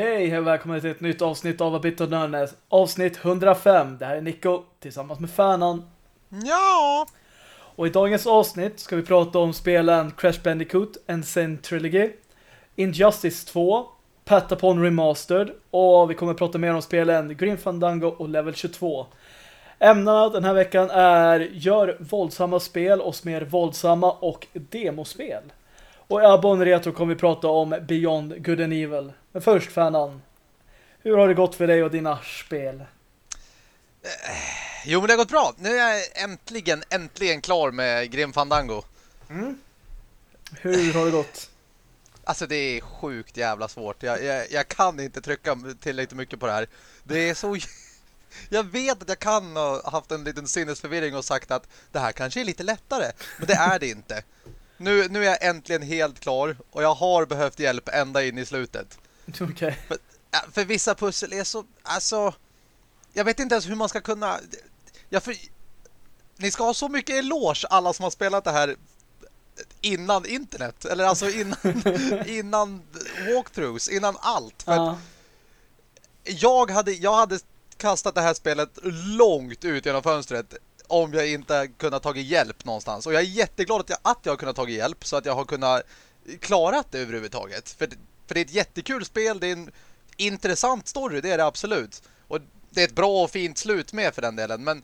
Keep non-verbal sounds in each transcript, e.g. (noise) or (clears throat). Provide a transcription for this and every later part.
Okej, hej och välkommen till ett nytt avsnitt av A Bit of Nörnes. Avsnitt 105. Det här är Nico tillsammans med Fanan. Ja! Och i dagens avsnitt ska vi prata om spelen Crash Bandicoot, Insane Trilogy, Injustice 2, Patapon Remastered och vi kommer prata mer om spelen Grim Fandango och Level 22. Ämnena den här veckan är gör våldsamma spel och mer våldsamma och demospel. Och i Abon Retro kommer vi prata om Beyond Good and Evil. Men först, Fanan, hur har det gått för dig och dina spel? Jo, men det har gått bra. Nu är jag äntligen, äntligen klar med Grim Fandango. Mm. Hur har det gått? Alltså, det är sjukt jävla svårt. Jag, jag, jag kan inte trycka tillräckligt mycket på det här. Det är så... (laughs) Jag vet att jag kan ha haft en liten sinnesförvirring och sagt att det här kanske är lite lättare. Men det är det inte. Nu, nu är jag äntligen helt klar och jag har behövt hjälp ända in i slutet. (laughs) Okay. För, för, vissa pussel är så... Alltså... Jag vet inte ens hur man ska kunna... Jag för, ni ska ha så mycket eloge, alla som har spelat det här innan internet. Eller alltså innan, (laughs) innan walkthroughs, innan allt. För uh. jag, hade, jag hade kastat det här spelet långt ut genom fönstret om jag inte kunnat tagit hjälp någonstans. Och jag är jätteglad att jag, att jag har kunnat tagit hjälp så att jag har kunnat klarat det överhuvudtaget. För, för det är ett jättekul spel, det är en intressant story, det är det absolut. Och det är ett bra och fint slut med för den delen, men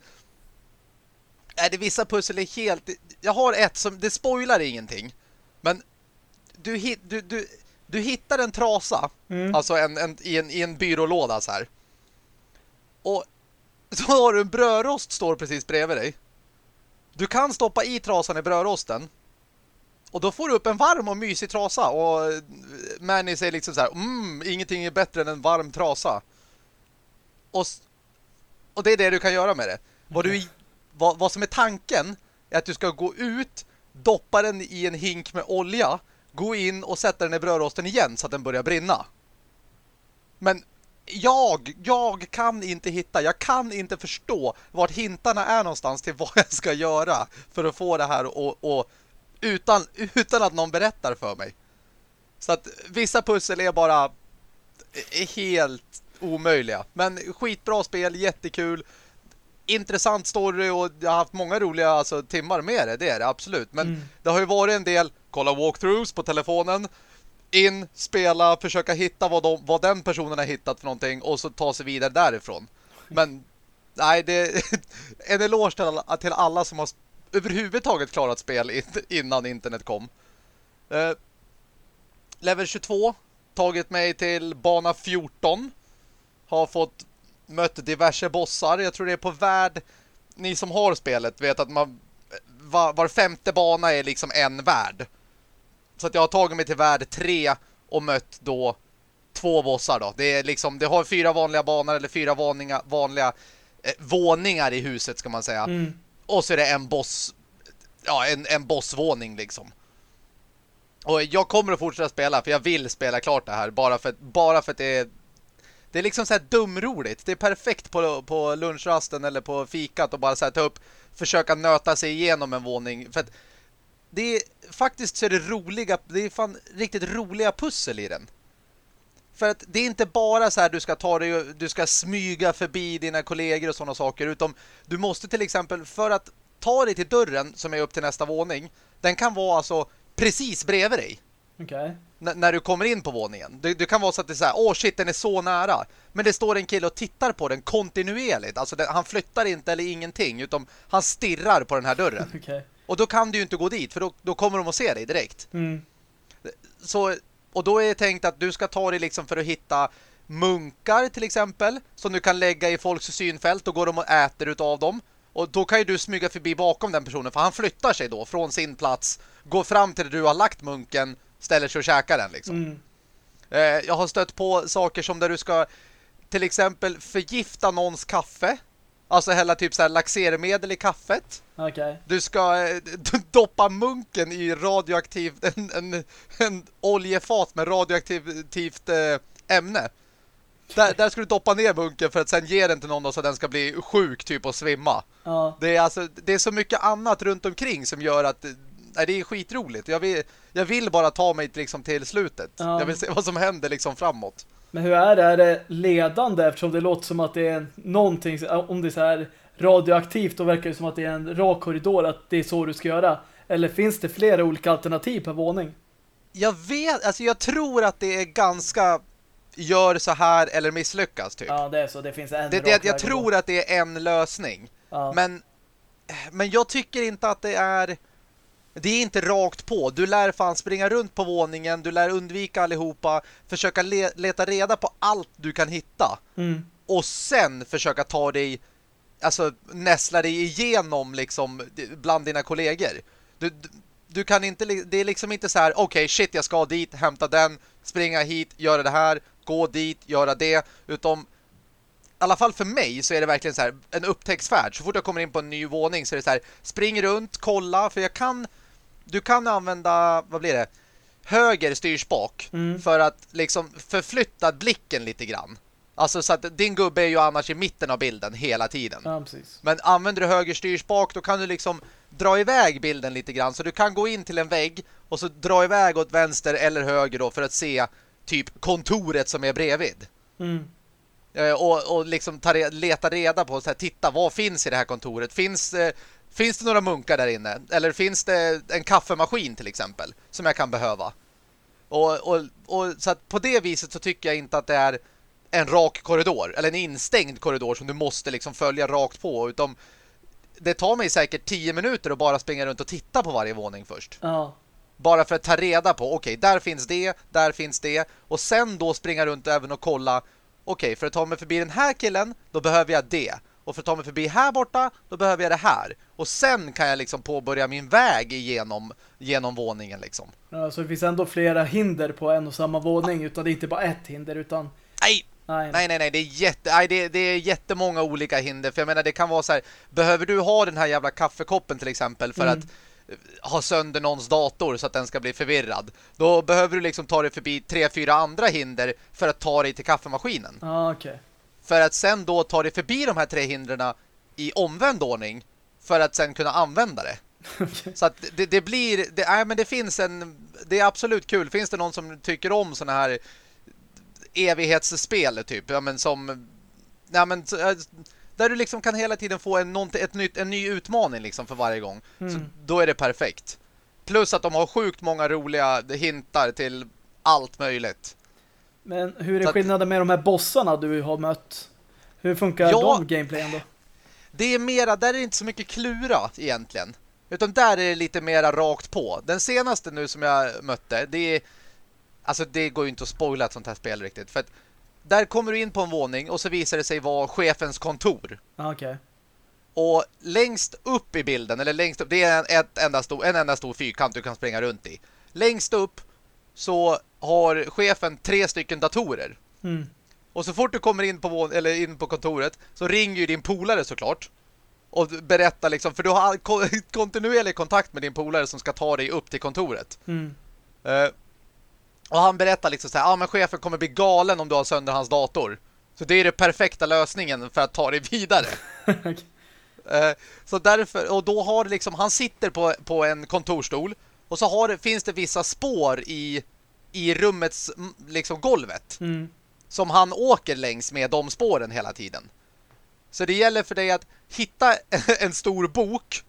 är det vissa pussel är helt... Jag har ett som, det spoilar ingenting, men du, du, du, du hittar en trasa, mm. alltså en, en, i, en, i en byrålåda så här. Och så har du en brödrost står precis bredvid dig. Du kan stoppa i trasan i brödrosten. Och då får du upp en varm och mysig trasa. Och Manny säger liksom så här, mm, ingenting är bättre än en varm trasa. Och, och det är det du kan göra med det. Vad, du, vad, vad som är tanken är att du ska gå ut, doppa den i en hink med olja, gå in och sätta den i brödrosten igen så att den börjar brinna. Men jag, jag kan inte hitta, jag kan inte förstå vart hintarna är någonstans till vad jag ska göra för att få det här och utan, utan att någon berättar för mig. Så att vissa pussel är bara är helt omöjliga. Men skitbra spel, jättekul. Intressant story och jag har haft många roliga alltså, timmar med det, det är det absolut. Men mm. det har ju varit en del, kolla walkthroughs på telefonen in, spela, försöka hitta vad, de, vad den personen har hittat för någonting och så ta sig vidare därifrån. Men nej, det är (laughs) en eloge till alla, till alla som har överhuvudtaget klarat spel innan internet kom. Uh, level 22 tagit mig till bana 14. Har fått mött diverse bossar. Jag tror det är på värld ni som har spelet vet att man var, var femte bana är liksom en värld. Så att jag har tagit mig till värld 3 och mött då två bossar då. Det är liksom det har fyra vanliga banor eller fyra vanliga vanliga eh, våningar i huset ska man säga. Mm. Och så är det en boss ja, en, en bossvåning liksom. Och jag kommer att fortsätta spela för jag vill spela klart det här bara för, bara för att det är det är liksom så här dumroligt. Det är perfekt på, på lunchrasten eller på fikat och bara så här ta upp försöka nöta sig igenom en våning för att det är faktiskt så är det roliga det är fan riktigt roliga pussel i den. För att det är inte bara så här du ska ta dig du ska smyga förbi dina kollegor och sådana saker utan du måste till exempel för att ta dig till dörren som är upp till nästa våning den kan vara alltså precis bredvid dig. Okay. När du kommer in på våningen. Du, du kan vara så att det är så här, åh oh shit, den är så nära. Men det står en kille och tittar på den kontinuerligt. Alltså det, han flyttar inte eller ingenting, utan han stirrar på den här dörren. (laughs) Okay. Och då kan du ju inte gå dit, för då, då kommer de att se dig direkt. Mm. Så, och då är det tänkt att du ska ta dig liksom för att hitta munkar till exempel, som du kan lägga i folks synfält och går de och äter utav dem. Och då kan ju du smyga förbi bakom den personen, för han flyttar sig då från sin plats, går fram till där du har lagt munken, ställer sig och käkar den liksom. Mm. Eh, jag har stött på saker som där du ska till exempel förgifta någons kaffe Alltså hälla typ så här laxermedel i kaffet. Okay. Du ska eh, doppa munken i radioaktivt en, en, en oljefat med radioaktivt eh, ämne. Där, där ska du doppa ner munken för att sen ge den till någon så att den ska bli sjuk typ och svimma. Ja. Det är alltså det är så mycket annat runt omkring som gör att nej, det är skitroligt. Jag vill, jag vill bara ta mig liksom till slutet. Ja. Jag vill se vad som händer liksom framåt. Men hur är det? Är det ledande eftersom det låter som att det är någonting, om det är så här radioaktivt då verkar det som att det är en rak korridor att det är så du ska göra. Eller finns det flera olika alternativ per våning? Jag vet, alltså jag tror att det är ganska gör så här eller misslyckas typ. Ja, det är så. Det finns en det, det, Jag tror att det är en lösning. Ja. Men, men jag tycker inte att det är det är inte rakt på. Du lär fan springa runt på våningen. Du lär undvika allihopa. Försöka le leta reda på allt du kan hitta. Mm. Och sen försöka ta dig alltså näsla dig igenom liksom bland dina kollegor. Du, du kan inte, det är liksom inte så här, okej okay, shit jag ska dit, hämta den, springa hit, göra det här, gå dit, göra det. Utom, i alla fall för mig så är det verkligen så här, en upptäcktsfärd. Så fort jag kommer in på en ny våning så är det så här, spring runt, kolla, för jag kan, du kan använda, vad blir det? Höger styrspak mm. för att liksom förflytta blicken lite grann. Alltså så att din gubbe är ju annars i mitten av bilden hela tiden. Ja, Men använder du höger styrspak då kan du liksom dra iväg bilden lite grann. Så du kan gå in till en vägg och så dra iväg åt vänster eller höger då för att se typ kontoret som är bredvid. Mm. Eh, och, och liksom ta, leta reda på så här, titta, vad finns i det här kontoret? Finns, eh, finns det några munkar där inne? Eller finns det en kaffemaskin till exempel som jag kan behöva? Och, och, och så att på det viset så tycker jag inte att det är en rak korridor eller en instängd korridor som du måste liksom följa rakt på utan det tar mig säkert tio minuter att bara springa runt och titta på varje våning först. Ja. Bara för att ta reda på, okej, okay, där finns det, där finns det. Och sen då springa runt även och kolla, okej, okay, för att ta mig förbi den här killen, då behöver jag det. Och för att ta mig förbi här borta, då behöver jag det här. Och sen kan jag liksom påbörja min väg igenom genom våningen liksom. Ja, så det finns ändå flera hinder på en och samma våning, utan det är inte bara ett hinder, utan... Nej, Nej, nej, nej, nej. Det, är jätte, nej det, det är jättemånga olika hinder. För jag menar, det kan vara så här, behöver du ha den här jävla kaffekoppen till exempel för mm. att eh, ha sönder någons dator så att den ska bli förvirrad. Då behöver du liksom ta dig förbi tre, fyra andra hinder för att ta dig till kaffemaskinen. Ah, okay. För att sen då ta dig förbi de här tre hindren i omvänd ordning för att sen kunna använda det. Okay. Så att det, det blir det, nej, men det finns en det är absolut kul. Finns det någon som tycker om såna här evighetsspel typ. Ja, men som ja, men, där du liksom kan hela tiden få en, ett nytt, en ny utmaning liksom för varje gång. Mm. Så då är det perfekt. Plus att de har sjukt många roliga hintar till allt möjligt. Men hur är skillnaden med de här bossarna du har mött? Hur funkar ja, de gameplayen då? Det är mera, där är det inte så mycket klura egentligen. Utan där är det lite mera rakt på. Den senaste nu som jag mötte, det är Alltså det går ju inte att spoila ett sånt här spel riktigt. För att där kommer du in på en våning och så visar det sig vara chefens kontor. Okej. Okay. Och längst upp i bilden, eller längst upp, det är en, ett enda stor, en enda stor fyrkant du kan springa runt i. Längst upp så har chefen tre stycken datorer. Mm. Och så fort du kommer in på, eller in på kontoret så ringer ju din polare såklart. Och berättar liksom, för du har (laughs) kontinuerlig kontakt med din polare som ska ta dig upp till kontoret. Mm. Uh, och han berättar liksom så här, ja ah, men chefen kommer bli galen om du har sönder hans dator. Så det är den perfekta lösningen för att ta dig vidare. (laughs) okay. uh, så därför, och då har liksom, han sitter på, på en kontorstol och så har, finns det vissa spår i, i rummets liksom golvet. Mm. Som han åker längs med de spåren hela tiden. Så det gäller för dig att hitta (laughs) en stor bok,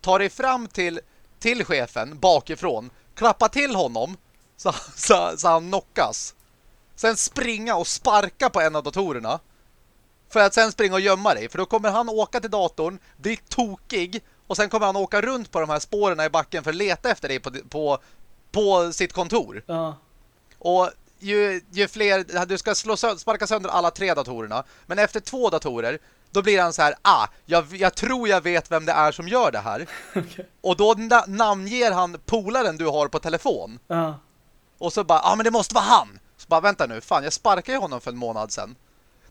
ta dig fram till, till chefen bakifrån, klappa till honom så, (laughs) så, så han knockas. Sen springa och sparka på en av datorerna. För att sen springa och gömma dig. För då kommer han åka till datorn, bli tokig. Och sen kommer han åka runt på de här spåren i backen för att leta efter dig på, på, på sitt kontor. Ja. Och ju, ju fler, du ska slå, sparka sönder alla tre datorerna. Men efter två datorer, då blir han så här, ah, jag, jag tror jag vet vem det är som gör det här. (laughs) okay. Och då na namnger han polaren du har på telefon. Ja. Och så bara, ja ah, men det måste vara han. Så bara, vänta nu, fan jag sparkade honom för en månad sedan.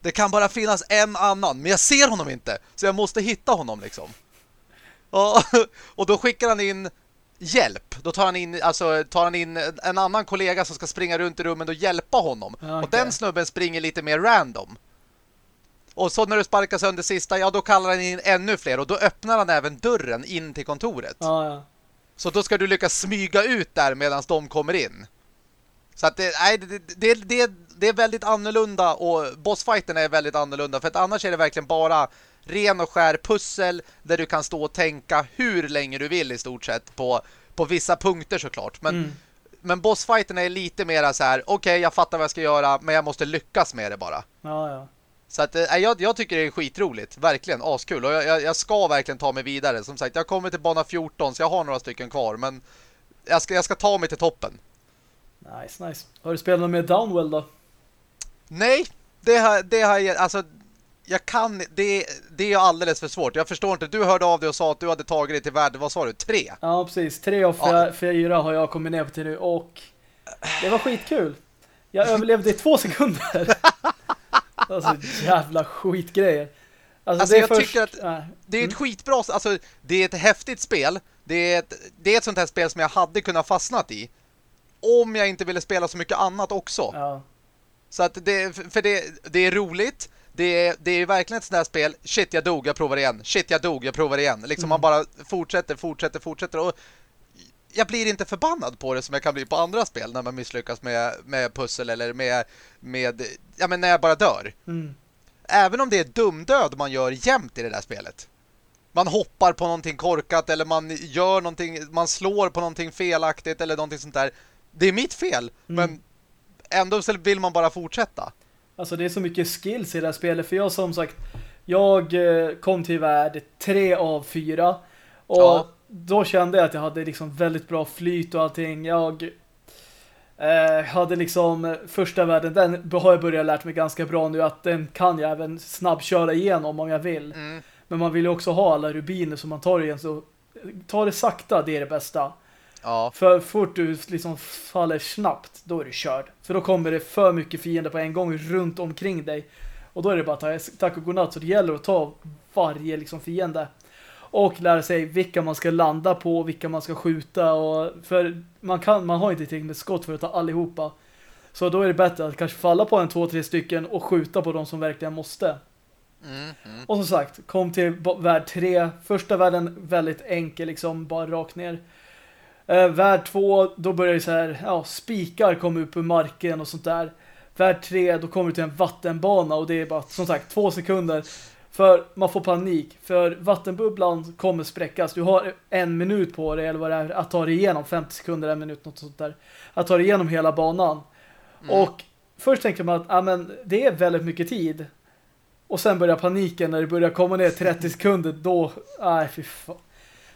Det kan bara finnas en annan, men jag ser honom inte. Så jag måste hitta honom liksom. Och, (laughs) och då skickar han in hjälp. Då tar han in alltså tar han in en annan kollega som ska springa runt i rummet och hjälpa honom. Okay. Och den snubben springer lite mer random. Och så när du sparkar sönder sista, ja då kallar han in ännu fler och då öppnar han även dörren in till kontoret. Ja, ja. Så då ska du lyckas smyga ut där medan de kommer in. Så att det, nej, det, det, det, det är väldigt annorlunda och bossfighten är väldigt annorlunda för att annars är det verkligen bara ren och skär pussel där du kan stå och tänka hur länge du vill i stort sett på, på vissa punkter såklart. Men, Mm. men bossfighten är lite mer så här, okej jag fattar vad jag ska göra men jag måste lyckas med det bara. Ja, ja. Så att, eh, jag, jag tycker det är skitroligt, verkligen, askul. Och jag, jag, jag ska verkligen ta mig vidare. Som sagt, jag kommer till bana 14 så jag har några stycken kvar. Men jag ska, jag ska ta mig till toppen. Nice, nice. Har du spelat med Downwell då? Nej, det har, det har alltså jag kan, det, det är alldeles för svårt. Jag förstår inte, du hörde av dig och sa att du hade tagit dig till världen, vad sa du, tre? Ja, precis. Tre av fyra, fyra har jag kommit ner på till nu och det var skitkul. Jag överlevde i två sekunder. (laughs) Alltså jävla skitgrejer. Alltså, är jag tycker att-. Det är ett skitbra, alltså det är ett häftigt spel. Det är ett, det är ett sånt här spel som jag hade kunnat fastnat i. Om jag inte ville spela så mycket annat också. Ja. Så att det, för det, det är roligt. Det är, det är verkligen ett sånt här spel. Shit, jag dog, jag provar igen. Shit, jag dog, jag provar igen. Liksom man bara fortsätter, fortsätter, fortsätter. Och jag blir inte förbannad på det som jag kan bli på andra spel när man misslyckas med, med pussel eller med, med, ja men när jag bara dör. Mm. Även om det är dumdöd man gör jämt i det där spelet. Man hoppar på någonting korkat eller man gör någonting, man slår på någonting felaktigt eller någonting sånt där. Det är mitt fel, men ändå vill man bara fortsätta. Alltså det är så mycket skills i det här spelet. För jag som sagt, jag eh, kom till värld tre av fyra. Och Ja. då kände jag att jag hade liksom väldigt bra flyt och allting. Jag eh, hade liksom eh, första världen, den har jag börjat lärt mig ganska bra nu. Att den kan jag även snabbköra igenom om jag vill. Mm. Men man vill ju också ha alla rubiner som man tar igen. Så ta det sakta, det är det bästa. Ja, För fort du liksom faller snabbt, då är du körd. För då kommer det för mycket fiender på en gång runt omkring dig. Och då är det bara ta- tack och godnatt. Så det gäller att ta varje liksom fiende. Och lära sig vilka man ska landa på, vilka man ska skjuta. Och, för man, kan, man har inte tillräckligt med skott för att ta allihopa. Så då är det bättre att kanske falla på en, två, tre stycken och skjuta på de som verkligen måste. mm. Och som sagt, kom till värld 3. Första världen väldigt enkel, liksom bara rakt ner. Eh, värld 2, då börjar det så här, ja, spikar kommer upp ur marken och sånt där. Värld 3, då kommer du till en vattenbana och det är bara, som sagt, två sekunder. För man får panik, för vattenbubblan kommer spräckas. Du har en minut på dig, eller vad det är, att ta dig igenom, 50 sekunder, en minut, något sånt där. Att ta dig igenom hela banan. Och först tänker man att ja, men, det är väldigt mycket tid. Och sen börjar paniken när det börjar komma ner 30 sekunder. Då, nej fy fan.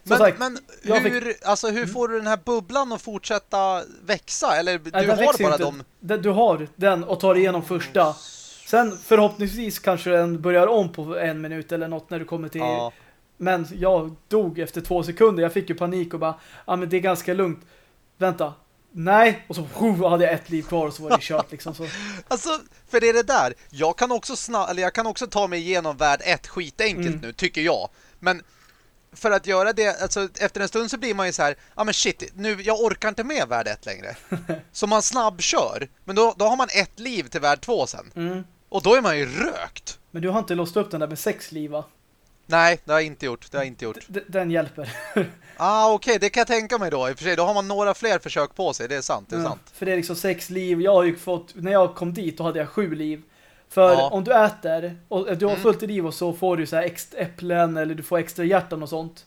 Men, sagt, men jag fick- hur, alltså, hur får du den här bubblan att fortsätta växa? Eller du nej, den har bara inte. dem... Du har den och tar igenom första. Sen förhoppningsvis kanske den börjar om på en minut eller något när du kommer till... Ja. Men jag dog efter två sekunder. Jag fick ju panik och bara, ja men det är ganska lugnt. Vänta. Nej. Och så oh, hade jag ett liv kvar och så var det kört liksom. Så. (laughs) Alltså, för det är det där. Jag kan också eller jag kan också ta mig igenom värld 1 skitenkelt Mm. nu, tycker jag. Men för att göra det, alltså efter en stund så blir man ju så här, ja men shit, nu, jag orkar inte med värld 1 längre. (laughs) så man snabbkör, men då, då har man ett liv till värld 2 sen. Mm. Och då är man ju rökt. Men du har inte låst upp den där med sex liv va? Nej, det har jag inte gjort, det har inte gjort. D- den hjälper. (laughs) Ah, okej, det kan jag tänka mig då. I och för sig, då har man några fler försök på sig, det är sant, det är Ja, sant. För det är liksom sex liv. Jag har ju fått, när jag kom dit då hade jag sju liv. För Ja. om du äter och du har Mm. fullt liv och så får du så här extra äpplen eller du får extra hjärtan och sånt.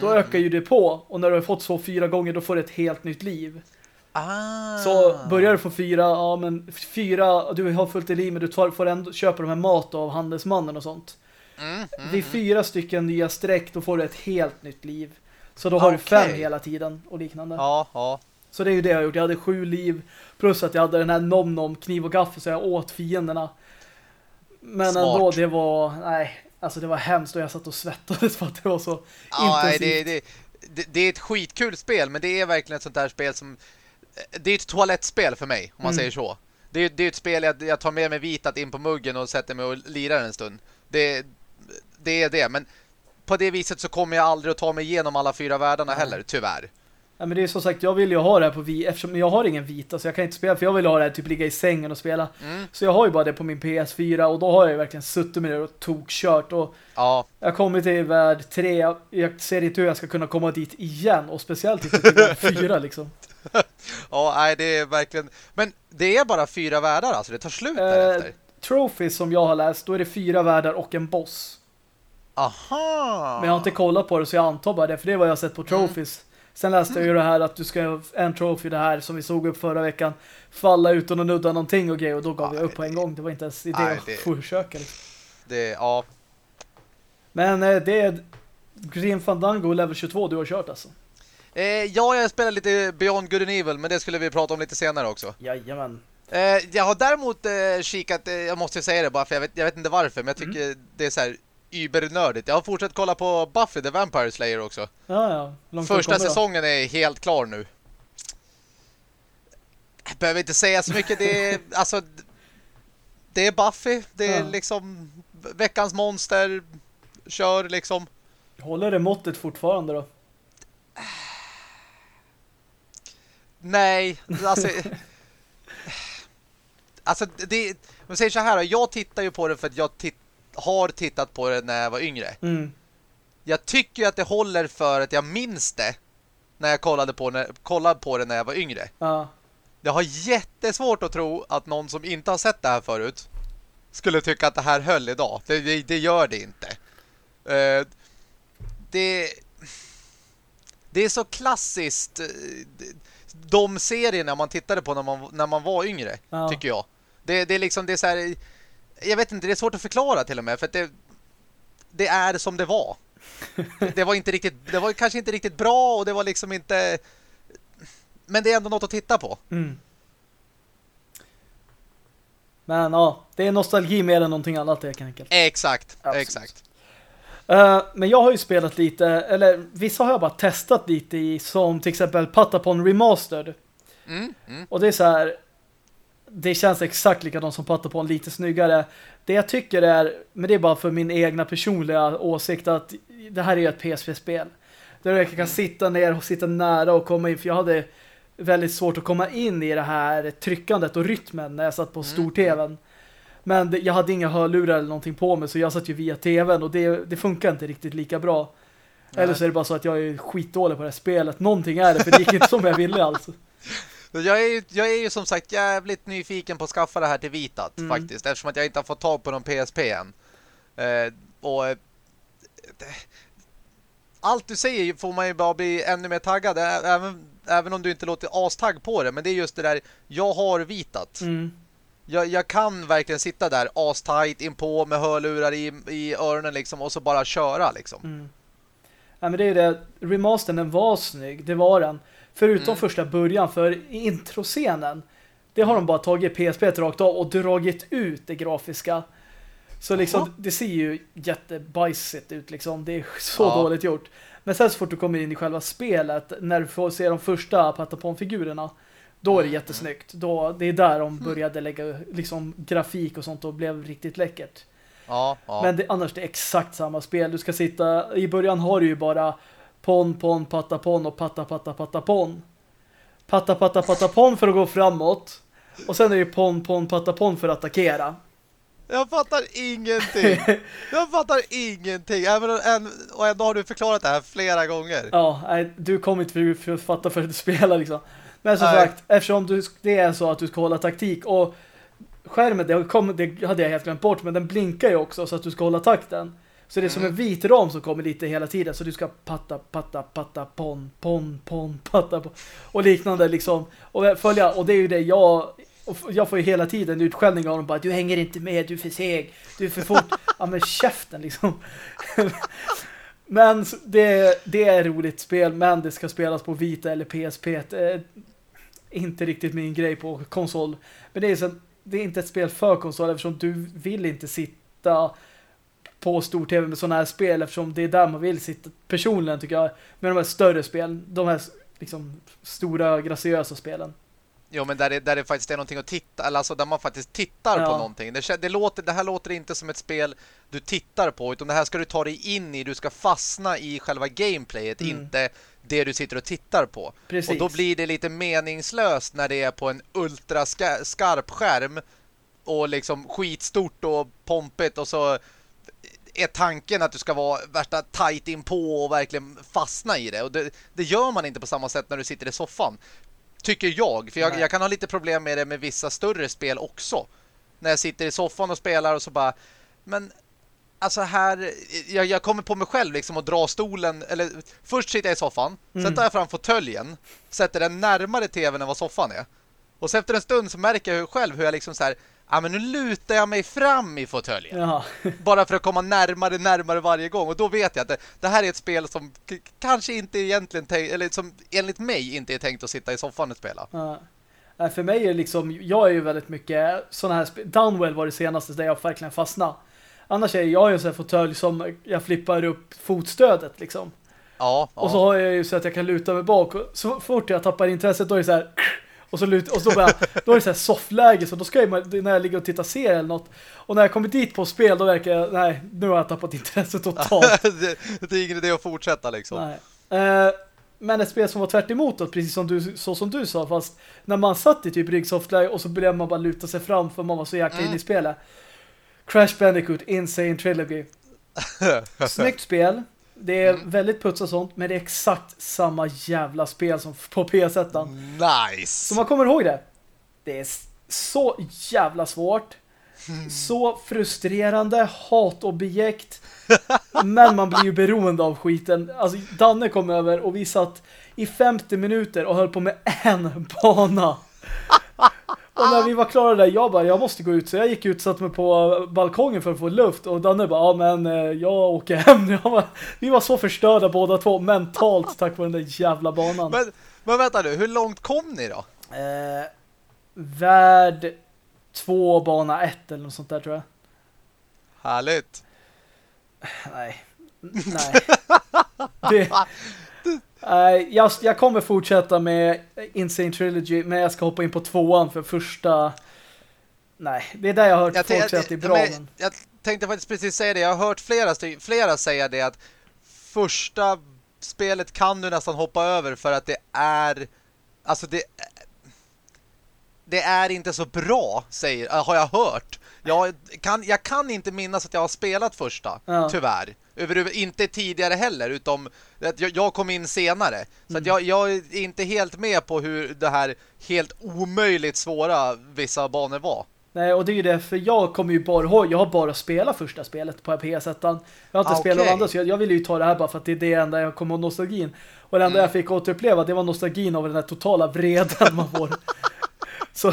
Då Mm. ökar ju det på. Och när du har fått så fyra gånger då får du ett helt nytt liv. Ah. Så börjar du få fyra, ja men fyra, du har fullt i liv men du tar, får ändå köpa de här mat av handelsmannen och sånt. Mm, mm, Vid fyra stycken nya streck då får du ett helt nytt liv. Så då har du Okej. fem hela tiden och liknande. Ja, ja. Så det är ju det jag har gjort. Jag hade sju liv plus att jag hade den här nom-nom kniv och gaffel så jag åt fienderna. Men Smart. ändå, det var, nej, alltså det var hemskt och jag satt och svettades (laughs) för att det var så Ja, nej, intensivt. det, det, det, det är ett skitkul spel, men det är verkligen ett sånt där spel som... Det är ett toalettspel för mig, om man Mm. säger så. Det är, det är ett spel jag, jag tar med mig vitat in på muggen och sätter mig och lirar en stund. Det, det är det, men på det viset så kommer jag aldrig att ta mig igenom alla fyra världarna Nej. heller, tyvärr. Ja, men det är som sagt, jag vill ju ha det här på vita, eftersom jag har ingen vita så jag kan inte spela, för jag vill ha det här typ ligga i sängen och spela. Mm. Så jag har ju bara det på min PS4 och då har jag ju verkligen suttit med det och tokkört och Ja, jag kommit till värld 3, jag ser inte hur jag ska kunna komma dit igen och speciellt inte till värld 4 liksom. (laughs) ja, nej, det är verkligen... Men det är bara fyra världar alltså, det tar slut Eh, därefter. Trophies som jag har läst, då är det fyra världar och en boss. Aha! Men jag har inte kollat på det så jag antar bara det, för det är vad jag har sett på Trophies. Sen läste jag ju det här att du ska en trophy det här som vi såg upp förra veckan falla utan att nudda någonting och grejer och då gav jag upp på en gång. Det var inte ens idé Nej, att det- försöka. Liksom. Det, ja, Men eh, det är Green Fandango level 22 du har kört alltså. eh, ja, jag spelar lite Beyond Good and Evil, men det skulle vi prata om lite senare också. Jajamän. Eh, jag har däremot eh, kikat, eh, jag måste säga det bara för jag vet, jag vet inte varför, men jag tycker det är så här übernördigt. Jag har fortsatt kolla på Buffy the Vampire Slayer också. Ja, ja. Långt Första säsongen är helt klar nu. Jag behöver inte säga så mycket. Det är, (laughs) alltså, det är Buffy. Det är Ja. liksom veckans monster. Kör liksom. Håller det måttet fortfarande då? Nej, alltså... (laughs) alltså, det... Man säger så här, jag tittar ju på det för att jag titt, har tittat på det när jag var yngre. Mm. Jag tycker att det håller för att jag minns det när jag kollade på, när, kollade på det när jag var yngre. Ja. Jag har jättesvårt att tro att någon som inte har sett det här förut skulle tycka att det här höll idag. Det, det, det gör det inte. Eh, det, det är så klassiskt eh, de serierna man tittade på när man, när man var yngre, Ja. tycker jag. Det, det är liksom, det är så här, jag vet inte, det är svårt att förklara till och med, för att det, det är som det var. (laughs) Det var inte riktigt, det var kanske inte riktigt bra och det var liksom inte men det är ändå något att titta på. Mm. Men ja, det är nostalgi mer än någonting annat helt enkelt. Exakt, Absolut. exakt. Eh, men jag har ju spelat lite, eller vissa har jag bara testat lite i, som till exempel Patapon Remastered. Mm, mm. Och det är så här, det känns exakt likadant som Patapon, lite snyggare. Det jag tycker är, men det är bara för min egna personliga åsikt att det här är ju ett PSP-spel. Där jag kan sitta ner och sitta nära och komma in, för jag hade väldigt svårt att komma in i det här tryckandet och rytmen när jag satt på stor-tvn. Men jag hade inga hörlurar eller någonting på mig så jag satt ju via tvn och det, det funkar inte riktigt lika bra. Eller så är det bara så att jag är skitdålig på det här spelet. Någonting är det, för det gick inte som jag ville alltså. (laughs) Jag är, ju, jag är ju som sagt jävligt nyfiken på att skaffa det här till Vitat Mm. faktiskt. Eftersom att jag inte har fått tag på någon PSP än. Eh, och eh, allt du säger får man ju bara bli ännu mer taggad. Även, även om du inte låter astagg på det. Men det är just det där, jag har Vitat. Mm. Jag, jag kan verkligen sitta där astajt inpå med hörlurar i, i öronen liksom och så bara köra liksom. Mm. Ja, men det är ju det. Remastern den var snygg, det var den. Förutom Mm. första början, för introscenen det har de bara tagit PSP rakt av och dragit ut det grafiska. Så liksom, Jaha. det ser ju jättebajsigt ut liksom. Det är så Ja. dåligt gjort. Men sen så fort du kommer in i själva spelet, när du får se de första Patapon-figurerna, då är det Mm. jättesnyggt. Då, det är där de började lägga liksom, grafik och sånt och blev riktigt läckert. Ja, ja. Men det, annars det är exakt samma spel. Du ska sitta, i början har du ju bara pon, pon, patta, pon och patta, patta, patta, pon. Patta, patta, patta, pon för att gå framåt. Och sen är det pon, pon, patta, pon för att attackera. Jag fattar ingenting. (laughs) Jag fattar ingenting. Även än, och ändå har du förklarat det här flera gånger. Ja, nej, du kommer inte för att fatta för att du spelar liksom. Men som Nej. sagt, eftersom du, det är så att du ska hålla taktik och skärmen, det, kom, det hade jag helt glömt bort, men den blinkar ju också så att du ska hålla takten. Så det är som Mm. en vit ram som kommer lite hela tiden. Så du ska patta, patta, patta, pon, pon, pon, (laughs) patta, pon, och liknande liksom. Och följa, och det är ju det jag jag får ju hela tiden utskällning av dem bara, du hänger inte med, du är för seg, du är för fort. (laughs) ja men käften liksom. (laughs) men det, det är ett roligt spel, men det ska spelas på Vita eller PSP. Inte riktigt min grej på konsol. Men det är, så, det är inte ett spel för konsol eftersom du vill inte sitta på stor-tv med sådana här spel eftersom det är där man vill sitta personligen tycker jag med de här större spelen, de här liksom stora graciösa spelen. Jo, men där det, där det faktiskt är någonting att titta, alltså där man faktiskt tittar Ja. på någonting. Det, det, låter, det här låter inte som ett spel du tittar på, utan det här ska du ta dig in i. Du ska fastna i själva gameplayet, Mm. inte det du sitter och tittar på. Precis. Och då blir det lite meningslöst när det är på en ultra ska, skarp skärm och liksom skitstort och pompigt och så är tanken att du ska vara värsta tight in på och verkligen fastna i det. Och det, det gör man inte på samma sätt när du sitter i soffan. Tycker jag. För jag, jag kan ha lite problem med det med vissa större spel också. När jag sitter i soffan och spelar och så bara... Men alltså här... Jag, jag kommer på mig själv liksom att dra stolen... Eller först sitter jag i soffan. Mm. Sen tar jag fram fåtöljen. Sätter den närmare tvn än vad soffan är. Och så efter en stund så märker jag själv hur jag liksom så här... Ja, men nu lutar jag mig fram i fåtöljen. Jaha. (laughs) Bara för att komma närmare, närmare varje gång. Och då vet jag att det, det här är ett spel som kanske inte egentligen eller som enligt mig inte är tänkt att sitta i soffan och spela. Ja. För mig är liksom, jag är ju väldigt mycket sådana här spel. Downwell var det senaste där jag verkligen fastnade. Annars är jag ju en sån här fåtölj som jag flippar upp fotstödet liksom. Ja, ja. Och så har jag ju så att jag kan luta mig bak. Och så fort jag tappar intresset då är det så här och så lut, och så bara, då är det så här soffläge så då ska jag när jag ligger och tittar serier eller något. Och när jag kommer dit på spel då verkar jag, nej, nu har jag tappat intresset totalt. (laughs) det, det är ingen idé att fortsätta liksom. Nej. Eh, men ett spel som var tvärt emot då, precis som du, så som du sa, fast när man satt i typ ryggsoftläge och så blev man bara luta sig fram för man var så jäkla Mm. inne i spelet. Crash Bandicoot Insane Trilogy. (laughs) Snyggt spel. Det är Mm. väldigt puts och sånt, men det är exakt samma jävla spel som på PS1. Nice! Så man kommer ihåg det. Det är så jävla svårt. (laughs) Så frustrerande, hatobjekt. Men man blir ju beroende av skiten. Alltså Danne kom över och vi satt i 50 minuter och höll på med en bana. Och när vi var klara där, jag bara, jag måste gå ut. Så jag gick ut och satte mig på balkongen för att få luft. Och Danne bara, ja men eh, jag åker hem. (laughs) Bara, vi var så förstörda båda två mentalt tack vare den där jävla banan. Men, men vänta nu, hur långt kom ni då? Eh, värld två bana ett eller något sånt där tror jag. Härligt. Nej. Nej. Det, (laughs) nej, jag, jag kommer fortsätta med Insane Trilogy men jag ska hoppa in på tvåan för första Nej, det är där jag har hört Jag, folk säga att det är bra men, jag tänkte faktiskt precis säga det. Jag har hört flera, flera säga det att första spelet kan du nästan hoppa över för att det är alltså det det är inte så bra, säger, äh, har jag hört. Jag kan, jag kan inte minnas att jag har spelat första, Ja. tyvärr. Över, inte tidigare heller, utom att jag, jag kom in senare. Så Mm. att jag, jag är inte helt med på hur det här helt omöjligt svåra vissa banor var. Nej, och det är ju det, för jag kommer ju bara ihåg, jag har bara spelat första spelet på PS1. Jag har inte Ah, spelat de andra, så jag, jag ville ju ta det här bara för att det är det enda jag kommer ihåg nostalgin. Och det enda Mm. jag fick återuppleva, det var nostalgin av den här totala vreden man får. (laughs) så,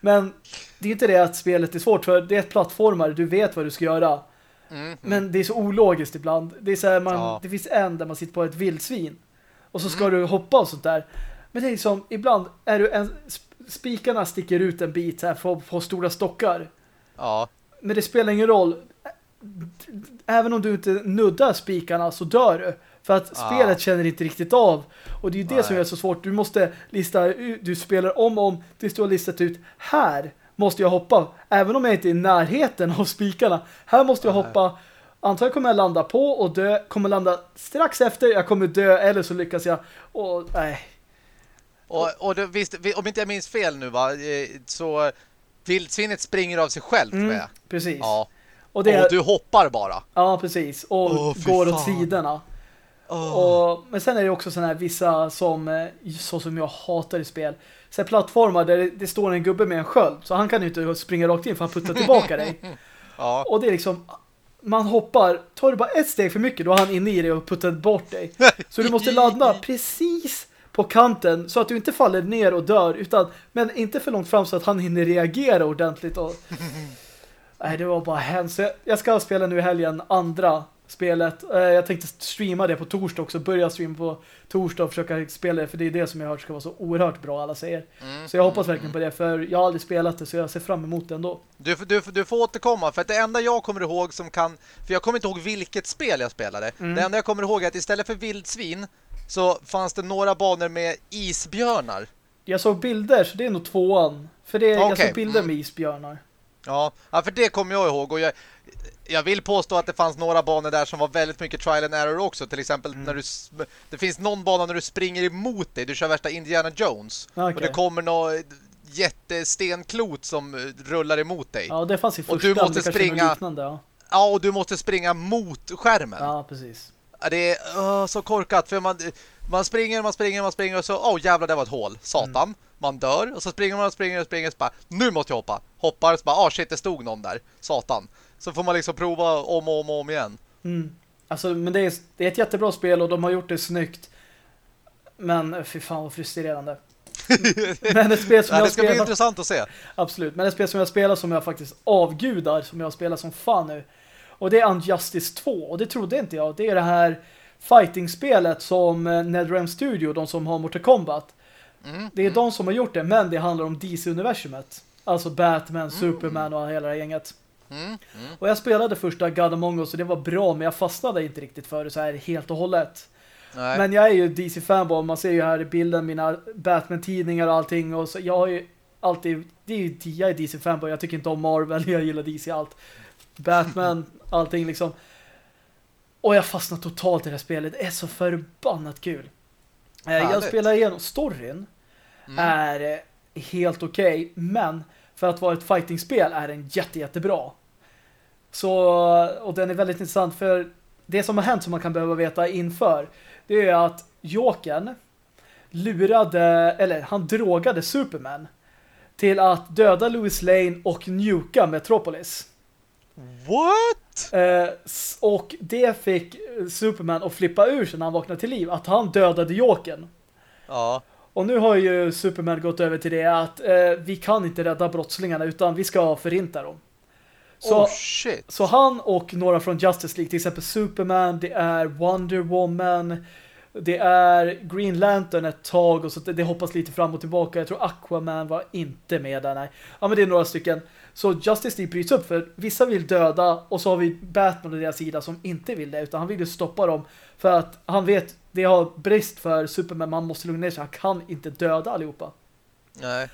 men det är inte det att spelet är svårt, för det är ett plattformar, du vet vad du ska göra. Mm. Men det är så ologiskt ibland. Det är så här, man, Ja. det finns en där man sitter på ett vildsvin. Och så ska Mm. du hoppa och sånt där. Men det är som, ibland är du en, sp- spikarna sticker ut en bit här på, på stora stockar. Ja. Men det spelar ingen roll. Även om du inte nuddar spikarna så dör du. För att Ah. spelet känner inte riktigt av. Och det är ju det Nej. som är så svårt. Du måste lista ut, du spelar om och om tills du har listat ut här måste jag hoppa. Även om jag inte är i närheten av spikarna. Här måste jag Nej. hoppa. Antagligen kommer jag landa på och dö. Kommer landa strax efter. Jag kommer dö eller så lyckas jag. Och nej. Och, och det, visst, vi- om inte jag minns fel nu va, eh, så vildsvinet springer av sig självt Mm, med. precis. Ja. Och det Och du hoppar bara. Ja, precis. Och fy går åt sidorna. Oh. Och, men sen är det också sådana här vissa som, eh, så som jag hatar i spel. Så här plattformar där det, det står en gubbe med en sköld. Så han kan ju inte springa rakt in för han puttar tillbaka dig. (laughs) Ja. Och det är liksom, man hoppar, tar du bara ett steg för mycket då är han inne i det och puttar bort dig. (laughs) Så du måste ladda precis på kanten så att du inte faller ner och dör utan, men inte för långt fram så att han hinner reagera ordentligt. Och, (laughs) nej, det var bara hemskt. Jag ska spela nu i helgen andra spelet. Eh, Jag tänkte streama det på torsdag också. Börja streama på torsdag och försöka spela det för det är det som jag har hört ska vara så oerhört bra alla säger. Mm. Så jag hoppas verkligen på det för jag har aldrig spelat det så jag ser fram emot det ändå. Du, får- du, du får återkomma för att det enda jag kommer ihåg som kan för jag kommer inte ihåg vilket spel jag spelade. Mm. Det enda jag kommer ihåg är att istället för vildsvin så fanns det några banor med isbjörnar. Jag såg bilder, så det är nog tvåan. För det, jag Okej, såg bilder mm. med isbjörnar. Ja, ja, för det kommer jag ihåg och jag, jag vill påstå att det fanns några banor där som var väldigt mycket trial and error också. Till exempel Mm. när du det finns någon bana när du springer emot dig. Du kör värsta Indiana Jones. Okej. Och det kommer något jättestenklot som eh, rullar emot dig. Ja. Ja, det fanns i Och första. du måste springa- Liknande, ja. och du måste springa mot skärmen. ja, precis. Ja, Det är öh, så korkat för man, man springer, man springer, man springer och så, åh jävlar det var ett hål, satan. Mm. Man dör och så springer man och springer och springer så bara, nu måste jag hoppa. Hoppar så bara, ah shit det stod någon där, satan. Så får man liksom prova om och om och om igen. Mm. Alltså, men det är, det är ett jättebra spel och de har gjort det snyggt. Men fy fan vad frustrerande. (laughs) men ett spel som Ja, jag det ska bli spelar, intressant att se. absolut, men ett spel som jag spelar som jag faktiskt avgudar, som jag spelar som fan nu. Och det är Unjustice 2, och det trodde inte jag. Det är det här fighting-spelet som eh, NetherRealm Studio, de som har Mortal Kombat. Mm. Det är de som har gjort det, men det handlar om DC-universumet. Alltså Batman, Superman och hela det gänget. Mm. Mm. Och jag spelade första God Among Us och det var bra, men jag fastnade inte riktigt för det så här helt och hållet. Nej. Men jag är ju DC-fanboy, man ser ju här i bilden mina Batman-tidningar och allting och så jag har ju alltid, det är ju, jag är DC-fanboy, jag tycker inte om Marvel, (laughs) jag gillar DC allt. Batman, (laughs) allting liksom. Och jag fastnar totalt i det här spelet, det är så förbannat kul. Eh, Jag Härligt. spelar igenom storyn Mm. är eh, helt okej, men för att vara ett fightingspel är den jätte, jättebra. Så, och den är väldigt intressant för det som har hänt som man kan behöva veta inför det är att Jokern lurade, eller han drogade Superman till att döda Louis Lane och njuka Metropolis. What? Eh, och det fick Superman att flippa ur sig när han vaknade till liv, att han dödade Jokern. Ja. Och nu har ju Superman gått över till det att eh, vi kan inte rädda brottslingarna utan vi ska förinta dem. Så, oh shit. så han och några från Justice League, till exempel Superman, det är Wonder Woman, det är Green Lantern ett tag och så det, hoppas lite fram och tillbaka. Jag tror Aquaman var inte med där, nej. Ja, men det är några stycken. Så Justice League bryts upp för vissa vill döda och så har vi Batman på deras sida som inte vill det utan han vill ju stoppa dem för att han vet det har brist för Superman, man måste lugna ner sig. Han kan inte döda allihopa. Nej.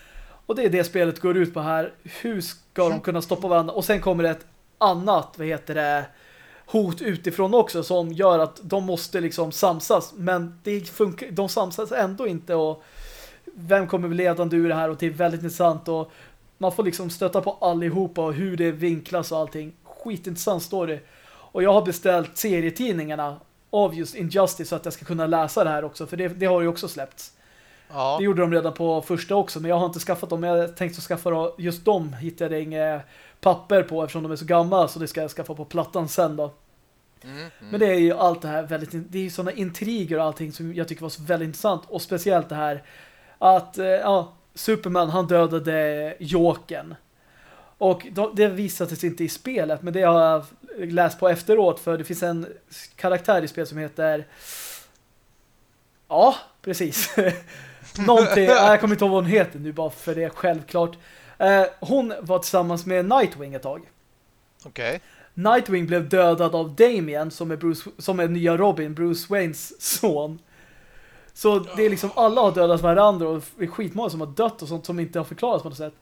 Och det är det spelet går ut på här. Hur ska de kunna stoppa varandra? Och sen kommer det ett annat, vad heter det, hot utifrån också som gör att de måste liksom samsas. Men det funkar, de samsas ändå inte och vem kommer bli ledande ur det här? Och det är väldigt intressant och man får liksom stöta på allihopa och hur det vinklas och allting. Skitintressant story. Och jag har beställt serietidningarna av just Injustice så att jag ska kunna läsa det här också. För det, det har ju också släppts. Ja. Det gjorde de redan på första också, men jag har inte skaffat dem. Jag tänkte skaffa just dem hittade jag inget papper på eftersom de är så gamla så det ska jag skaffa på plattan sen då. Mm. Mm. Men det är ju allt det här väldigt, det är ju sådana intriger och allting som jag tycker var så väldigt intressant och speciellt det här att, eh, ja, Superman han dödade Jokern. Och det visades inte i spelet, men det har jag läst på efteråt för det finns en karaktär i spelet som heter Ja, precis. (laughs) Någonting, ja, jag kommer inte ihåg vad hon heter nu bara för det är självklart. Eh, hon var tillsammans med Nightwing ett tag. Okej. Nightwing blev dödad av Damien som är, Bruce, som är nya Robin, Bruce Waynes son. Så det är liksom alla har dödat varandra och det är skitmånga som har dött och sånt som inte har förklarats på något sätt.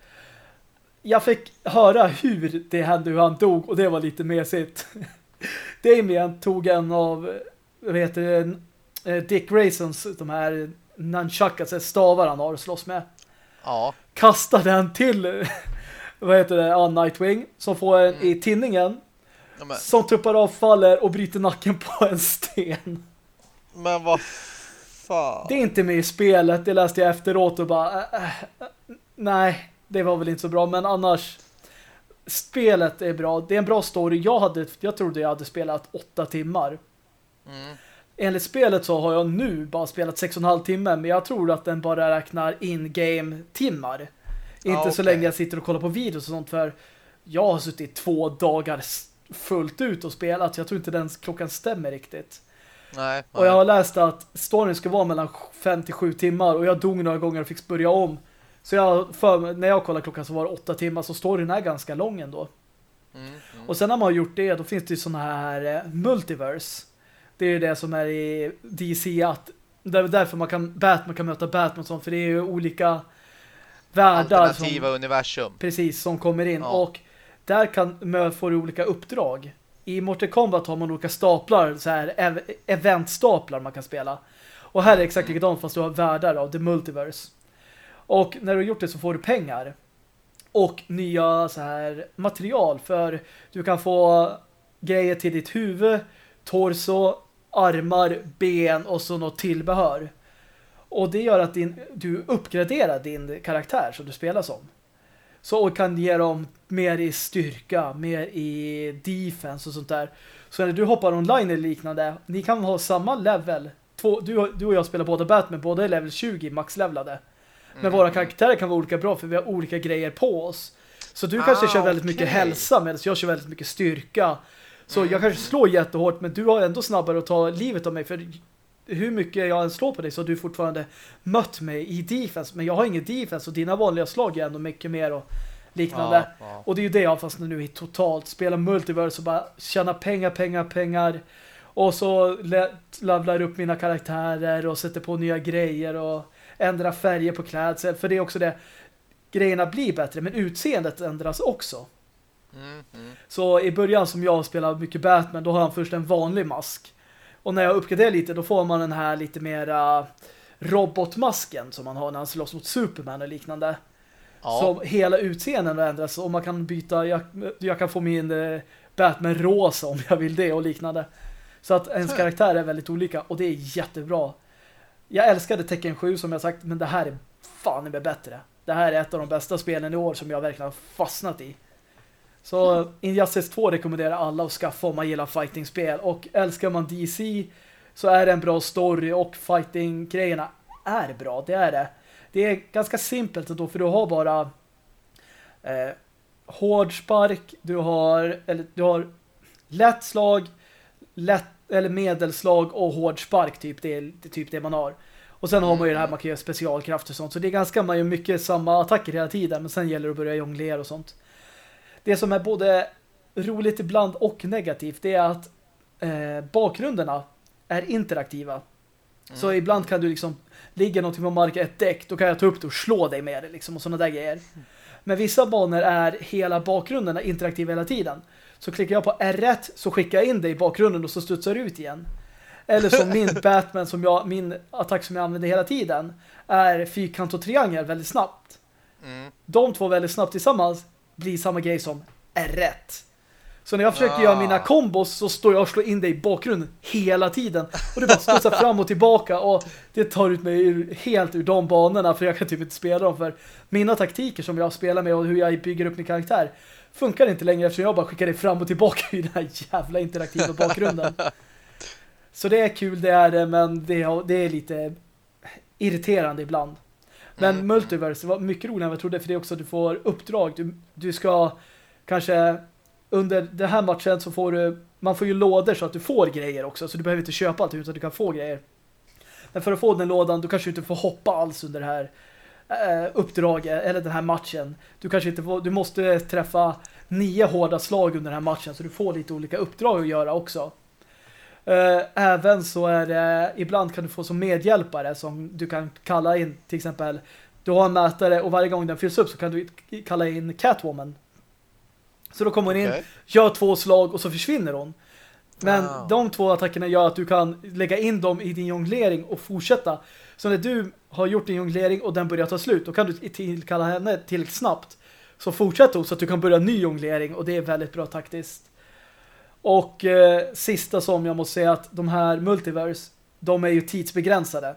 Jag fick höra hur det hände, hur han dog och det var lite mesigt. (laughs) Damien tog en av vad heter det, eh, Dick Graysons de här nunchucks, stavar han har att slåss med Ja. kastar den till (laughs) vad heter det, ja, Nightwing som får en i tinningen Ja, som tuppar av, faller och bryter nacken på en sten. men vad fan. Det är inte med i spelet, det läste jag efteråt och bara äh, äh, nej, det var väl inte så bra, men annars spelet är bra, det är en bra story. Jag, hade, jag trodde jag hade spelat åtta timmar. Mm. Enligt spelet så har jag nu bara spelat 6,5 timmar men jag tror att den bara räknar in-game timmar. Inte så okej. länge jag sitter och kollar på videos och sånt för jag har suttit två dagar fullt ut och spelat så jag tror inte den klockan stämmer riktigt. Nej. Och jag har läst att storyn ska vara mellan 5 till 7 timmar och jag dog några gånger och fick börja om. Så jag, för, när jag kollade klockan så var det 8 timmar så storyn är ganska lång ändå. Mm. Mm. Och sen när man har gjort det, då finns det ju såna här eh, multiverse. Det är ju det som är i DC att Det är därför man kan, Batman kan möta Batman och sånt, för det är ju olika världar. Alternativa som, universum. Precis, som kommer in. Ja. Och där kan får du olika uppdrag. I Mortal Kombat har man olika staplar, så här ev eventstaplar man kan spela. Och här är det exakt likadant fast du har världar av The Multiverse. Och när du har gjort det så får du pengar. Och nya så här material för du kan få grejer till ditt huvud, torso, armar, ben och så något tillbehör. Och det gör att din, du uppgraderar din karaktär som du spelar som. Så och kan ge dem mer i styrka, mer i defense och sånt där. Så när du hoppar online eller liknande, ni kan ha samma level. Två, du, du och jag spelar båda Batman, båda är level 20 maxlevlade. Men våra karaktärer kan vara olika bra för vi har olika grejer på oss. Så du kanske Ah, kör väldigt mycket okej. hälsa medan jag kör väldigt mycket styrka. Så jag kanske slår jättehårt men du har ändå snabbare att ta livet av mig för hur mycket jag än slår på dig så har du fortfarande mött mig i defense. Men jag har ingen defense och dina vanliga slag är ändå mycket mer och liknande. Ja, ja. Och det är ju det jag fastnar nu i totalt. Spela multiverse och bara tjäna pengar, pengar, pengar. Och så levlar upp mina karaktärer och sätter på nya grejer och ändra färger på klädsel. För det är också det. Grejerna blir bättre men utseendet ändras också. Mm, mm. Så i början som jag spelar mycket Batman då har han först en vanlig mask. Och när jag uppgraderar lite då får man den här lite mera robotmasken som man har när han slåss mot Superman och liknande. Ja. Så hela utseendet ändras och man kan byta, jag, jag kan få min eh, Batman rosa om jag vill det och liknande. Så att ens karaktär är väldigt olika och det är jättebra. Jag älskade Tekken 7 som jag sagt, men det här är fan med bättre. Det här är ett av de bästa spelen i år som jag verkligen har fastnat i. Så eh, Injustice 2 rekommenderar alla att skaffa om man gillar fighting-spel. Och älskar man DC så är det en bra story och fighting-grejerna är bra, det är det. Det är ganska simpelt då för du har bara eh, hård spark, du har, eller, du har lätt slag, lätt, eller medelslag och hård spark typ, det är, det är typ det man har. Och sen har man ju det här, man kan göra specialkrafter och sånt. Så det är ganska, man gör mycket samma attacker hela tiden. Men sen gäller det att börja jonglera och sånt. Det som är både roligt ibland och negativt, det är att eh, bakgrunderna är interaktiva. Så ibland kan du liksom ligga någonting på marken, ett däck, då kan jag ta upp det och slå dig med det liksom och sådana där grejer. Men vissa banor är hela bakgrunderna interaktiva hela tiden. Så klickar jag på R1 så skickar jag in dig i bakgrunden och så studsar du ut igen. Eller som min (laughs) Batman, som jag, min attack som jag använder hela tiden, är fyrkant och triangel väldigt snabbt. Mm. De två väldigt snabbt tillsammans blir samma grej som R1. Så när jag försöker Ah. göra mina kombos så står jag och slår in dig i bakgrunden hela tiden. Och det bara studsar (laughs) fram och tillbaka och det tar ut mig ur, helt ur de banorna för jag kan typ inte spela dem för mina taktiker som jag spelar med och hur jag bygger upp min karaktär funkar inte längre eftersom jag bara skickar dig fram och tillbaka i den här jävla interaktiva bakgrunden. Så det är kul, det är det, men det är, det är lite irriterande ibland. Men Mm. Multiverse var mycket roligare än vad jag trodde för det är också att du får uppdrag. Du, du ska kanske under den här matchen så får du man får ju lådor så att du får grejer också så du behöver inte köpa allt utan du kan få grejer. Men för att få den lådan då kanske du inte får hoppa alls under det här eh, uppdraget eller den här matchen. Du kanske inte får, du måste träffa nio hårda slag under den här matchen så du får lite olika uppdrag att göra också. Eh, Även så är det ibland kan du få som medhjälpare som du kan kalla in till exempel du har en mätare och varje gång den fylls upp så kan du kalla in Catwoman. Så då kommer hon in, gör två slag och så försvinner hon. Men Wow. de två attackerna gör att du kan lägga in dem i din jonglering och fortsätta. Så när du har gjort din jonglering och den börjar ta slut, då kan du tillkalla henne tillräckligt snabbt. Så fortsätter hon så att du kan börja en ny jonglering och det är väldigt bra taktiskt. Och eh, sista som jag måste säga att de här multiverse, de är ju tidsbegränsade.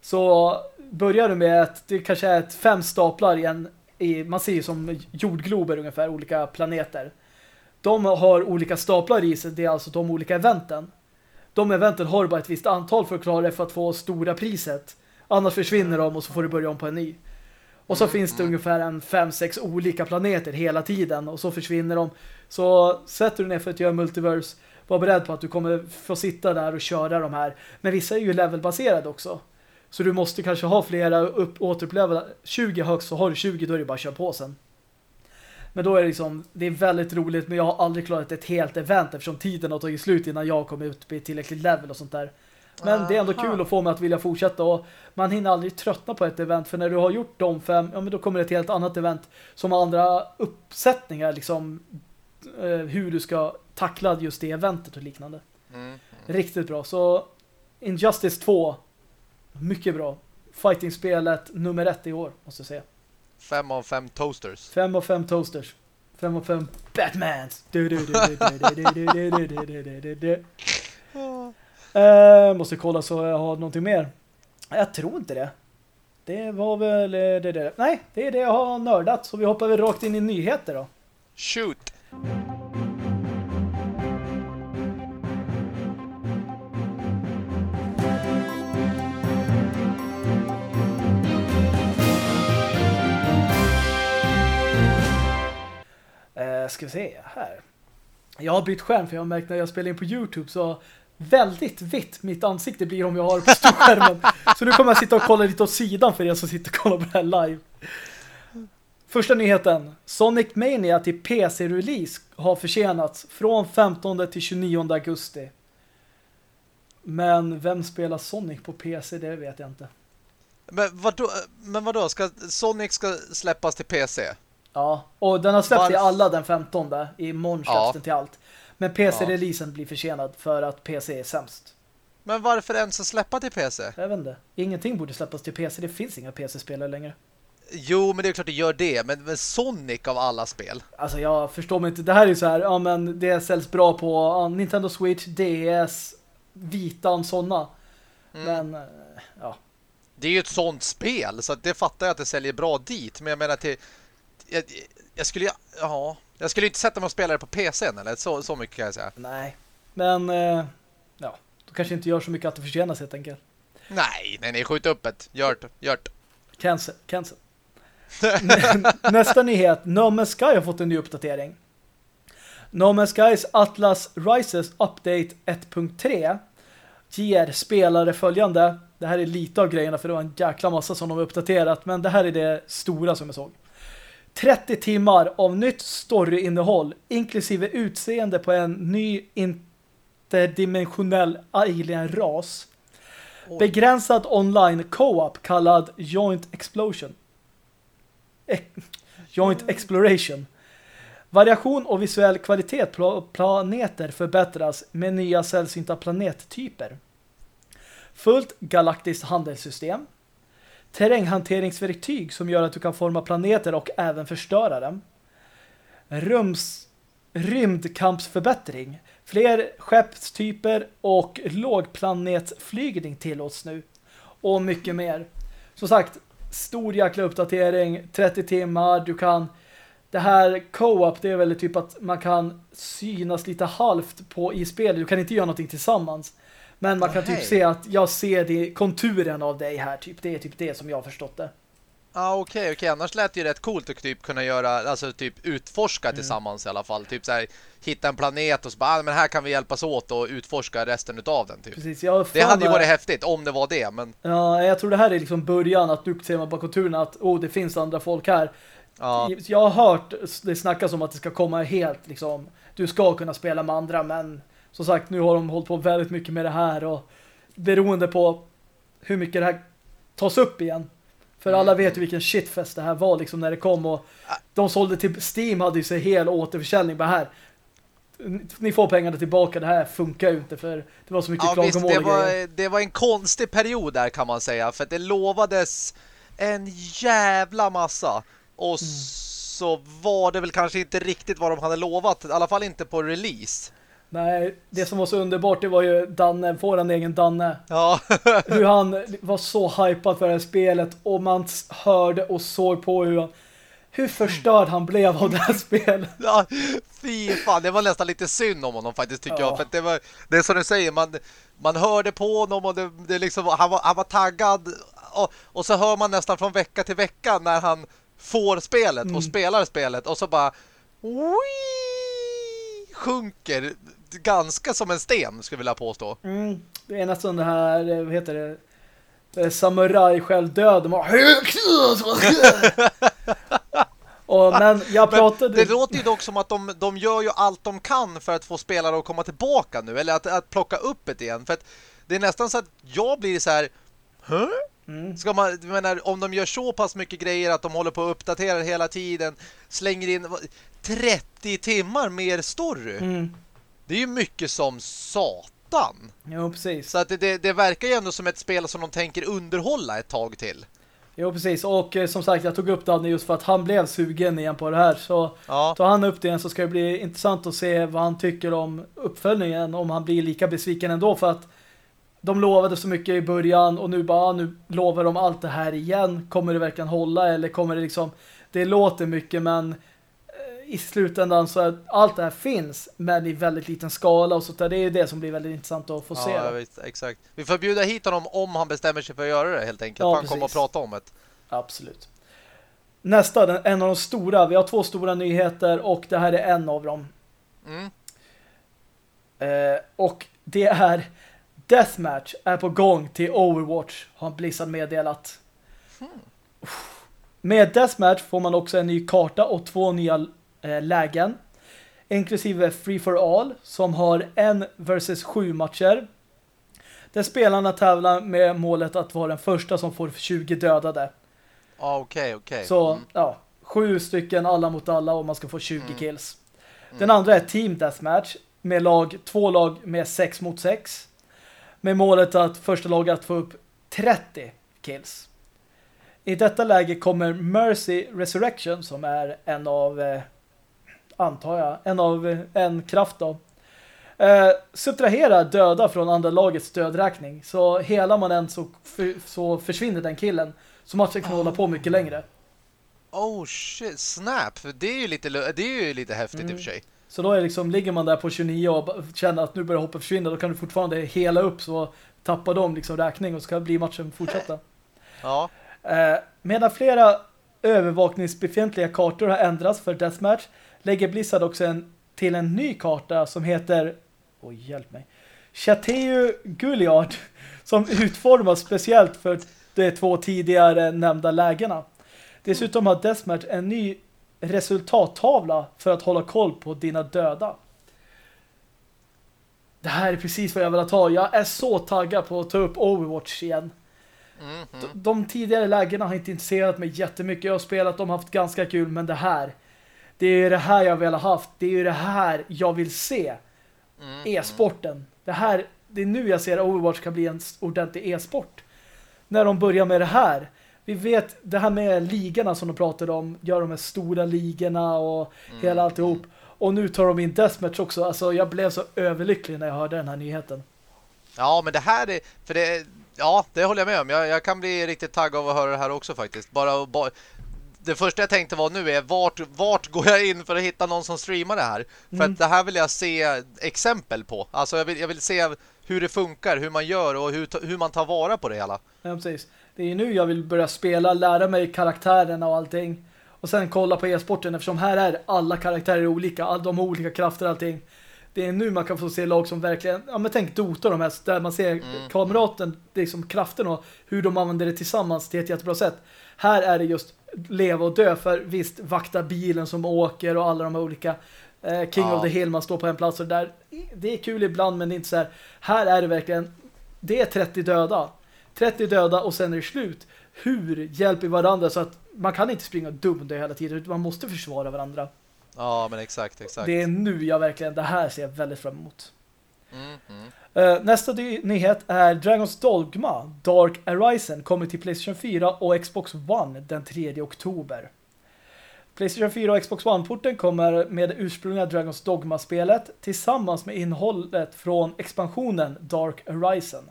Så börjar du med att det kanske är ett fem staplar i en, i, man ser ju som jordglober ungefär, olika planeter. De har olika staplar i sig, det är alltså de olika eventen. De eventen har bara ett visst antal för att klara det för att få stora priset. Annars försvinner de och så får du börja om på en ny. Och så finns det ungefär en fem sex olika planeter hela tiden och så försvinner de. Så sätter du ner för att göra multiverse, var beredd på att du kommer få sitta där och köra de här. Men vissa är ju levelbaserade också. Så du måste kanske ha flera upp, återuppleva 20 högst så har du 20 då är det bara att köra på sen. Men då är det liksom, det är väldigt roligt men jag har aldrig klarat ett helt event eftersom tiden har tagit slut innan jag kom ut på tillräckligt level och sånt där. Men det är ändå Aha. kul att få mig att vilja fortsätta och man hinner aldrig tröttna på ett event för när du har gjort de fem, ja men då kommer det ett helt annat event som har andra uppsättningar liksom eh, hur du ska tackla just det eventet och liknande. Mm. Riktigt bra. Så Injustice 2 mycket bra. Fighting-spelet nummer ett i år, måste jag säga. Fem av fem toasters. Fem av fem toasters. Fem av fem Batmans. Du, du, du, du, du, du, du, du, du, du, du, du, du, du. Eh, måste kolla så jag har någonting mer. Jag tror inte det. Det var väl eh, det, det. Nej, det är det jag har nördat. Så vi hoppar väl rakt in i nyheter då. Shoot! Eh, ska vi se här. Jag har bytt skärm för jag har märkt när jag spelar in på Youtube så väldigt vitt mitt ansikte blir om jag har på storskärmen. så nu kommer jag sitta och kolla lite åt sidan för er som sitter och kollar på det här live. Första nyheten. Sonic Mania till PC-release har försenats från 15 till 29 augusti. Men vem spelar Sonic på PC, det vet jag inte. Men vadå, men vadå? Ska, Sonic ska släppas till PC? Ja, och den har släppts till alla den 15. Imorgon släpps Ja. den till allt. Men PC-releasen blir försenad för att PC är sämst. Men varför ens släppa till PC? Jag vet inte. Ingenting borde släppas till PC. Det finns inga PC-spelare längre. Jo, men det är klart det gör det. Men, men Sonic av alla spel. Alltså jag förstår mig inte. Det här är ju så här, ja men det säljs bra på ja, Nintendo Switch, DS, Vitan, sådana. Mm. Men eh, ja. Det är ju ett sånt spel, så det fattar jag att det säljer bra dit. Men jag menar till... Jag, jag skulle. Ja... Jag skulle inte sätta mig och spela det på PC eller så, så mycket kan jag säga. Nej. Men eh, ja, då kanske inte gör så mycket att det försenas helt enkelt. Nej, nej, nej, skjut upp ett. Gör det, gör det. Cancel, cancel. (laughs) Nästa nyhet. No Man's Sky har fått en ny uppdatering. No Man's Skys Atlas Rises Update 1.3 ger spelare följande. Det här är lite av grejerna för det var en jäkla massa som de har uppdaterat. Men det här är det stora som jag såg. 30 timmar av nytt storyinnehåll inklusive utseende på en ny interdimensionell alien-ras. Begränsad online co-op kallad Joint Explosion. E Joint Exploration. Variation och visuell kvalitet på planeter förbättras med nya sällsynta planettyper. Fullt galaktiskt handelssystem. Terränghanteringsverktyg som gör att du kan forma planeter och även förstöra dem. Rums rymdkampsförbättring. Fler skeppstyper och lågplanetflygning tillåts nu. Och mycket mer. Som sagt, stor jäkla uppdatering. 30 timmar, du kan... Det här co-op, det är väl typ att man kan synas lite halvt på i spelet. Du kan inte göra någonting tillsammans. Men man kan Nej. typ se att jag ser det, konturen av dig här. Typ. Det är typ det som jag har förstått det. Ja, ah, okej, okej. Annars lät det ju rätt coolt att typ kunna göra, alltså typ utforska Mm. tillsammans i alla fall. Typ så här, hitta en planet och så bara, ah, men här kan vi hjälpas åt och utforska resten utav den typ. Precis, jag Det hade ju varit häftigt om det var det, men Ja, jag tror det här är liksom början att du ser man på konturerna att oh, det finns andra folk här. ja. Jag har hört det snackas om att det ska komma helt liksom, du ska kunna spela med andra men som sagt nu har de hållit på väldigt mycket med det här och beroende på hur mycket det här tas upp igen. För alla vet ju vilken shitfest det här var liksom när det kom och de sålde till Steam hade ju sig hel återförsäljning bara här. Ni får pengarna tillbaka, det här funkar ju inte för det var så mycket Ja, klagomål det var, det var en konstig period där kan man säga. För det lovades en jävla massa. Och Mm. så var det väl kanske inte riktigt vad de hade lovat. I alla fall inte på release. Nej, det som var så underbart det var ju Danne, våran egen Danne. Ja, (laughs) Hur han var så hypad för det här spelet och man hörde och såg på hur han, hur förstörd han blev av det här (laughs) spelet. ja fy fan. Det var nästan lite synd om honom faktiskt tycker Ja. jag. För det var, det är som du säger, man, man hörde på honom och det, det liksom, han, var, han var taggad. Och, och så hör man nästan från vecka till vecka när han får spelet Mm. och spelar spelet. Och så bara... Wii, sjunker ganska som en sten skulle jag vilja påstå. Mm, det är nästan det här, eh, vad heter det? Eh, Samurai självdöd. (laughs) och, men jag Men pratade... det låter ju dock som att de, de gör ju allt de kan för att få spelare att komma tillbaka nu. Eller att, att plocka upp det igen. För att Det är nästan så att jag blir så här Huh? Mm. Ska man, menar, om de gör så pass mycket grejer att de håller på att uppdatera hela tiden, slänger in 30 timmar mer story. Mm. Det är ju mycket som satan. Jo, precis. Så att det, det, det verkar ju ändå som ett spel som de tänker underhålla ett tag till. Jo, precis. Och eh, som sagt, jag tog upp Danny just för att han blev sugen igen på det här. Så Ja, tar han upp det igen så ska det bli intressant att se vad han tycker om uppföljningen. Om han blir lika besviken ändå för att de lovade så mycket i början och nu bara, nu lovar de allt det här igen. Kommer det verkligen hålla eller kommer det liksom, det låter mycket men i slutändan så är allt det här finns men i väldigt liten skala och så där. Det är ju det som blir väldigt intressant att få se. ja då. jag vet, exakt. Vi får bjuda hit honom om han bestämmer sig för att göra det helt enkelt. Ja, Ja, han kommer att prata om det. Absolut. Nästa, den, en av de stora. Vi har två stora nyheter och det här är en av dem. Mm. Eh, och det är Deathmatch är på gång till Overwatch har Blizzard meddelat. Med Deathmatch får man också en ny karta och två nya lägen. Inklusive Free for All som har en versus sju matcher. Där spelarna tävlar med målet att vara den första som får 20 dödade. Ja, okej, okej. Så, Mm. ja, sju stycken alla mot alla och man ska få 20 kills. Den andra är Team Deathmatch med lag, två lag med 6 mot 6. Med målet att första laget få upp 30 kills. I detta läge kommer Mercy Resurrection som är en av eh, antar jag, en av en kraft då. Eh, subtrahera döda från andra lagets dödräkning. Så hela man en så, så försvinner den killen. Så matchen kan hålla på mycket längre. Oh shit, snap. Det är ju lite, det är ju lite häftigt Mm. i och för sig. Så då är liksom, ligger man där på 29 och känner att nu börjar hoppet försvinna, då kan du fortfarande hela upp så tappar de liksom räkning och ska bli matchen fortsätta. Ja. Eh, medan flera övervakningsbefintliga kartor har ändrats för Deathmatch lägger Blizzard också en, till en ny karta som heter oj hjälp mig Chateu Gulliard som utformas speciellt för de två tidigare nämnda lägena. Dessutom har Deathmatch en ny resultattavla för att hålla koll på dina döda. Det här är precis vad jag vill ha. Jag är så taggad på att ta upp Overwatch igen. Mm, De, de tidigare lägena har inte intresserat mig jättemycket. Jag har spelat dem, haft ganska kul, men det här det är ju det här jag vill ha haft. Det är ju det här jag vill se. Mm, E-sporten. Det här, det är nu jag ser att Overwatch kan bli en ordentlig e-sport. När de börjar med det här. Vi vet det här med ligorna som de pratade om. Gör de här stora ligorna och mm, hela alltihop. Och nu tar de in Deathmatch också. Alltså jag blev så överlycklig när jag hörde den här nyheten. Ja, men det här är... För det, ja, det håller jag med om. Jag, jag kan bli riktigt taggad av att höra det här också faktiskt. Bara, bara det första jag tänkte var nu är vart, vart går jag in för att hitta någon som streamar det här? För Mm. att det här vill jag se exempel på. Alltså jag vill, jag vill se hur det funkar, hur man gör och hur, hur man tar vara på det hela. Ja, precis. Det är nu jag vill börja spela, lära mig karaktärerna och allting. Och sen kolla på e-sporten eftersom här är alla karaktärer olika. All, de har olika krafter och allting. Det är nu man kan få se lag som verkligen, ja men tänk Dota de här, där man ser kameraten, liksom kraften och hur de använder det tillsammans till ett jättebra sätt. Här är det just leva och dö för visst vakta bilen som åker och alla de här olika eh, King Ja. of the Hill man står på en plats och där det är kul ibland men det är inte så här. Här är det verkligen det är 30 döda. 30 döda och sen är det slut. Hur hjälper varandra så att man kan inte springa dumt hela tiden utan man måste försvara varandra. Ja, men exakt, exakt. Det är nu jag verkligen, det här ser jag väldigt fram emot. Mm, mm. Eh, nästa nyhet är Dragons Dogma Dark Arisen kommer till Playstation 4 och Xbox One den 3 oktober. Playstation 4 och Xbox One-porten kommer med det ursprungliga Dragons Dogma-spelet tillsammans med innehållet från expansionen Dark Arisen.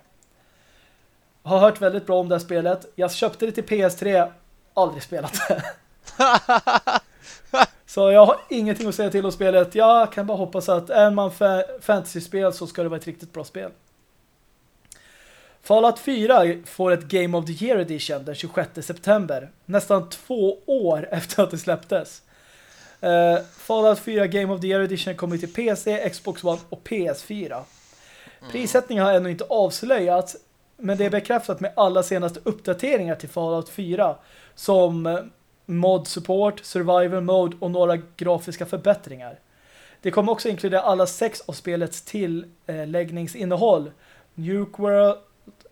Har hört väldigt bra om det här spelet. Jag köpte det till PS3, aldrig spelat det. (laughs) Så jag har ingenting att säga till om spelet. Jag kan bara hoppas att är man fa- fantasy-spel så ska det vara ett riktigt bra spel. Fallout 4 får ett Game of the Year Edition den 26 september. Nästan två år (laughs) efter att det släpptes. Uh, Fallout 4 Game of the Year Edition kommer till PC, Xbox One och PS4. Prissättningen har ännu inte avslöjats men det är bekräftat med alla senaste uppdateringar till Fallout 4 som eh, mod support, survival mode och några grafiska förbättringar. Det kommer också inkludera alla sex av spelets tilläggningsinnehåll Nuke World,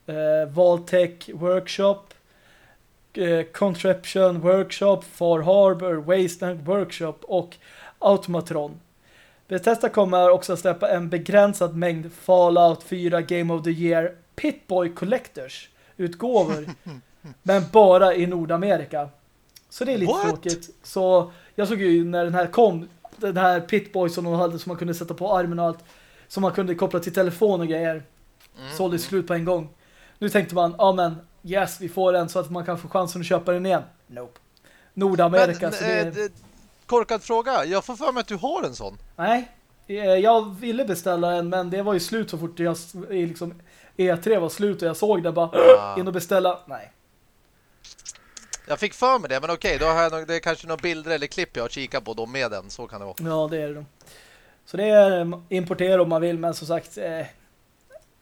eh, Valtech Workshop, eh, Contraption Workshop, Far Harbor, Wasteland Workshop och Automatron. Bethesda kommer också att släppa en begränsad mängd Fallout 4 Game of the Year Pitboy Collectors utgåvor (laughs) men bara i Nordamerika. Så det är lite What? tråkigt. Så jag såg ju när den här kom, den här Pitboy som de hade som man kunde sätta på armen och allt som man kunde koppla till telefon och grejer. Mm. Sålde slut på en gång. Nu tänkte man, ja men yes, vi får den så att man kan få chansen att köpa den igen. Nope. Nordamerika, Men, så det... eh, d- korkad fråga. Jag får för mig att du har en sån. Nej, eh, jag ville beställa en men det var ju slut så fort jag liksom E3 var slut och jag såg det bara Ah. in och beställa. Nej. Jag fick för mig det, men okej, då har jag nog, det är kanske några bilder eller klipp jag har kikat på då med den, så kan det vara. Ja, det är det. Så det är eh, importera om man vill men som sagt eh,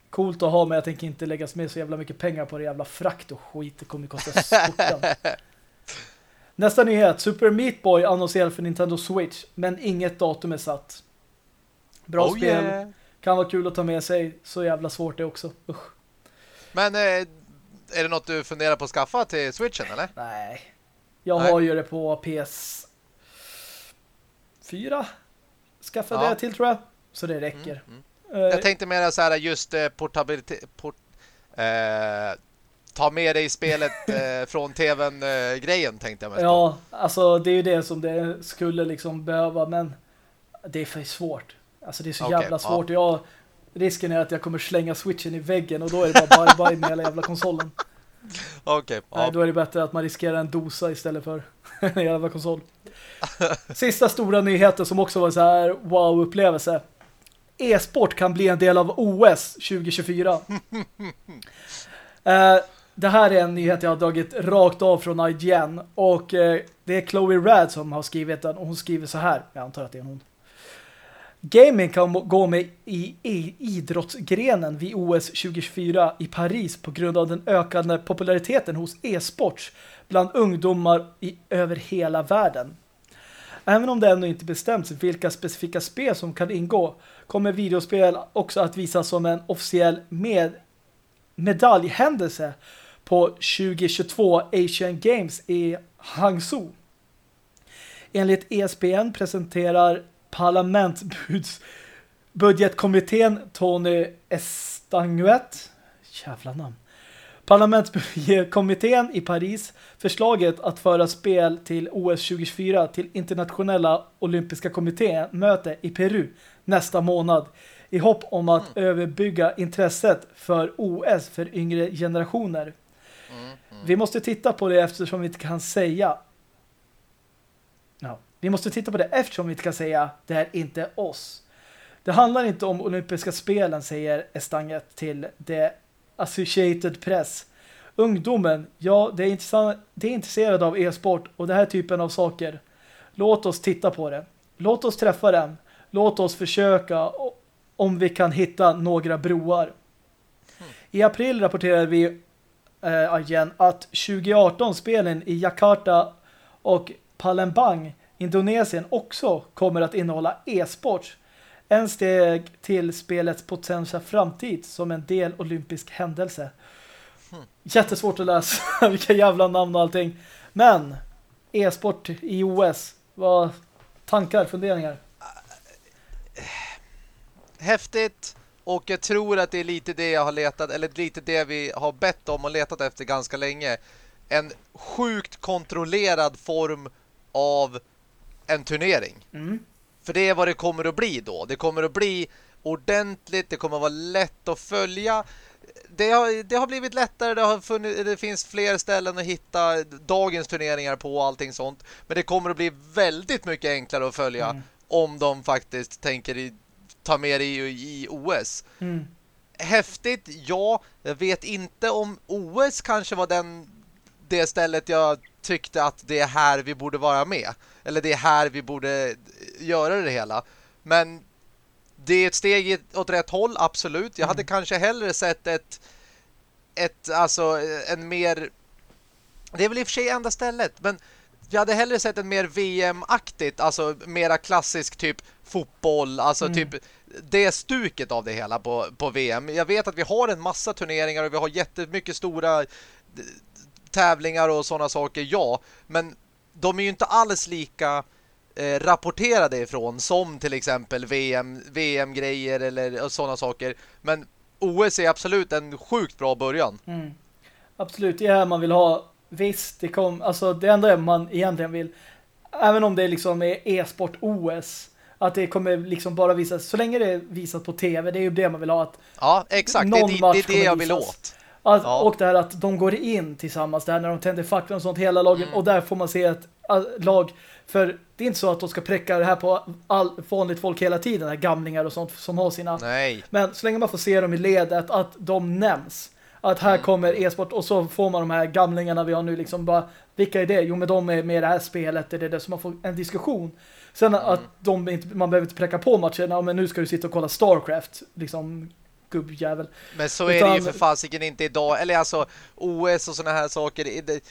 coolt att ha men jag tänker inte lägga med så jävla mycket pengar på det jävla frakt och skit. Det kommer kosta skjortan. (laughs) Nästa nyhet. Super Meat Boy annonserar för Nintendo Switch men inget datum är satt. Bra Oh, spel. yeah. Kan vara kul att ta med sig. Så jävla svårt det också. Usch. Men eh, är det något du funderar på att skaffa till Switchen, eller? Nej. Jag Nej. har ju det på PS 4. Skaffade Ja. jag till tror jag. Så det räcker. Mm, Eh, Jag tänkte mer så här just eh, portabilitet... Port, eh, ta med dig spelet (laughs) eh, från tvn-grejen, tänkte jag mest på. Ja, alltså det är ju det som det skulle liksom behöva, men det är för svårt. Alltså det är så Okej, jävla ja. svårt. Jag, risken är att jag kommer slänga switchen i väggen och då är det bara bye-bye med hela jävla konsolen. (laughs) Okej, ja. Nej, då är det bättre att man riskerar en dosa istället för (laughs) en jävla konsol. Sista stora nyheten som också var så här wow-upplevelse. E-sport kan bli en del av OS 2024. (laughs) Eh, det här är en nyhet jag har dragit rakt av från IGN och eh, det är Chloe Rad som har skrivit den och hon skriver så här. Jag antar att det är hon. Gaming kan gå med i, i idrottsgrenen vid OS 2024 i Paris på grund av den ökande populariteten hos e-sport bland ungdomar i, över hela världen. Även om det ännu inte bestämts vilka specifika spel som kan ingå kommer videospel också att visas som en officiell med medaljhändelse på 2022 Asian Games i Hangzhou. Enligt ESPN presenterar parlamentsbuds budgetkommittén Tony Estanguet. Jävla namn. Parlamentskommittén i Paris förslaget att föra spel till OS 2024 till internationella olympiska kommittémöte i Peru nästa månad i hopp om att överbygga intresset för OS för yngre generationer. Mm, Vi måste titta på det eftersom vi inte kan säga vi måste titta på det eftersom vi inte kan säga det är inte oss. Det handlar inte om olympiska spelen, säger Estanget till The Associated Press. Ungdomen, ja, det är, det är intresserad av e-sport och den här typen av saker. Låt oss titta på det. Låt oss träffa den. Låt oss försöka om vi kan hitta några broar. I april rapporterade vi eh, igen att 2018-spelen i Jakarta och Palembang, Indonesien också kommer att innehålla e-sport. En steg till spelets potentiella framtid som en del olympisk händelse. Jättesvårt att läsa (laughs) vilka jävla namn och allting. Men e-sport i OS, vad tankar, funderingar? Häftigt. Och jag tror att det är lite det jag har letat, eller lite det vi har bett om och letat efter ganska länge. En sjukt kontrollerad form av en turnering. Mm. För det är vad det kommer att bli då. Det kommer att bli ordentligt, det kommer att vara lätt att följa. Det har, det har blivit lättare, det, har funnits, det finns fler ställen att hitta dagens turneringar på och allting sånt. Men det kommer att bli väldigt mycket enklare att följa Mm. om de faktiskt tänker i, ta med det i, i OS. Mm. Häftigt, ja. Jag vet inte om OS kanske var den det stället jag tyckte att det är här vi borde vara med. Eller det är här vi borde göra det hela. Men det är ett steg åt rätt håll, absolut. Jag hade kanske hellre sett ett, ett alltså en mer... Det är väl i och för sig enda stället, men vi hade hellre sett en mer VM-aktigt, alltså mera klassisk typ fotboll, alltså mm. typ det stuket av det hela på, på VM. Jag vet att vi har en massa turneringar och vi har jättemycket stora tävlingar och sådana saker, ja. Men de är ju inte alls lika eh, rapporterade ifrån som till exempel VM, VM-grejer eller sådana saker. Men OS är absolut en sjukt bra början. Mm. Absolut, det är här man vill ha. Visst, det kom, alltså det enda man egentligen vill, även om det liksom är e-sport OS, att det kommer liksom bara visas, så länge det är visat på tv, det är ju det man vill ha. Att ja, exakt, det, det, det är det jag vill åt. Att, ja. Och det här att de går in tillsammans, det här när de tänder facklan och sånt, hela lagen, mm. och där får man se ett lag, för det är inte så att de ska präcka det här på all, vanligt folk hela tiden, här gamlingar och sånt som har sina. Nej. Men så länge man får se dem i ledet, att de nämns. Att här mm. kommer e-sport och så får man de här gamlingarna vi har nu liksom bara, vilka är det? Jo men de är med i det här spelet, det är det som man får en diskussion. Sen mm. att de inte, man behöver inte präcka på matcherna, men nu ska du sitta och kolla Starcraft, liksom gubbjävel. Men så Utan... är det ju för fasiken inte idag. Eller alltså OS och såna här saker. Det,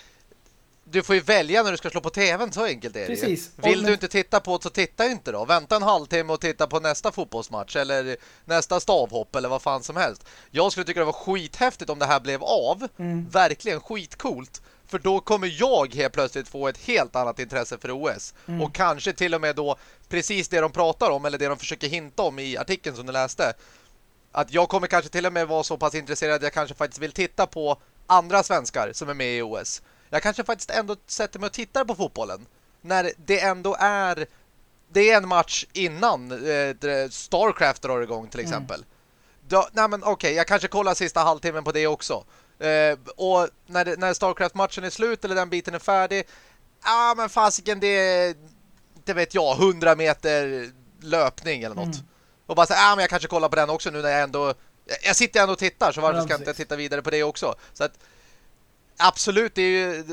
du får ju välja när du ska slå på tvn, så enkelt är det Precis. Vill du inte titta på så titta inte då. Vänta en halvtimme och titta på nästa fotbollsmatch eller nästa stavhopp eller vad fan som helst. Jag skulle tycka det var skithäftigt om det här blev av. Mm. Verkligen skitcoolt. För då kommer jag helt plötsligt få ett helt annat intresse för OS. Mm. Och kanske till och med då precis det de pratar om eller det de försöker hinta om i artikeln som du läste. Att jag kommer kanske till och med vara så pass intresserad att jag kanske faktiskt vill titta på andra svenskar som är med i OS. Jag kanske faktiskt ändå sätter mig och tittar på fotbollen. När det ändå är det är en match innan eh, Starcraft drar igång till mm. exempel. Mm. Då, nej men okej, okay, jag kanske kollar sista halvtimmen på det också. Eh, och när, det, när Starcraft-matchen är slut eller den biten är färdig, ja ah, men fasiken det det vet jag, 100 meter löpning eller något. Mm. Och bara säga, ah, men jag kanske kollar på den också nu när jag ändå jag sitter ändå och tittar så varför ska jag inte titta vidare på det också? Så att absolut, det, är ju,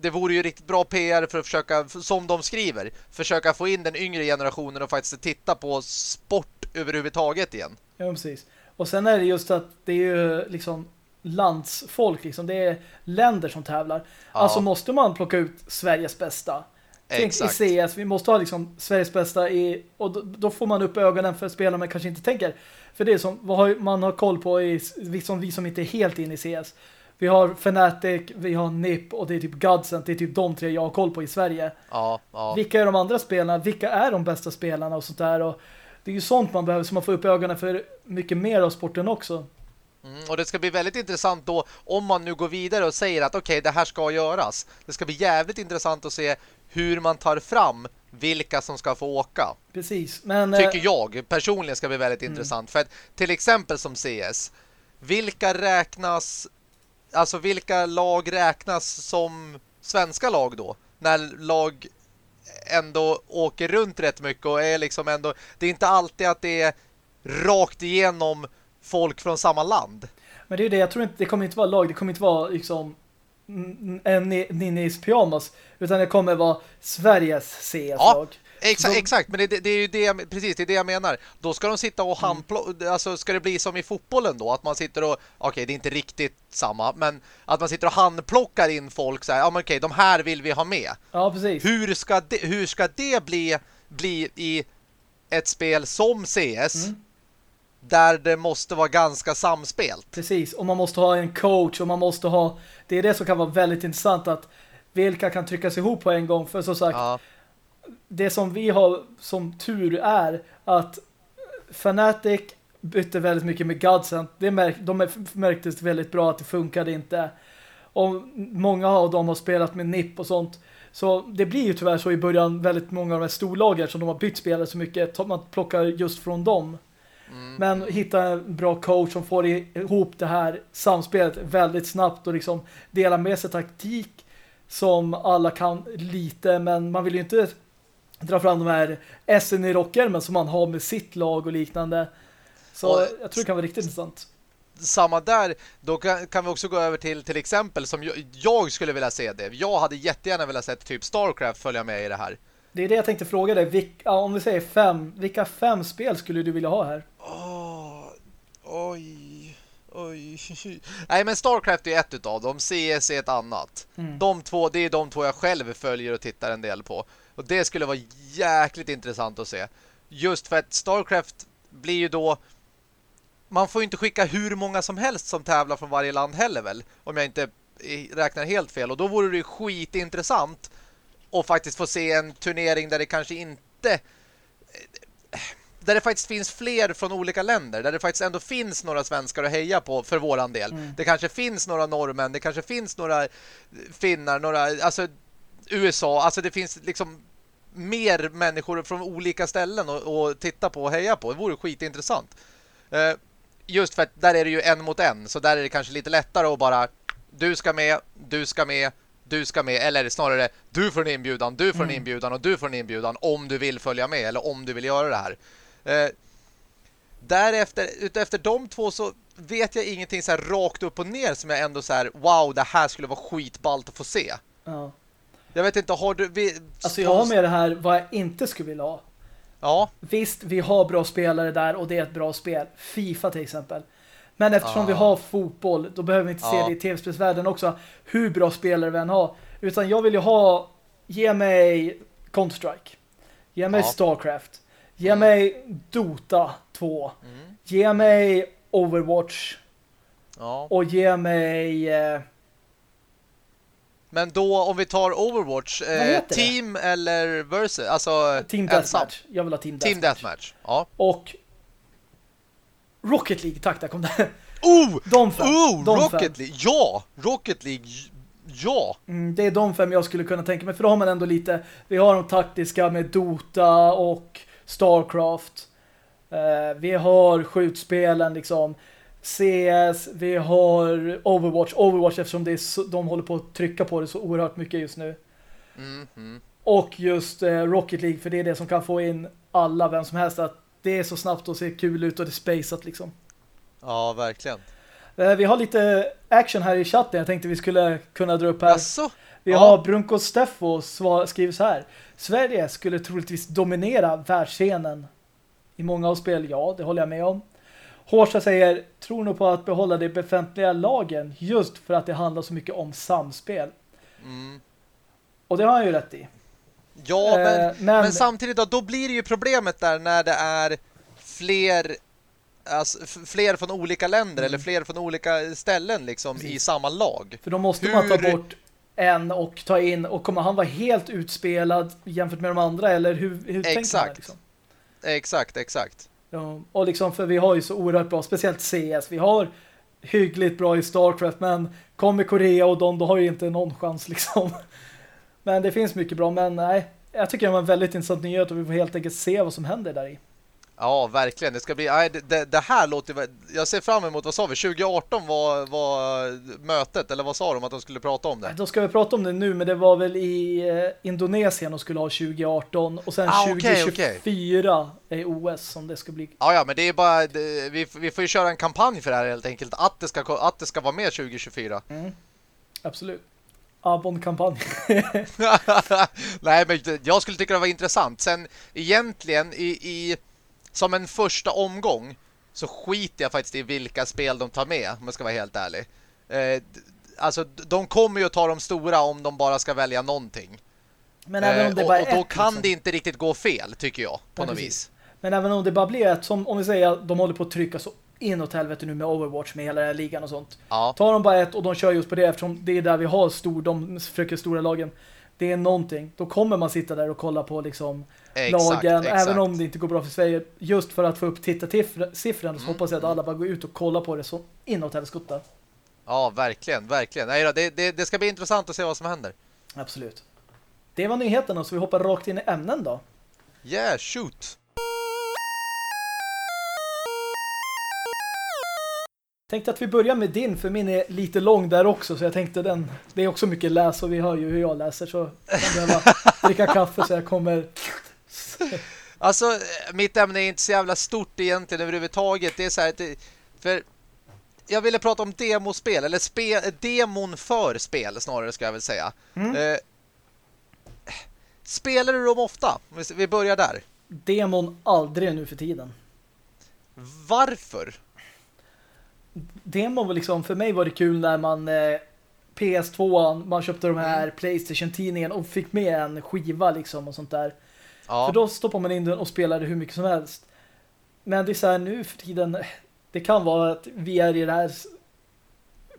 det vore ju riktigt bra PR för att försöka, som de skriver, försöka få in den yngre generationen och faktiskt titta på sport överhuvudtaget igen. Ja, precis. Och sen är det just att det är ju liksom landsfolk, liksom. det är länder som tävlar. Ja. Alltså måste man plocka ut Sveriges bästa. Exakt. i CS, vi måste ha liksom Sveriges bästa i, och då, då, får man upp ögonen för spelare man kanske inte tänker. För det är som vad man har koll på i, som vi som inte är helt inne i CS. Vi har Fnatic, vi har NIP och det är typ Godsent. Det är typ de tre jag har koll på i Sverige. Ja, ja. Vilka är de andra spelarna? Vilka är de bästa spelarna och sånt där? Och det är ju sånt man behöver så man får upp ögonen för mycket mer av sporten också. Mm, och det ska bli väldigt intressant då om man nu går vidare och säger att okej, okay, det här ska göras. Det ska bli jävligt intressant att se hur man tar fram vilka som ska få åka. Precis. Men, Tycker eh, jag personligen ska bli väldigt mm. intressant. För att till exempel som CS, vilka räknas alltså vilka lag räknas som svenska lag då? När lag ändå åker runt rätt mycket och är liksom ändå, det är inte alltid att det är rakt igenom folk från samma land. Men det är ju det, jag tror inte, det kommer inte vara lag, det kommer inte vara liksom en Ninnis pyjamas utan det kommer vara Sveriges CS-lag. Ja, exakt, exakt, men det, det, är ju det, precis, det är det jag menar. Då ska de sitta och handplocka, mm. alltså ska det bli som i fotbollen då, att man sitter och, okej okay, det är inte riktigt samma, men att man sitter och handplockar in folk så här, ja men okej, okay, de här vill vi ha med. Ja, precis. Hur ska det, hur ska det bli, bli i ett spel som CS? Mm där det måste vara ganska samspelt. Precis, och man måste ha en coach och man måste ha, det är det som kan vara väldigt intressant att vilka kan tryckas ihop på en gång för som sagt ja. det som vi har som tur är att Fnatic bytte väldigt mycket med Godsend. Det märk, de märktes väldigt bra att det funkade inte. Och många av dem har spelat med NIP och sånt. Så det blir ju tyvärr så i början väldigt många av de här storlager som de har bytt spelare så mycket. Man plockar just från dem. Mm. Men hitta en bra coach som får ihop det här samspelet väldigt snabbt och liksom dela med sig taktik som alla kan lite, men man vill ju inte dra fram de här SN i rockärmen som man har med sitt lag och liknande. Så och, jag tror det kan vara riktigt intressant. Samma där, då kan, kan, vi också gå över till till exempel som jag, jag, skulle vilja se det. Jag hade jättegärna velat se typ Starcraft följa med i det här. Det är det jag tänkte fråga dig. Vilka, om vi säger fem, vilka fem spel skulle du vilja ha här? Oh, oj, Oj. (laughs) Nej, men Starcraft är ett utav dem. CS är ett annat. Mm. De två, det är de två jag själv följer och tittar en del på. Och det skulle vara jäkligt intressant att se. Just för att Starcraft blir ju då... Man får ju inte skicka hur många som helst som tävlar från varje land heller väl. Om jag inte räknar helt fel. Och då vore det ju skitintressant att faktiskt få se en turnering där det kanske inte där det faktiskt finns fler från olika länder. Där det faktiskt ändå finns några svenskar att heja på för våran del. Mm. Det kanske finns några norrmän, det kanske finns några finnar, några, alltså USA. Alltså det finns liksom mer människor från olika ställen att titta på och heja på. Det vore skitintressant. Eh, Just för att där är det ju en mot en. Så där är det kanske lite lättare att bara du ska med, du ska med, du ska med. Eller snarare du får en inbjudan, du får en Mm. inbjudan och du får en inbjudan om du vill följa med eller om du vill göra det här. Eh, därefter, utefter de två så vet jag ingenting så här rakt upp och ner som jag ändå så här, wow, det här skulle vara skitballt att få se. Ja. Jag vet inte, har du... Vi, Alltså jag har med det här vad jag inte skulle vilja ha. Ja, Visst, vi har bra spelare där och det är ett bra spel. FIFA till exempel. Men eftersom Ah. vi har fotboll, då behöver vi inte se det i tv-spelsvärlden också. Hur bra spelare vi än har. Utan jag vill ju ha, ge mig Counter-Strike. Ge mig Ja. Starcraft. Ge Mm. mig Dota 2. Mm. Ge mig Overwatch. Och ge mig... Eh, Men då om vi tar Overwatch, eh, heter det? team eller versus, alltså Team ensam. Deathmatch. Jag vill ha Team Deathmatch. Team Deathmatch. Ja. Och Rocket League, tack, där kom det. Oh! De fem. Oh! de Rocket fem. League! Ja! Rocket League! Ja! Mm, det är de fem jag skulle kunna tänka mig. För då har man ändå lite... Vi har de taktiska med Dota och Starcraft. Eh, vi har skjutspelen liksom. CS, vi har Overwatch. Overwatch eftersom det är så, de håller på att trycka på det så oerhört mycket just nu. Mm, mm. Och just eh, Rocket League för det är det som kan få in alla, vem som helst. Att det är så snabbt och ser kul ut och det är spaceat liksom. Ja, verkligen. Eh, vi har lite action här i chatten. Jag tänkte vi skulle kunna dra upp här. Alltså, Vi Ja. har Brunko Steffo skriver så här. Sverige skulle troligtvis dominera världsscenen. I många av spel, ja, det håller jag med om. Hårsa säger, tror nog på att behålla de befintliga lagen just för att det handlar så mycket om samspel. mm. Och det har han ju rätt i. Ja, men, Eh, men, men samtidigt då, då blir det ju problemet där när det är fler alltså, fler från olika länder eller fler från olika ställen liksom i Mm. Precis. samma lag. för då måste man ta hur- bort en och ta in, och kommer han vara helt utspelad jämfört med de andra, eller hur, hur tänker man? Exakt. Liksom? Exakt, exakt. Ja, och liksom för vi har ju så oerhört bra, speciellt CS. Vi har hyggligt bra i Starcraft, men kommer Korea och de, då har ju inte någon chans liksom. Men det finns mycket bra, men nej. Jag tycker det var en väldigt intressant nyhet och vi får helt enkelt se vad som händer där i. Ja, verkligen. Det ska bli nej, det, det, här låter jag ser fram emot vad sa vi? 2018 var var mötet eller vad sa de att de skulle prata om det? Då ska vi prata om det nu, men det var väl i eh, Indonesien och skulle ha 2018 och sen Ah, okej, 2024 är OS som det ska bli. Ja, ja, men det är bara det, vi, vi får ju köra en kampanj för det här helt enkelt att det ska att det ska vara med 2024. Mm. Absolut. Abon-kampanj. (laughs) Nej, men jag skulle tycka det var intressant. Sen egentligen i, i som en första omgång så skiter jag faktiskt i vilka spel de tar med om jag ska vara helt ärlig. Eh, alltså de kommer ju att ta de stora om de bara ska välja någonting. Men även om det Eh, bara och, är och då ett, kan liksom. det inte riktigt gå fel tycker jag på Nej, något precis. vis. Men även om det bara blir ett, som om vi säger att de håller på att trycka så inåt helvete nu med Overwatch med hela den här ligan och sånt. Ja, Tar de bara ett och de kör just på det eftersom det är där vi har stor, de försöker stora lagen. Det är någonting. Då kommer man sitta där och kolla på liksom exakt, lagen, exakt. även om det inte går bra för Sverige. Just för att få upp tittarsiffran så Mm, hoppas jag att mm. alla bara går ut och kollar på det så inåt helskotta. Ja, verkligen, verkligen. Nej, det, det, det ska bli intressant att se vad som händer. Absolut. Det var nyheterna så vi hoppar rakt in i ämnen då. Yeah, shoot! Tänkte att vi börjar med din, för min är lite lång där också, så jag tänkte den, det är också mycket läs och vi hör ju hur jag läser så jag behöva dricka kaffe så jag kommer... Alltså, mitt ämne är inte så jävla stort egentligen överhuvudtaget. Det är så här att det, för jag ville prata om demospel, eller spe, demon för spel snarare ska jag väl säga. Mm. Eh, spelar du dem ofta? Vi börjar där. Demon aldrig nu för tiden. Varför? Demo var liksom, för mig var det kul när man eh, PS2, man köpte de här Mm. Playstation-tidningen och fick med en skiva liksom och sånt där. Ja. För då stoppar man in den och spelade hur mycket som helst. Men det är så här nu för tiden, det kan vara att vi är i det här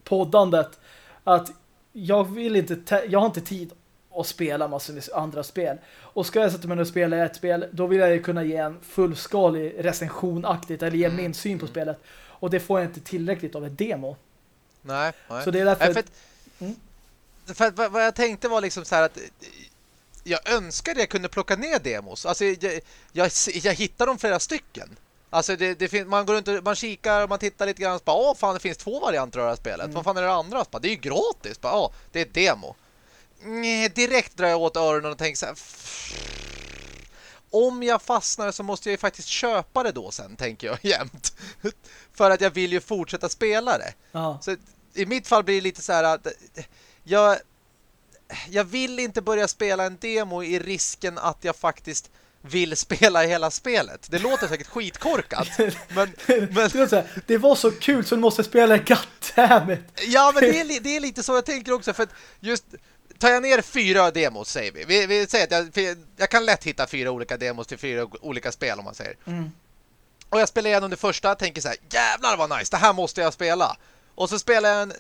poddandet att jag vill inte, te- jag har inte tid att spela massor med andra spel. Och ska jag sätta mig och spela ett spel, då vill jag ju kunna ge en fullskalig recensionaktigt eller ge Mm. min syn på spelet. Och det får jag inte tillräckligt av ett demo. Nej, nej. Så det är därför... Nej, för att, Mm. för att vad jag tänkte var liksom så här att jag önskade jag kunde plocka ner demos. Alltså jag, jag, jag hittar dem flera stycken. Alltså det, det finns, man går runt och man kikar och man tittar lite grann och bara, åh fan det finns två varianter av det här spelet. Mm. Vad fan är det andra? Så Bara, det är ju gratis. Bara, åh, det är ett demo. Nej, direkt drar jag åt öronen och tänker så här. Om jag fastnar så måste jag ju faktiskt köpa det då sen, tänker jag (laughs) jämt. För att jag vill ju fortsätta spela det. Ja. Så i mitt fall blir det lite så här att jag, jag vill inte börja spela en demo i risken att jag faktiskt vill spela hela spelet. Det låter säkert skitkorkat. (laughs) Men, men Det, var så kul så du måste spela goddammit. ja, men det är, det är lite så jag tänker också. För att just tar jag ner fyra demos, säger vi. Vi, vi säger att jag, jag kan lätt hitta fyra olika demos till fyra olika spel om man säger. Mm. Och jag spelar igenom det första tänker så här, jävlar vad nice, det här måste jag spela. Och så spelar jag en,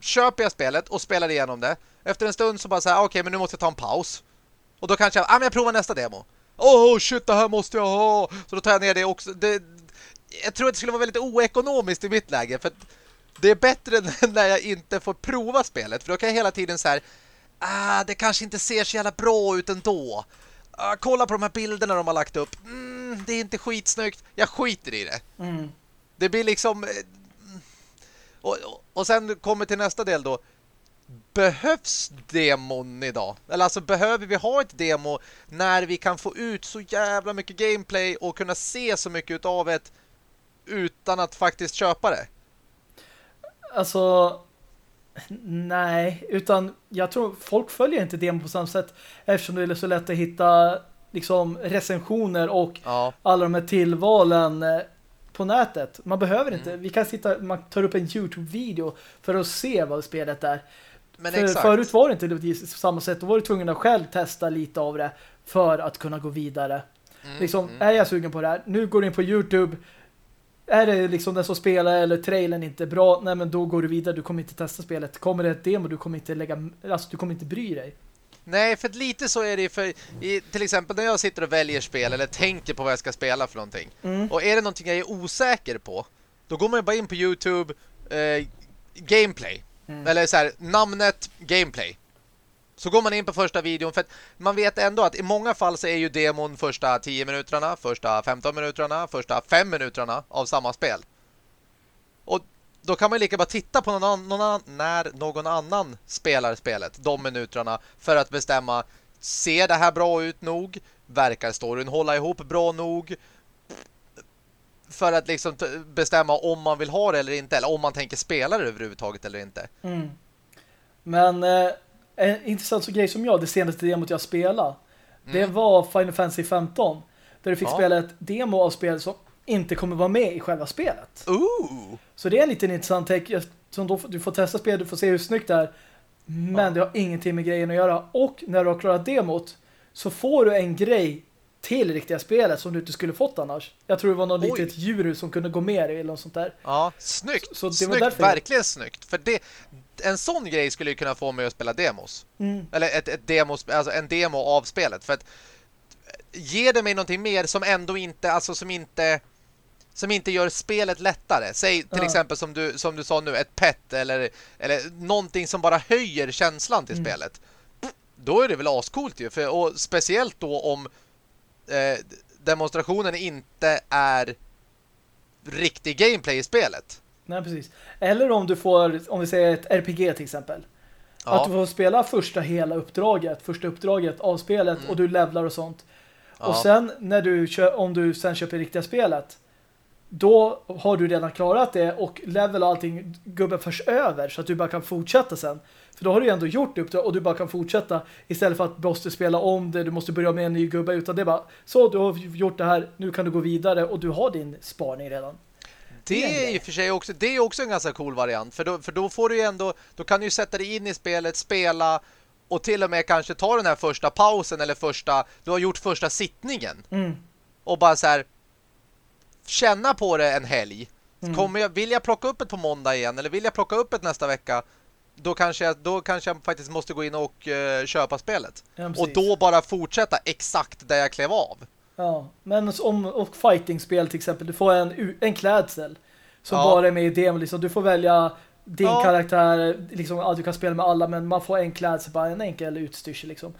köper jag spelet och spelar igenom det. Efter en stund så bara så här, okej men nu måste jag ta en paus. Och då kanske jag, ah, men jag provar nästa demo. Oh, shit, det här måste jag ha. Så då tar jag ner det också. Det, jag tror att det skulle vara väldigt oekonomiskt i mitt läge för det är bättre (laughs) när jag inte får prova spelet. För då kan jag hela tiden så här, ah, det kanske inte ser så jävla bra ut ändå. Ah, kolla på de här bilderna de har lagt upp. Mm, det är inte skitsnyggt. Jag skiter i det. Mm. Det blir liksom... eh, Och, och, sen kommer till nästa del då. Behövs demon idag? Eller alltså behöver vi ha ett demo när vi kan få ut så jävla mycket gameplay och kunna se så mycket utav det utan att faktiskt köpa det? Alltså nej, utan jag tror folk följer inte demo på samma sätt eftersom det är så lätt att hitta liksom recensioner och Ja. alla de här tillvalen eh, på nätet. Man behöver inte, Mm. vi kan sitta, man tar upp en Youtube-video för att se vad spelet är. Men För, exakt. förut var det inte det på samma sätt, då var du tvungen att själv testa lite av det för att kunna gå vidare. Mm, Liksom, mm. är jag sugen på det här? Nu går du in på Youtube. Är det liksom den som spelar eller trailern inte bra? Nej men då går du vidare, du kommer inte testa spelet. Kommer det ett demo, du kommer inte lägga, alltså du kommer inte bry dig. Nej, för lite så är det för i, till exempel när jag sitter och väljer spel eller tänker på vad jag ska spela för någonting. Mm. Och är det någonting jag är osäker på, då går man ju bara in på Youtube eh, gameplay. Mm. Eller så här, namnet gameplay. Så går man in på första videon för att man vet ändå att i många fall så är ju demon första 10 minuterna, första 15 minuterna, första 5 minuterna av samma spel. Och då kan man ju lika bara titta på någon annan, någon annan, när någon annan spelar spelet, de minuterna, för att bestämma ser det här bra ut nog? Verkar storyn hålla ihop bra nog? För att liksom bestämma om man vill ha det eller inte, eller om man tänker spela det överhuvudtaget eller inte. Mm. Men eh, en intressant så grej som jag, det senaste demot jag spelade, det var Final Fantasy 15. Där du fick Ja. spela ett demo av spel som inte kommer vara med i själva spelet. Ooh! Så det är en liten intressant take som då du får testa spel, du får se hur snyggt det är. Men Ja. det har ingenting med grejen att göra. Och när du har klarat demot så får du en grej till riktiga spelet som du inte skulle fått annars. Jag tror det var något Oj. litet djur som kunde gå med eller något sånt där. Ja, snyggt. Så det var snyggt, därför jag- verkligen snyggt. För det, en sån grej skulle ju kunna få mig att spela demos. Mm. Eller ett, ett demos, alltså en demo av spelet. För att ger det mig någonting mer som ändå inte, alltså som inte som inte gör spelet lättare. Säg till Ja. exempel som du, som du sa nu, ett pet eller, eller någonting som bara höjer känslan till Mm. spelet. Då är det väl ascoolt ju. För, och speciellt då om eh, demonstrationen inte är riktig gameplay i spelet. Nej, precis. Eller om du får, om vi säger ett RPG till exempel. Ja. Att du får spela första hela uppdraget, första uppdraget av spelet och du levlar och sånt. Och Mm. Ja. sen när du kö- om du sen köper riktiga spelet då har du redan klarat det och level och allting gubben förs över så att du bara kan fortsätta sen. För då har du ändå gjort uppdrag och du bara kan fortsätta istället för att du måste spela om det, du måste börja med en ny gubbe utan det är bara så du har gjort det här, nu kan du gå vidare och du har din sparning redan. Det är i och för sig också, det är också en ganska cool variant. För då, för då får du ju ändå, då kan du ju sätta dig in i spelet, spela och till och med kanske ta den här första pausen eller första, du har gjort första sittningen. Mm. Och bara så här känna på det en helg. Mm. Kommer jag, vill jag plocka upp det på måndag igen eller vill jag plocka upp det nästa vecka? Då kanske jag, då kanske jag faktiskt måste gå in och eh, köpa spelet. Ja, och då bara fortsätta exakt där jag klev av. Ja, men om och fighting-spel till exempel, du får en, en klädsel som Ja. bara är med i demo. Liksom. Du får välja din Ja. karaktär, liksom, ja, du kan spela med alla, men man får en klädsel, bara en enkel utstyrsel. Liksom.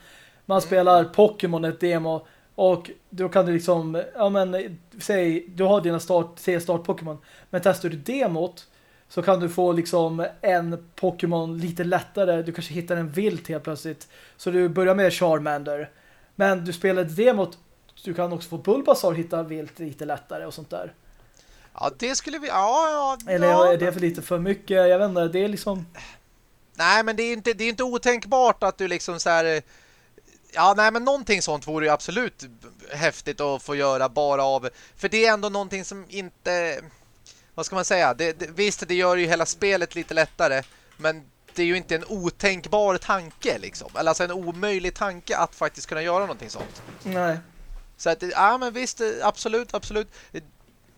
Man Mm. spelar Pokémon ett demo och då kan du liksom, ja men, säg, du har dina start, tre start-Pokémon, men testar du demot så kan du få liksom en Pokémon lite lättare. Du kanske hittar en vilt helt plötsligt. Så du börjar med Charmander. Men du spelar ett du kan också få Bulbasaur hitta vilt lite lättare och sånt där. Ja, det skulle vi... Ja, ja. Eller ja. är det för lite för mycket? Jag vet inte, det är liksom... Nej, men det är inte, det är inte otänkbart att du liksom så här... Ja, nej, men någonting sånt vore ju absolut häftigt att få göra bara av... För det är ändå någonting som inte... Vad ska man säga? Det, det, visst, det gör ju hela spelet lite lättare, men det är ju inte en otänkbar tanke liksom. Eller alltså en omöjlig tanke att faktiskt kunna göra någonting sånt. Nej. Så att, ja men visst, absolut, absolut.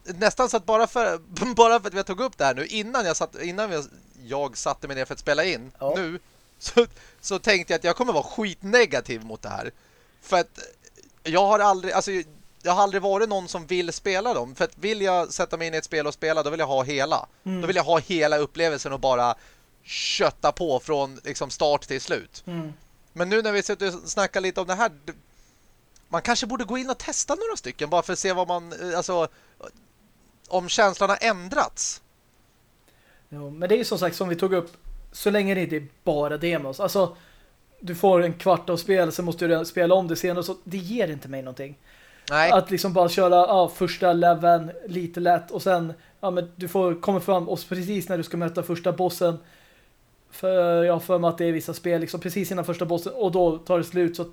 Nästan så att bara för, (laughs) bara för att vi tog upp det här nu, innan jag, satt, innan jag, jag satte mig ner för att spela in, Ja. nu, så, så tänkte jag att jag kommer vara skitnegativ mot det här. För att jag har aldrig, alltså jag har aldrig varit någon som vill spela dem. För att vill jag sätta mig in i ett spel och spela, då vill jag ha hela. Mm. Då vill jag ha hela upplevelsen och bara kötta på från liksom start till slut. Mm. Men nu när vi sitter och snackar lite om det här man kanske borde gå in och testa några stycken bara för att se vad man, eh, alltså om känslan har ändrats. Jo, men det är ju som sagt som vi tog upp så länge det inte är bara demos. Alltså, du får en kvart av spel så måste du spela om det senare så det ger inte mig någonting. Nej, Att liksom bara köra ja, första leveln lite lätt och sen ja, men du får komma fram och precis när du ska möta första bossen för jag för mig att det är vissa spel liksom precis innan första bossen och då tar det slut så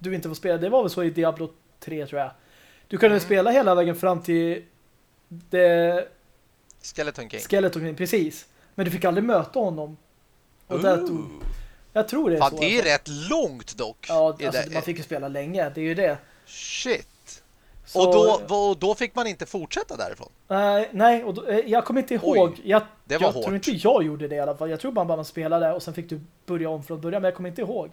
du inte får spela. Det var väl så i Diablo 3 tror jag. Du kunde Mm. spela hela vägen fram till det Skeleton King. Skeleton King, precis. Men du fick aldrig möta honom. Och där tog, jag tror det är Fan, så. det är alltså. rätt långt dock. Ja, alltså, det- man fick ju spela länge. Det är ju det. Shit. Så, Och då, då fick man inte fortsätta därifrån. Nej, nej och då, eh, jag kommer inte Oj, ihåg. jag det var jag hårt. tror inte jag gjorde det i alla fall. Jag tror bara man spelade och sen fick du börja om från början. Men jag kommer inte ihåg.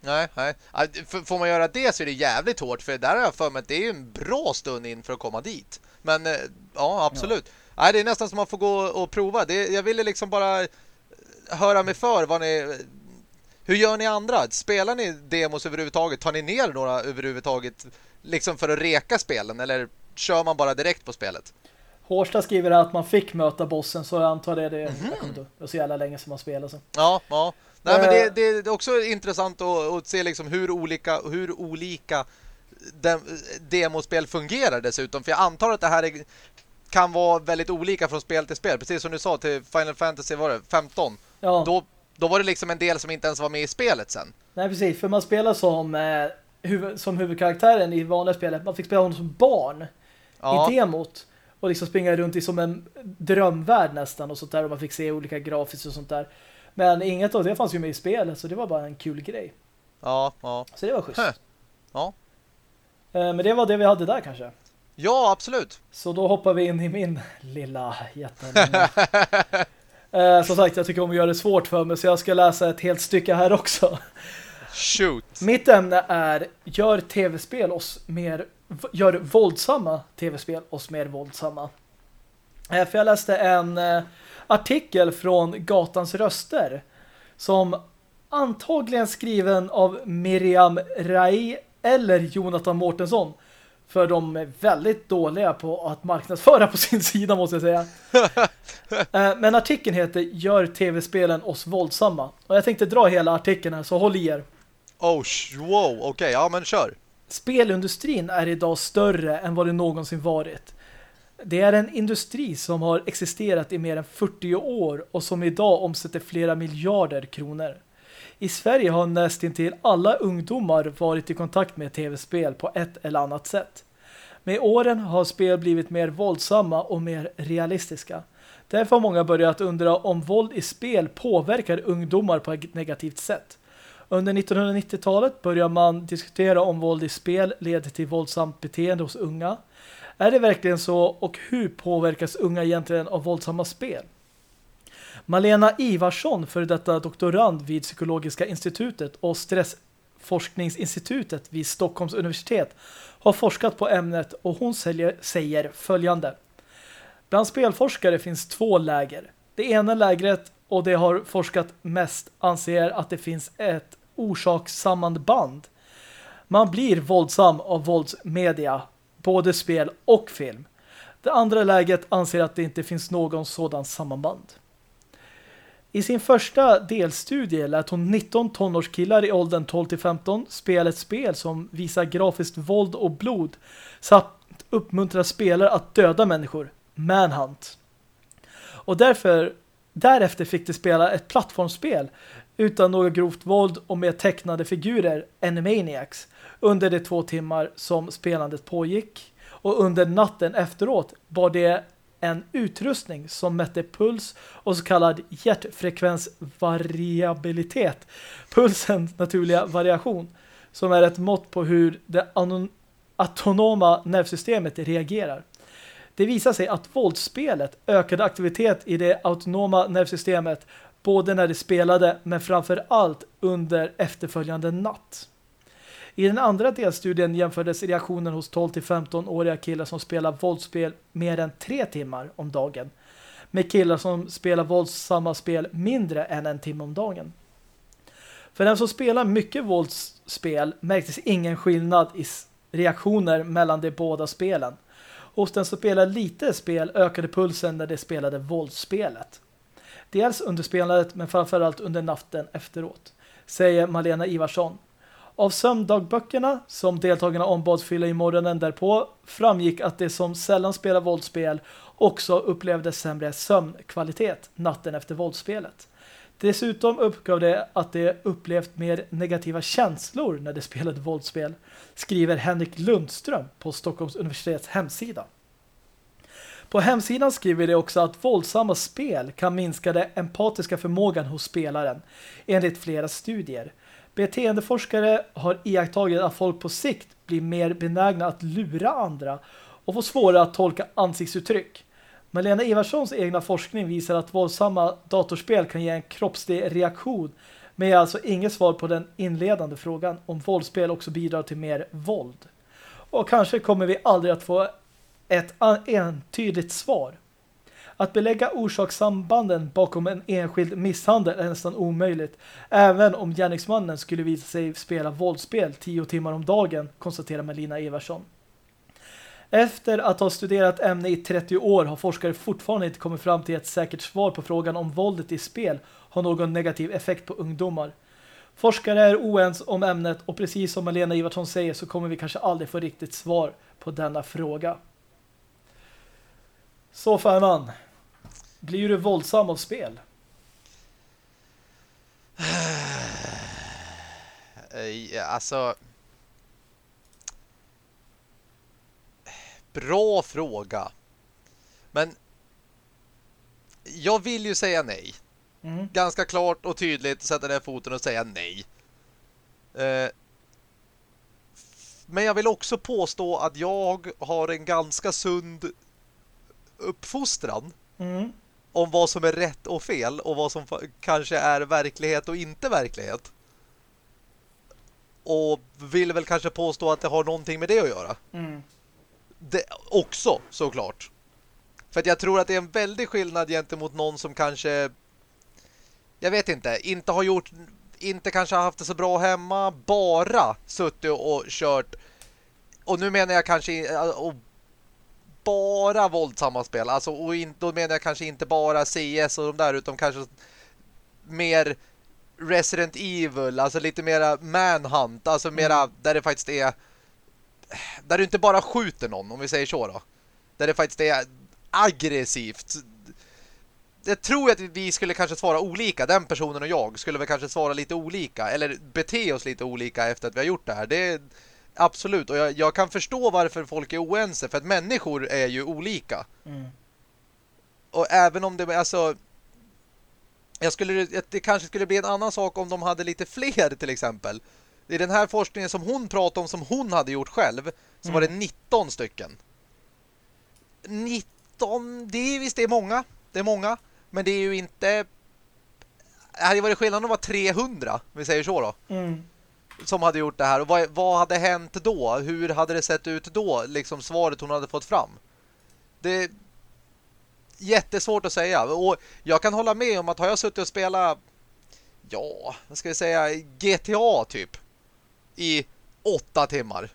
Nej, nej. Ja, Får man göra det så är det jävligt hårt för där har jag för mig att det är en bra stund in för att komma dit. Men eh, ja, absolut. Nej, det är nästan som man får gå och prova. Det, jag ville liksom bara eh, höra mig för vad ni... Hur gör ni andra? Spelar ni demos överhuvudtaget? Tar ni ner några överhuvudtaget liksom för att reka spelen? Eller kör man bara direkt på spelet? Hårsta skriver att man fick möta bossen så jag antar det. det inte, det var så jävla länge som man spelade. Så. Ja, ja. Nej, men Eh. det, det är också intressant att, att se liksom hur olika, hur olika dem, demospel fungerar dessutom. För jag antar att det här är, kan vara väldigt olika från spel till spel. Precis som du sa till Final Fantasy var det 15. Ja, Då, då var det liksom en del som inte ens var med i spelet sen. nej precis. För man spelar som, eh, huvud, som huvudkaraktären i vanliga spelet. Man fick spela honom som barn. Ja, i demot och liksom springa runt i som en drömvärld nästan och sånt där och man fick se olika grafiskt och sånt där. Men inget av det fanns ju med i spelet så det var bara en kul grej. ja, ja. Så det var schysst. Ja. Eh, Men det var det vi hade där kanske. Ja, absolut. Så då hoppar vi in i min lilla jättelånga. (laughs) eh, som sagt, jag tycker om att göra det svårt för mig så jag ska läsa ett helt stycke här också. Shoot. Mitt ämne är gör tv-spel oss mer gör våldsamma tv-spel oss mer våldsamma. Eh, För jag läste en eh, artikel från Gatans röster som antagligen skriven av Miriam Rai eller Jonathan Mårtensson. För de är väldigt dåliga på att marknadsföra på sin (laughs) sida måste jag säga. (laughs) Eh, Men artikeln heter Gör tv-spelen oss våldsamma? Och jag tänkte dra hela artikeln här så håll i er. Oh, wow. Okej, ja men kör. Spelindustrin är idag större än vad det någonsin varit. Det är en industri som har existerat i mer än 40 år och som idag omsätter flera miljarder kronor. I Sverige har nästintill alla ungdomar varit i kontakt med tv-spel på ett eller annat sätt. Med åren har spel blivit mer våldsamma och mer realistiska. Därför har många börjat undra om våld i spel påverkar ungdomar på ett negativt sätt. Under 1990-talet börjar man diskutera om våld i spel leder till våldsamt beteende hos unga. Är det verkligen så och hur påverkas unga egentligen av våldsamma spel? Malena Ivarsson, för detta doktorand vid Psykologiska institutet och Stressforskningsinstitutet vid Stockholms universitet har forskat på ämnet och hon säger följande. Bland spelforskare finns två läger. Det ena lägret och det har forskat mest anser att det finns ett orsakssamband. Man blir våldsam av våldsmedia, både spel och film. Det andra läget anser att det inte finns någon sådan sammanband. I sin första delstudie lät hon 19 tonårskillar i åldern 12-15 spela ett spel som visar grafiskt våld och blod samt uppmuntrar spelare att döda människor. Manhunt. Och därför, därefter fick de spela ett plattformsspel utan något grovt våld och med tecknade figurer, Animaniacs, under de två timmar som spelandet pågick. Och under natten efteråt var det en utrustning som mätte puls och så kallad hjärtfrekvensvariabilitet. Pulsens naturliga variation som är ett mått på hur det autonoma nervsystemet reagerar. Det visar sig att våldsspelet ökade aktivitet i det autonoma nervsystemet både när det spelade men framför allt under efterföljande natt. I den andra delstudien jämfördes reaktionen hos 12-15-åriga killar som spelar våldsspel mer än tre timmar om dagen med killar som spelar våldsamma spel mindre än en timme om dagen. För den som spelar mycket våldsspel märktes ingen skillnad i reaktioner mellan de båda spelen. Hos den som spelar lite spel ökade pulsen när de spelade våldsspelet. Dels under spelandet men framförallt under natten efteråt, säger Malena Ivarsson. Av sömndagböckerna som deltagarna ombads fylla i morgonen därpå framgick att de som sällan spelar våldsspel också upplevde sämre sömnkvalitet natten efter våldsspelet. Dessutom uppgav de att de upplevt mer negativa känslor när de spelade våldsspel, skriver Henrik Lundström på Stockholms universitets hemsida. På hemsidan skriver de också att våldsamma spel kan minska den empatiska förmågan hos spelaren, enligt flera studier. Beteendeforskare har iakttagit att folk på sikt blir mer benägna att lura andra och får svårare att tolka ansiktsuttryck. Malena Ivarssons egna forskning visar att våldsamma datorspel kan ge en kroppslig reaktion men är alltså inget svar på den inledande frågan om våldsspel också bidrar till mer våld. Och kanske kommer vi aldrig att få ett entydigt svar. Att belägga orsakssambanden bakom en enskild misshandel är nästan omöjligt, även om gärningsmannen skulle visa sig spela våldsspel tio timmar om dagen, konstaterar Melina Eversson. Efter att ha studerat ämne i 30 år har forskare fortfarande inte kommit fram till ett säkert svar på frågan om våldet i spel har någon negativ effekt på ungdomar. Forskare är oens om ämnet och precis som Malena Ivarsson säger så kommer vi kanske aldrig få riktigt svar på denna fråga. Så Färman, blir du våldsam av spel? Alltså... Bra fråga. Men jag vill ju säga nej. Mm. Ganska klart och tydligt sätta ner foten och säga nej. Eh, men jag vill också påstå att jag har en ganska sund uppfostran mm. om vad som är rätt och fel och vad som kanske är verklighet och inte verklighet. Och vill väl kanske påstå att det har någonting med det att göra. Mm. Det också, såklart. För att jag tror att det är en väldig skillnad gentemot någon som kanske jag vet inte, inte har gjort inte kanske har haft det så bra hemma, bara suttit och kört och nu menar jag kanske och bara våldsamma spel. Alltså, och in, då menar jag kanske inte bara CS och de där, utan kanske mer Resident Evil, alltså lite mera Manhunt, alltså mera mm. där det faktiskt är där du inte bara skjuter någon, om vi säger så då. Där det faktiskt är aggressivt. Jag tror att vi skulle kanske svara olika, den personen och jag skulle väl kanske svara lite olika, eller bete oss lite olika efter att vi har gjort det här. Det absolut. Och jag, jag, kan förstå varför folk är oense. För att människor är ju olika. Mm. Och även om det... Alltså, jag skulle, det kanske skulle bli en annan sak om de hade lite fler till exempel. I den här forskningen som hon pratade om som hon hade gjort själv så mm. var det 19 mm. stycken. 19, det är visst det är många. Det är många. Men det är ju inte... Det hade varit skillnad om det var 300, vi säger så då. Mm. Som hade gjort det här. Och vad, vad hade hänt då? Hur hade det sett ut då? Liksom svaret hon hade fått fram. Det jättesvårt att säga. Och jag kan hålla med om att har jag suttit och spelat ja, vad ska jag säga GTA typ i åtta timmar.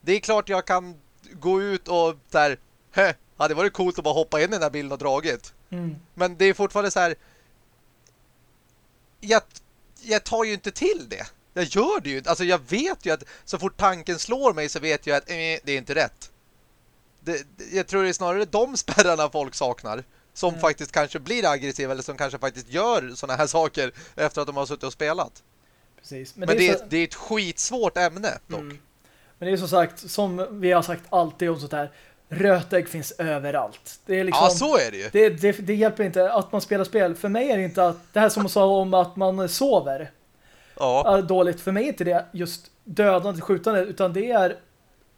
Det är klart jag kan gå ut och där, heh, hade varit coolt att bara hoppa in i den där bilden och dragit. Mm. Men det är fortfarande så här jag, jag tar ju inte till det. Jag gör det ju inte. Alltså jag vet ju att så fort tanken slår mig så vet jag att eh, det är inte rätt det, jag tror det är snarare de (laughs) spärrarna folk saknar som mm. faktiskt kanske blir aggressiva eller som kanske faktiskt gör såna här (laughs) saker efter att de har suttit och spelat. Precis. Men, Men det, är, så... det är ett skitsvårt ämne dock. Mm. Men det är som sagt, som vi har sagt alltid om sånt här, rötägg finns överallt. Det är liksom, ja, så är det ju. Det, det, det, hjälper inte att man spelar spel. För mig är det inte att, det här som sa om att man sover. Ja. Dåligt. För mig är inte det just dödande, skjutande, utan det är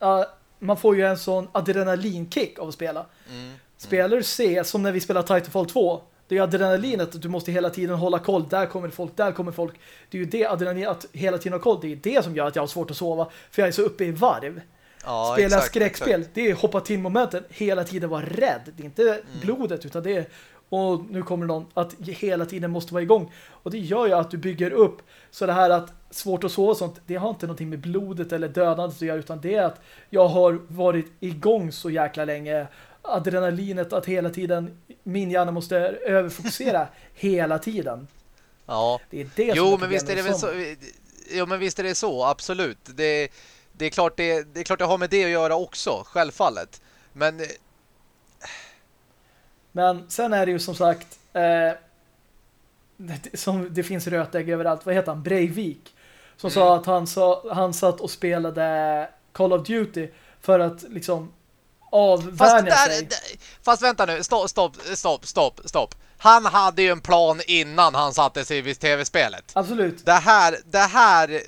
uh, man får ju en sån adrenalinkick av att spela. Mm. Spelar du C, som när vi spelar Titanfall 2, det är adrenalinet att du måste hela tiden hålla koll. Där kommer folk, där kommer folk. Det är ju det adrenalinet att hela tiden ha koll. Det är det som gör att jag har svårt att sova. För jag är så uppe i varv. Ja, Spela exakt, skräckspel, exakt. det är hoppa till momenten. Hela tiden vara rädd. Det är inte mm. blodet utan det är och nu kommer någon att hela tiden måste vara igång. Och det gör ju att du bygger upp så det här att svårt att sova och sånt, det har inte någonting med blodet eller dödandet att göra utan det är att jag har varit igång så jäkla länge. Adrenalinet att hela tiden min hjärna måste överfokusera (laughs) hela tiden. Ja. Det är det jo, men visst är det väl så Jo, men visst är det så, absolut. Det, det är klart det, det är klart det har med det att göra också, självfallet. Men men sen är det ju som sagt eh, det, som, det finns rötägg överallt. Vad heter han? Breivik. Som mm. sa att han, sa, han satt och spelade Call of Duty för att liksom avvärja sig. Fast vänta nu, stopp, stopp, stopp, stopp, stopp. Han hade ju en plan innan han satte sig vid tv-spelet. Absolut. Det här, det här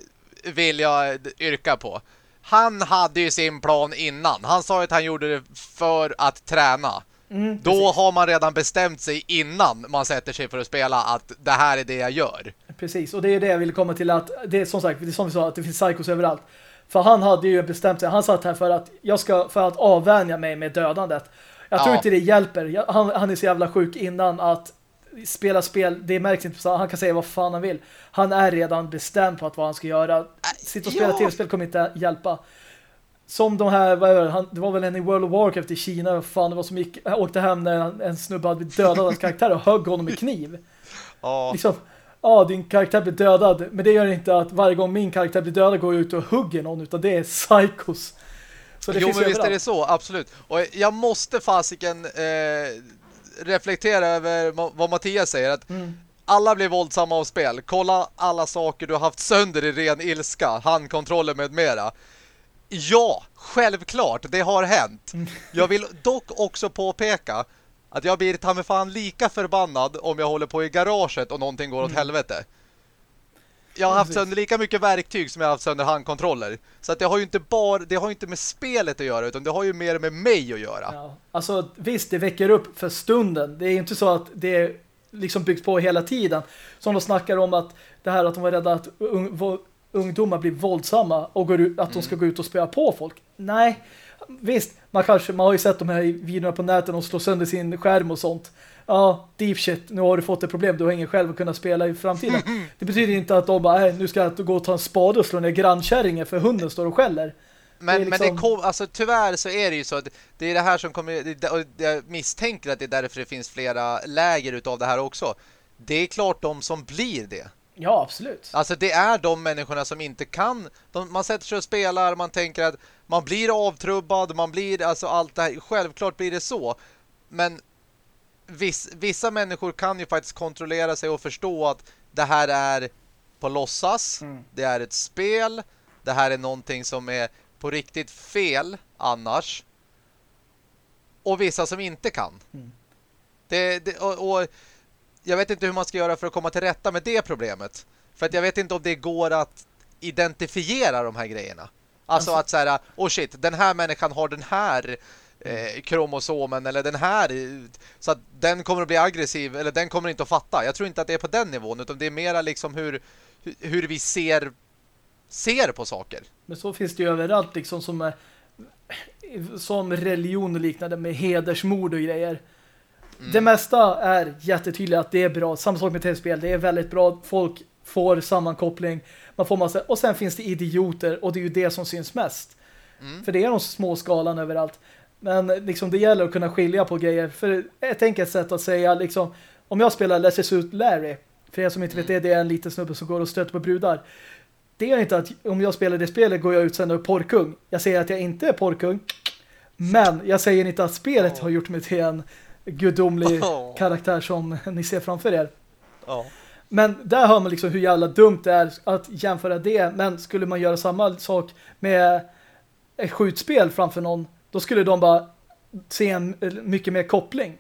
vill jag yrka på. Han hade ju sin plan innan. Han sa att han gjorde det för att träna. Mm, Då precis. har man redan bestämt sig innan man sätter sig för att spela att det här är det jag gör. Precis, och det är det jag vill komma till att det är som sagt, det är som vi sa, att det finns psykos överallt. För han hade ju bestämt sig, han satt här för att jag ska för att avvänja mig med dödandet. Jag tror ja. inte det hjälper. Han, han är så jävla sjuk innan att spela spel, det märks inte han kan säga vad fan han vill. Han är redan bestämd på att vad han ska göra. Sitta och spela ja. tv-spel kommer inte hjälpa som de här, vad var det, det var väl en i World of Warcraft i Kina, fan det var som gick, åkte hem när en snubbe hade blivit dödad av hans karaktär och högg honom med kniv. (laughs) Ja. Liksom, ja, din karaktär blir dödad, men det gör inte att varje gång min karaktär blir dödad går jag ut och hugger någon, utan det är psychos. Så det jo, men visst är det så, absolut. Och jag måste fasiken eh, reflektera över vad Mattias säger, att mm. alla blir våldsamma av spel. Kolla alla saker du har haft sönder i ren ilska, handkontroller med mera. Ja, självklart, det har hänt. Jag vill dock också påpeka att jag blir ta mig fan lika förbannad om jag håller på i garaget och någonting går åt mm. helvete. Jag har haft sönder lika mycket verktyg som jag har haft sönder handkontroller. Så att det har ju inte bara det har ju inte med spelet att göra utan det har ju mer med mig att göra. Ja. Alltså visst, det väcker upp för stunden. Det är inte så att det är liksom byggt på hela tiden. Som de snackar om att det här att de var rädda att ungdomar blir våldsamma och går ut, att mm. de ska gå ut och spela på folk. Nej, visst, man kanske man har ju sett de här videorna på nätet och slår sönder sin skärm och sånt. Ja, deep shit, nu har du fått ett problem, du har ingen själv att kunna spela i framtiden. Det betyder inte att de bara, nu ska jag gå och ta en spade och slå ner grannkärringen för hunden står och skäller. Men, det liksom... men det kom, alltså tyvärr så är det ju så att det är det här som kommer, och jag misstänker att det är därför det finns flera läger utav det här också. Det är klart de som blir det. Ja, absolut. Alltså det är de människorna som inte kan. De, man sätter sig och spelar, man tänker att man blir avtrubbad, man blir alltså allt det här. Självklart blir det så. Men viss, vissa människor kan ju faktiskt kontrollera sig och förstå att det här är på låtsas. Mm. Det är ett spel. Det här är någonting som är på riktigt fel annars. Och vissa som inte kan. Mm. Det, det, och, och jag vet inte hur man ska göra för att komma till rätta med det problemet. För att jag vet inte om det går att identifiera de här grejerna. Alltså, alltså att säga, oh shit, den här människan har den här eh, kromosomen eller den här så att den kommer att bli aggressiv eller den kommer inte att fatta. Jag tror inte att det är på den nivån utan det är mera liksom hur, hur vi ser ser på saker. Men så finns det ju överallt liksom som som religion och liknande med hedersmord och grejer. Mm. Det mesta är jättetydligt att det är bra. Samma sak med tv-spel. Det är väldigt bra. Folk får sammankoppling. Man får massa... Och sen finns det idioter och det är ju det som syns mest. Mm. För det är de små skalan överallt. Men liksom det gäller att kunna skilja på grejer. För ett enkelt sätt att säga liksom, om jag spelar Let's Ut Larry, för er som inte vet det, det är en liten snubbe som går och stöter på brudar. Det är inte att om jag spelar det spelet går jag ut sen och är porrkung. Jag säger att jag inte är porrkung. Men jag säger inte att spelet har gjort mig till en gudomlig karaktär som ni ser framför er. Men där hör man liksom hur jävla dumt det är att jämföra det. Men skulle man göra samma sak med ett skjutspel framför någon då skulle de bara se en mycket mer koppling.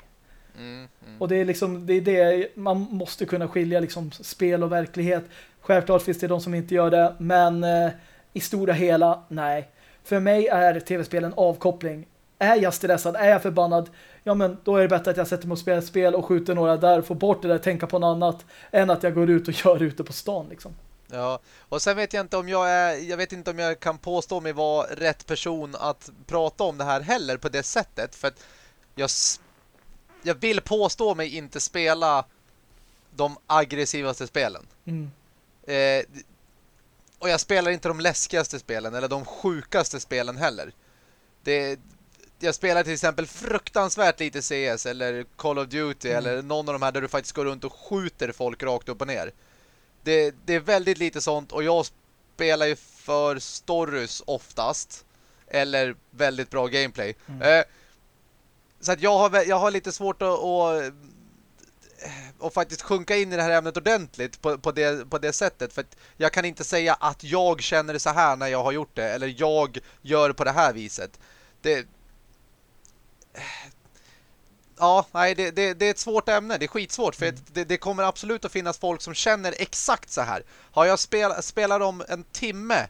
Mm, mm. Och det är liksom det är det man måste kunna skilja liksom spel och verklighet. Självklart finns det de som inte gör det, men eh, i stora hela, nej. För mig är tv-spelen avkoppling. Är jag stressad, är jag förbannad, ja men då är det bättre att jag sätter mig och spelar ett spel och skjuter några där, får bort det där, tänka på något annat, än att jag går ut och (laughs) gör ute på stan liksom. Ja, och sen vet jag inte om jag är jag vet inte om jag kan påstå mig vara rätt person att prata om det här heller på det sättet för att jag jag vill påstå mig inte spela de aggressivaste spelen. Mm. Eh, och jag spelar inte de läskigaste spelen eller de sjukaste spelen heller. Det jag spelar till exempel fruktansvärt lite CS eller Call of Duty mm. eller någon av de här där du faktiskt går runt och skjuter folk rakt upp och ner det, det är väldigt lite sånt och jag spelar ju för stories oftast eller väldigt bra gameplay. Mm. Eh, så att jag har, jag har lite svårt att, att, att faktiskt sjunka in i det här ämnet ordentligt på, på, det, på det sättet. För jag kan inte säga att jag känner det så här när jag har gjort det. Eller jag gör på det här viset. Det, Ja, nej, det, det, det, är ett svårt ämne. Det är skitsvårt för mm. det, det, kommer absolut att finnas folk som känner exakt så här. Har jag spel, spelat om en timme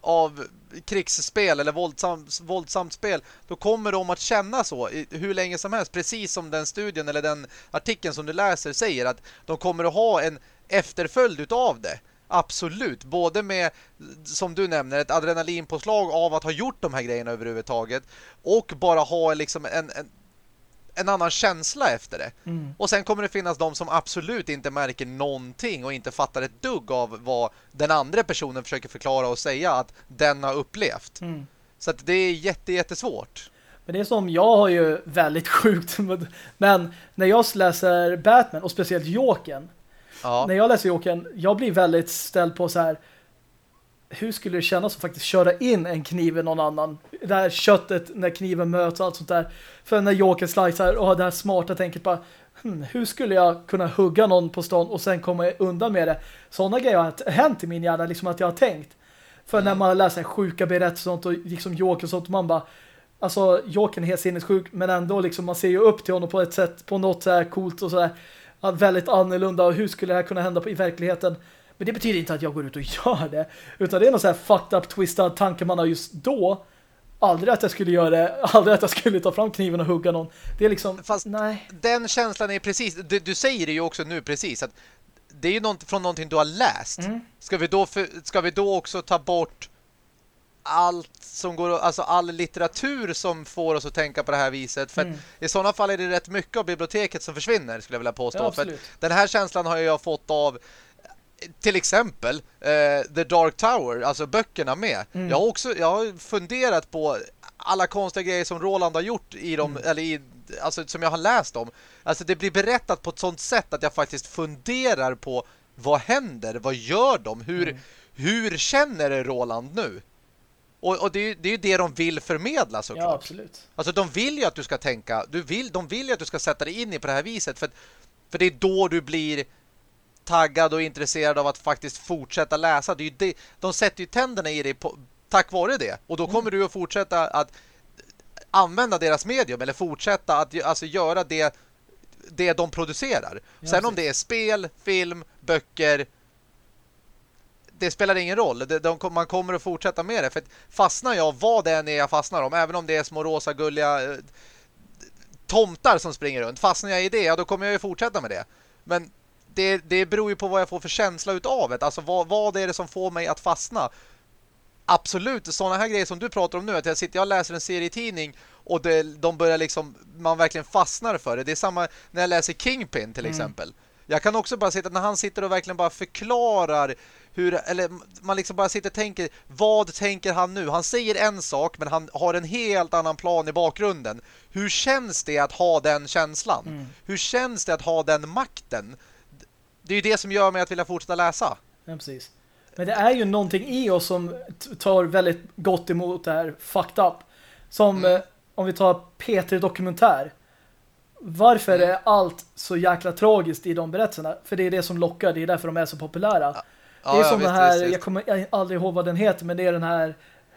av krigsspel eller våldsam, våldsamt spel, då kommer de att känna så hur länge som helst. Precis som den studien eller den artikeln som du läser säger att de kommer att ha en efterföljd utav det. Absolut, både med, som du nämner, ett adrenalinpåslag av att ha gjort de här grejerna överhuvudtaget och bara ha liksom en, en en annan känsla efter det. Mm. Och sen kommer det finnas de som absolut inte märker någonting och inte fattar ett dugg av vad den andra personen försöker förklara och säga att den har upplevt. Mm. Så att det är jätte, jättesvårt. Men det är som, jag har ju väldigt (laughs) sjukt men när jag läser Batman och speciellt Jokern ja. när jag läser Jokern, jag blir väldigt ställd på så här hur skulle det kännas att faktiskt köra in en kniv i någon annan? Det här köttet när kniven möts och allt sånt där. För när Joker slicear och har det här smarta tänket bara hmm, hur skulle jag kunna hugga någon på stan och sen komma undan med det? Sådana grejer har hänt i min hjärna, liksom att jag har tänkt. För mm. när man läser sjuka berättelser och sånt och liksom Joker och sånt, man bara alltså Jokern är helt sinnessjuk men ändå liksom man ser ju upp till honom på ett sätt, på något så här coolt och sådär väldigt annorlunda och hur skulle det här kunna hända på, i verkligheten? Men det betyder inte att jag går ut och gör det. Utan det är någon så här fucked up, twistad tanke man har just då. Aldrig att jag skulle göra det. Aldrig att jag skulle ta fram kniven och hugga någon. Det är liksom, Fast nej. den känslan är precis, du, du säger det ju också nu precis att det är ju något, från någonting du har läst. Mm. Ska, vi då för, ska vi då också ta bort allt som går, alltså all litteratur som får oss att tänka på det här viset. För mm. i sådana fall är det rätt mycket av biblioteket som försvinner, skulle jag vilja påstå. Ja, för den här känslan har jag fått av till exempel uh, The Dark Tower, alltså böckerna med. Mm. Jag har också jag har funderat på alla konstiga grejer som Roland har gjort i dem, mm. eller i, alltså som jag har läst om. Alltså det blir berättat på ett sånt sätt att jag faktiskt funderar på vad händer, vad gör de, hur, mm. hur känner Roland nu? Och, och det, är, det är ju det de vill förmedla såklart. Ja, absolut. Alltså de vill ju att du ska tänka, du vill, de vill ju att du ska sätta dig in i på det här viset för, för det är då du blir taggad och intresserad av att faktiskt fortsätta läsa. Det är ju det, de sätter ju tänderna i dig på, tack vare det. Och då kommer mm. du att fortsätta att använda deras medium eller fortsätta att alltså, göra det, det de producerar. Ja, Sen om det är spel, film, böcker det spelar ingen roll. De, de, man kommer att fortsätta med det. För fastnar jag, vad det än är jag fastnar om, även om det är små rosa gulliga eh, tomtar som springer runt. Fastnar jag i det, ja, då kommer jag ju fortsätta med det. Men det, det beror ju på vad jag får för känsla utav det. Alltså vad, vad är det som får mig att fastna? Absolut, sådana här grejer som du pratar om nu, att jag sitter och läser en serietidning och det, de börjar liksom, man verkligen fastnar för det. Det är samma när jag läser Kingpin till mm. exempel. Jag kan också bara sitta när han sitter och verkligen bara förklarar hur, eller man liksom bara sitter och tänker, vad tänker han nu? Han säger en sak men han har en helt annan plan i bakgrunden. Hur känns det att ha den känslan? Mm. Hur känns det att ha den makten? Det är ju det som gör mig att vilja fortsätta läsa. Ja, precis. Men det är ju någonting i oss som tar väldigt gott emot det här fucked up. Som mm. eh, om vi tar P3 Dokumentär. Varför mm. är allt så jäkla tragiskt i de berättelserna? För det är det som lockar, det är därför de är så populära. Ja. Det är ja, som den här, jag kommer aldrig ihåg vad den heter, men det är den här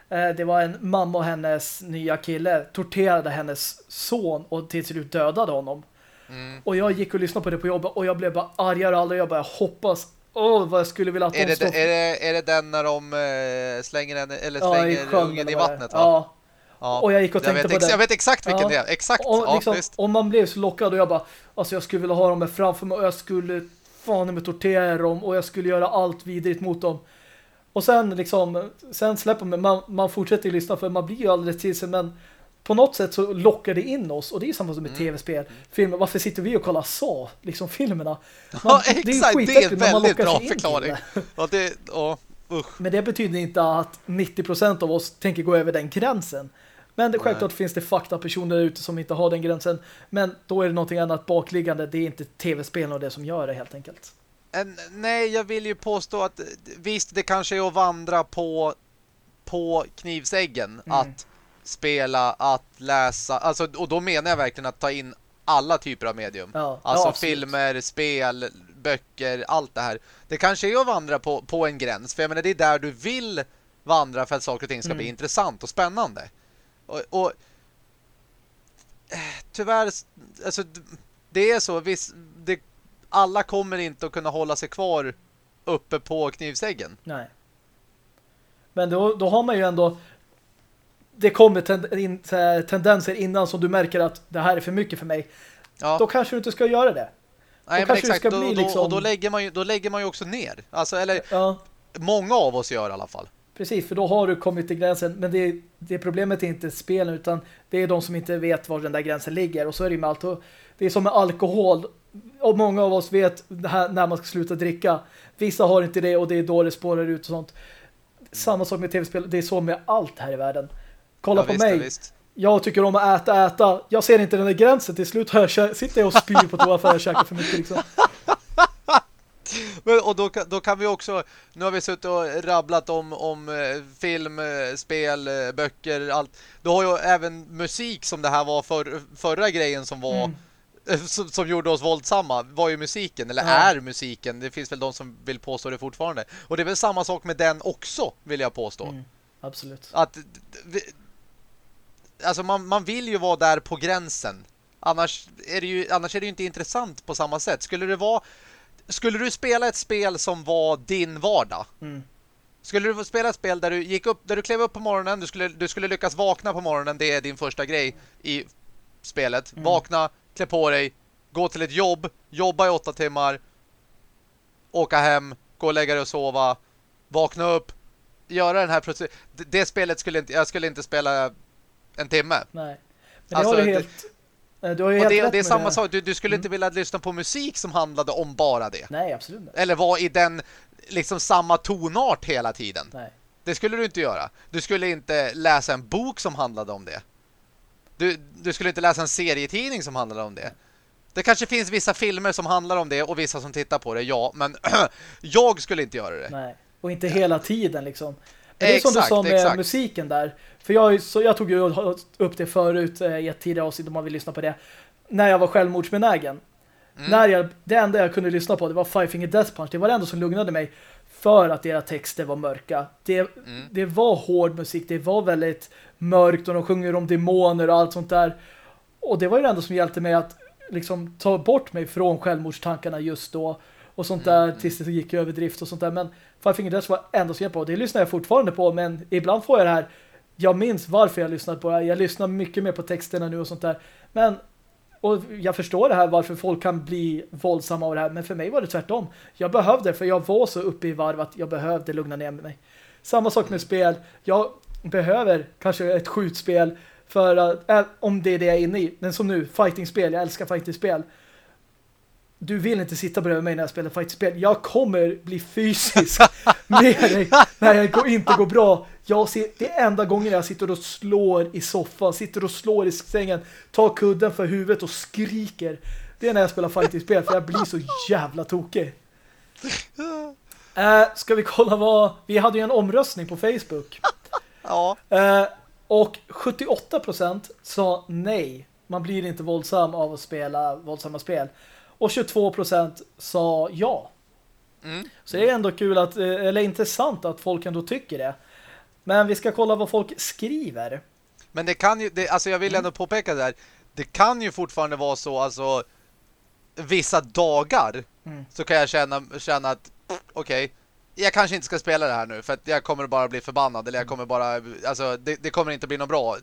eh, det var en mamma och hennes nya kille torterade hennes son och till slut dödade honom. Mm. Och jag gick och lyssnade på det på jobbet och jag blev bara argare och aldrig. Jag bara hoppas Åh, oh, vad jag skulle vilja att är de det, stopp... är, det, är det den när de uh, slänger, en, eller slänger ja, ungen i vattnet? Va? Ja. ja. Och jag gick och tänkte på det. Jag vet exakt vilken ja. det är. Exakt. Och, ja, liksom, och man blev så lockad och jag bara, alltså jag skulle vilja ha dem framför mig och jag skulle fan med tortera dem och jag skulle göra allt vidrigt mot dem. Och sen liksom, sen släpper man, man, man fortsätter lyssna för man blir ju alldeles till sig men på något sätt så lockar det in oss och det är samma som med mm. tv-spel. Filmer, varför sitter vi och kollar så liksom filmerna? Man, ja, exakt, det är, det är en väldigt bra förklaring. Ja, det, ja, Men det betyder inte att 90% av oss tänker gå över den gränsen. Men det, självklart finns det fakta personer där ute som inte har den gränsen. Men då är det någonting annat bakliggande. Det är inte tv-spelen och det som gör det helt enkelt. En, nej, jag vill ju påstå att visst, det kanske är att vandra på på knivsäggen mm. att spela, att läsa. Alltså, och då menar jag verkligen att ta in alla typer av medium. Ja, alltså ja, filmer, spel, böcker, allt det här. Det kanske är att vandra på, på en gräns. För jag menar, det är där du vill vandra för att saker och ting ska mm. bli intressant och spännande. Och, och eh, tyvärr, alltså det är så, visst, det, alla kommer inte att kunna hålla sig kvar uppe på knivsäggen. Nej. Men då, då har man ju ändå det kommer ten, in, tendenser innan som du märker att det här är för mycket för mig. Ja. Då kanske du inte ska göra det. Nej, då men exakt. Då, då, liksom... och då lägger, man ju, då lägger man ju också ner. Alltså, eller ja. många av oss gör i alla fall. Precis, för då har du kommit till gränsen. Men det, det problemet är inte spelen utan det är de som inte vet var den där gränsen ligger. Och så är det ju med allt. Det är som med alkohol. Och många av oss vet här, när man ska sluta dricka. Vissa har inte det och det är då det spårar ut och sånt. Samma sak med tv-spel. Det är så med allt här i världen. Kolla ja, på visst, mig. Visst. Jag tycker om att äta, äta. Jag ser inte den där gränsen. Till slut jag, sitter jag och spyr på toa för att jag käkar för mycket liksom. (laughs) (laughs) Men, och då, då kan vi också, nu har vi suttit och rabblat om, om eh, film, eh, spel, eh, böcker, allt. Då har ju även musik som det här var för, förra grejen som var mm. (laughs) som, som, gjorde oss våldsamma var ju musiken, eller ja. är musiken. Det finns väl de som vill påstå det fortfarande. Och det är väl samma sak med den också, vill jag påstå. Mm. Absolut. Att alltså man, man vill ju vara där på gränsen. Annars är det ju annars är det ju inte intressant på samma sätt. Skulle det vara skulle du spela ett spel som var din vardag? Mm. Skulle du spela ett spel där du gick upp där du klev upp på morgonen, du skulle du skulle lyckas vakna på morgonen, det är din första grej i spelet. Mm. Vakna, klä på dig, gå till ett jobb, jobba i åtta timmar, åka hem, gå och lägga dig och sova, vakna upp, göra den här processen. Det, det spelet skulle inte jag skulle inte spela en timme. Nej. Men alltså, det du helt... Det, du har ju helt det, det är samma det. sak. Du, du skulle mm. inte vilja lyssna på musik som handlade om bara det. Nej, absolut inte. Eller var i den liksom samma tonart hela tiden. Nej. Det skulle du inte göra. Du skulle inte läsa en bok som handlade om det. Du, du skulle inte läsa en serietidning som handlade om det. Det kanske finns vissa filmer som handlar om det och vissa som tittar på det, ja. Men (clears throat) jag skulle inte göra det. Nej, och inte hela tiden liksom. Men det är exakt, som du sa med exakt. musiken där. För jag, så jag tog ju upp det förut eh, i ett tidigare avsnitt om man vill lyssna på det. När jag var självmordsbenägen. Mm. När jag, det enda jag kunde lyssna på det var Five Finger Death Punch. Det var det enda som lugnade mig för att deras texter var mörka. Det, mm. det var hård musik. Det var väldigt mörkt och de sjunger om demoner och allt sånt där. Och det var ju det enda som hjälpte mig att liksom ta bort mig från självmordstankarna just då och sånt där mm. tills det gick över drift och sånt där. Men Five Finger Death var ändå så på. Det lyssnar jag fortfarande på men ibland får jag det här jag minns varför jag lyssnat på det här. Jag lyssnar mycket mer på texterna nu och sånt där. Men och jag förstår det här varför folk kan bli våldsamma av det här. Men för mig var det tvärtom. Jag behövde för jag var så uppe i varv att jag behövde lugna ner mig. Samma sak med spel. Jag behöver kanske ett skjutspel för att, äh, om det är det jag är inne i. Men som nu, fightingspel. Jag älskar fightingspel du vill inte sitta bredvid mig när jag spelar fightspel. Jag kommer bli fysisk (laughs) med dig när jag inte går bra. Jag ser, det är enda gången jag sitter och slår i soffan, sitter och slår i sängen, tar kudden för huvudet och skriker. Det är när jag spelar fightingspel för jag blir så jävla tokig. Uh, (laughs) ska vi kolla vad... Vi hade ju en omröstning på Facebook. (laughs) ja. Uh, och 78% sa nej. Man blir inte våldsam av att spela våldsamma spel. Och 22% sa ja. Mm. Så det är ändå kul att, eh, eller intressant att folk ändå tycker det. Men vi ska kolla vad folk skriver. Men det kan ju, det, alltså jag vill mm. ändå påpeka det här. Det kan ju fortfarande vara så, alltså vissa dagar mm. så kan jag känna, känna att okej, okay, jag kanske inte ska spela det här nu för att jag kommer bara bli förbannad eller jag mm. kommer bara, alltså det, det kommer inte bli något bra.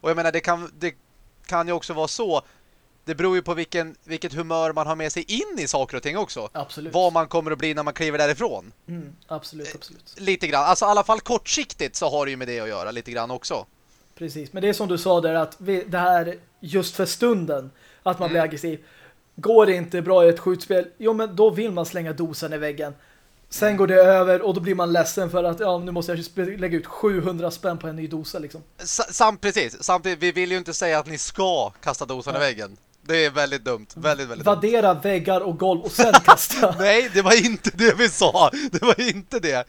Och jag menar, det kan, det kan ju också vara så det beror ju på vilken, vilket humör man har med sig in i saker och ting också. Absolut. Vad man kommer att bli när man kliver därifrån. Mm, absolut, absolut. Lite grann. Alltså i alla fall kortsiktigt så har det ju med det att göra lite grann också. Precis, men det är som du sa där att vi, det här just för stunden att man mm. blir aggressiv. Går det inte bra i ett skjutspel, jo men då vill man slänga dosen i väggen. Sen mm. går det över och då blir man ledsen för att ja, nu måste jag lägga ut 700 spänn på en ny dosa liksom. Sam precis, samtidigt vi vill ju inte säga att ni ska kasta dosan ja. i väggen. Det är väldigt dumt. Väldigt, väldigt Vadera dumt. väggar och golv och sen kasta. (laughs) Nej, det var inte det vi sa. Det var inte det.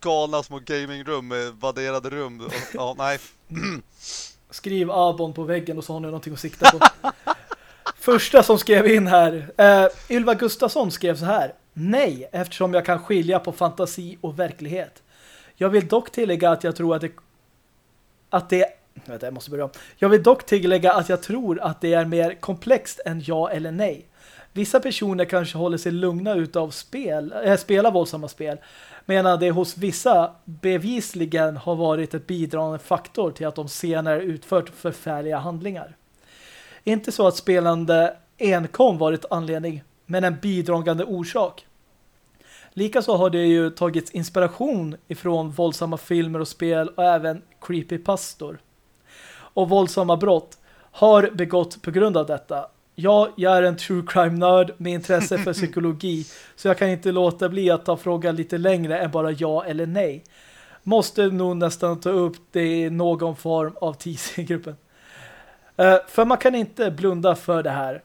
Galna små gamingrum med vadderade rum. Och, ja, nej. (clears throat) Skriv Abon på väggen och så har ni någonting att sikta på. (laughs) Första som skrev in här. Uh, Ylva Gustafsson skrev så här. Nej, eftersom jag kan skilja på fantasi och verklighet. Jag vill dock tillägga att jag tror att det, att det Vänta, jag måste börja om. Jag vill dock tillägga att jag tror att det är mer komplext än ja eller nej. Vissa personer kanske håller sig lugna utav spel, äh, spela våldsamma spel medan det hos vissa bevisligen har varit ett bidragande faktor till att de senare utfört förfärliga handlingar. Inte så att spelande enkom varit anledning, men en bidragande orsak. Likaså har det ju tagits inspiration ifrån våldsamma filmer och spel och även creepypastor och våldsamma brott har begått på grund av detta. Ja, jag är en true crime-nörd med intresse för (laughs) psykologi så jag kan inte låta bli att ta frågan lite längre än bara ja eller nej. Måste nog nästan ta upp det i någon form av TC-gruppen. Eh, för man kan inte blunda för det här.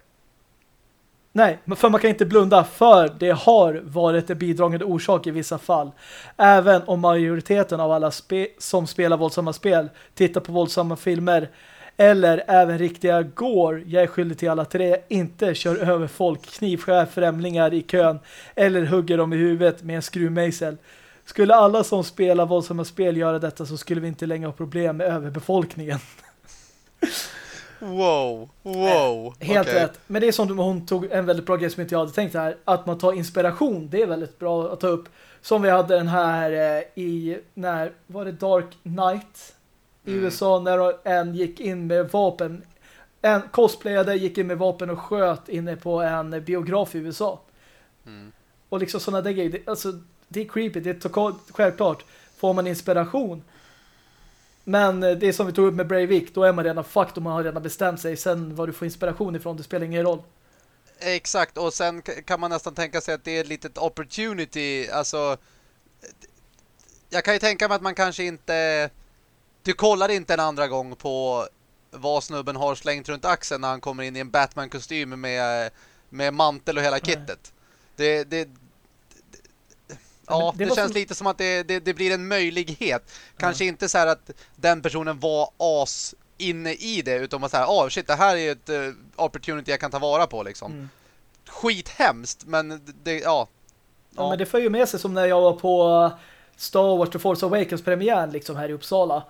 Nej, för man kan inte blunda för det har varit en bidragande orsak i vissa fall. Även om majoriteten av alla spe som spelar våldsamma spel tittar på våldsamma filmer eller även riktiga går, jag är skyldig till alla tre, inte kör över folk, knivskär främlingar i kön eller hugger dem i huvudet med en skruvmejsel. Skulle alla som spelar våldsamma spel göra detta så skulle vi inte längre ha problem med överbefolkningen. (laughs) Wow, wow. Eh, helt okay. rätt. Men det är som hon tog en väldigt bra grej som inte jag hade tänkt här. Att man tar inspiration, det är väldigt bra att ta upp. Som vi hade den här eh, i, när var det Dark Knight i mm. USA när en gick in med vapen. En cosplayade gick in med vapen och sköt inne på en biograf i USA. Mm. Och liksom sådana där grejer. Det, alltså, det är creepy, det är självklart. Får man inspiration men eh, det är som vi tog upp med Breivik, då är man redan fucked och man har redan bestämt sig. Sen vad du får inspiration ifrån, det spelar ingen roll. Exakt, och sen kan man nästan tänka sig att det är ett litet opportunity. Alltså, jag kan ju tänka mig att man kanske inte... Du kollar inte en andra gång på vad snubben har slängt runt axeln när han kommer in i en Batman-kostym med, med mantel och hela kittet. Det, det, Ja, det, det känns så... lite som att det, det, det, blir en möjlighet. Kanske ja. inte så här att den personen var as inne i det utan att säga, oh shit, det här är ett uh, opportunity jag kan ta vara på liksom. Mm. skithemskt, men det, ja. Ja, men det för ju med sig som när jag var på Star Wars The Force Awakens premiären liksom här i Uppsala.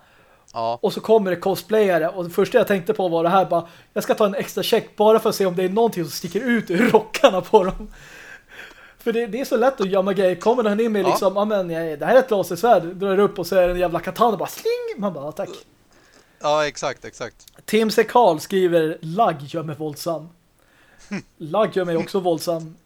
Ja. Och så kommer det cosplayare och det första jag tänkte på var det här bara, jag ska ta en extra check bara för att se om det är någonting som sticker ut ur rockarna på dem. För det, det är så lätt att gömma grejer. Kommer han in med Ja. liksom, ja men nej, det här är ett lasersvärd, drar upp och så är det en jävla katana bara sling! Man bara, tack. ja, exakt, exakt. Tim. Karl skriver, lagg gör mig våldsam. (laughs) Lagg gör mig också våldsam.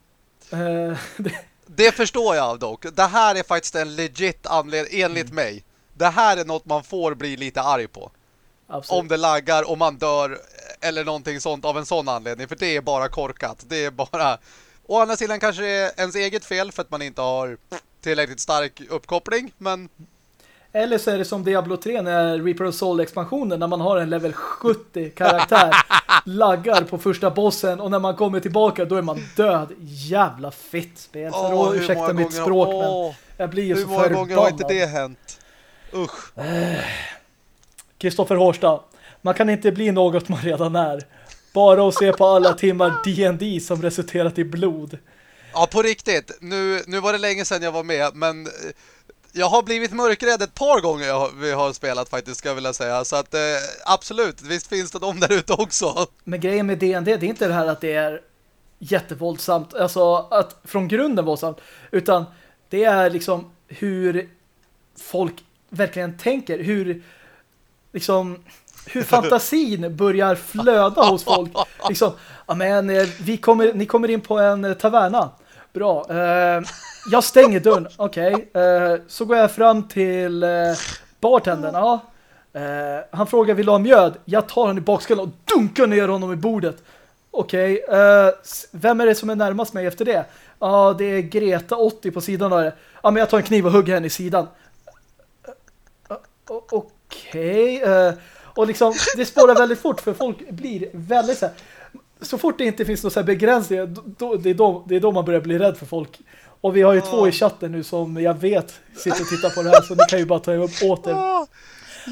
Eh, (laughs) det, Det förstår jag dock. Det här är faktiskt en legit anledning, enligt mig. Det här är något man får bli lite arg på. absolut. Om det laggar och man dör eller någonting sånt av en sån anledning. För det är bara korkat. Det är bara... Å andra sidan kanske det är ens eget fel för att man inte har tillräckligt stark uppkoppling. Men Eller så är det som Diablo 3 när Reaper of Soul-expansionen när man har en level 70 karaktär (laughs) laggar på första bossen och när man kommer tillbaka då är man död. Jävla fitt spel. Åh, Förlåt, hur ursäkta mitt gånger- språk åh, men jag blir ju hur så många gånger har inte förbannad. det hänt? Usch. Kristoffer Hårstad. Man kan inte bli något man redan är. Bara att se på alla timmar D&D som resulterat i blod. Ja, på riktigt. Nu, nu var det länge sedan jag var med, men eh, jag har blivit mörkrädd ett par gånger jag, vi har spelat faktiskt, ska jag vilja säga. Så att eh, absolut, visst finns det de där ute också. Men grejen med D&D det är inte det här att det är jättevåldsamt, alltså att från grunden våldsamt, utan det är liksom hur folk verkligen tänker, hur liksom hur fantasin börjar flöda hos folk. Liksom, ja men eh, vi kommer, ni kommer in på en eh, taverna. Bra. Eh, jag stänger dörren. Okej. Eh, så går jag fram till eh, bartendern. Ja. Eh, han frågar vill du ha mjöd? Jag tar honom i bakskallen och dunkar ner honom i bordet. Okej. eh, vem är det som är närmast mig efter det? Ja, det är Greta 80 på sidan av det. Ja, men jag tar en kniv och hugger henne i sidan. Eh, okej. eh, och liksom, det spårar väldigt fort för folk blir väldigt så här. Så fort det inte finns några begränsningar, då, det, är då, det är då man börjar bli rädd för folk. Och vi har ju två i chatten nu som jag vet sitter och tittar på det här, så ni kan ju bara ta upp åter. Ah,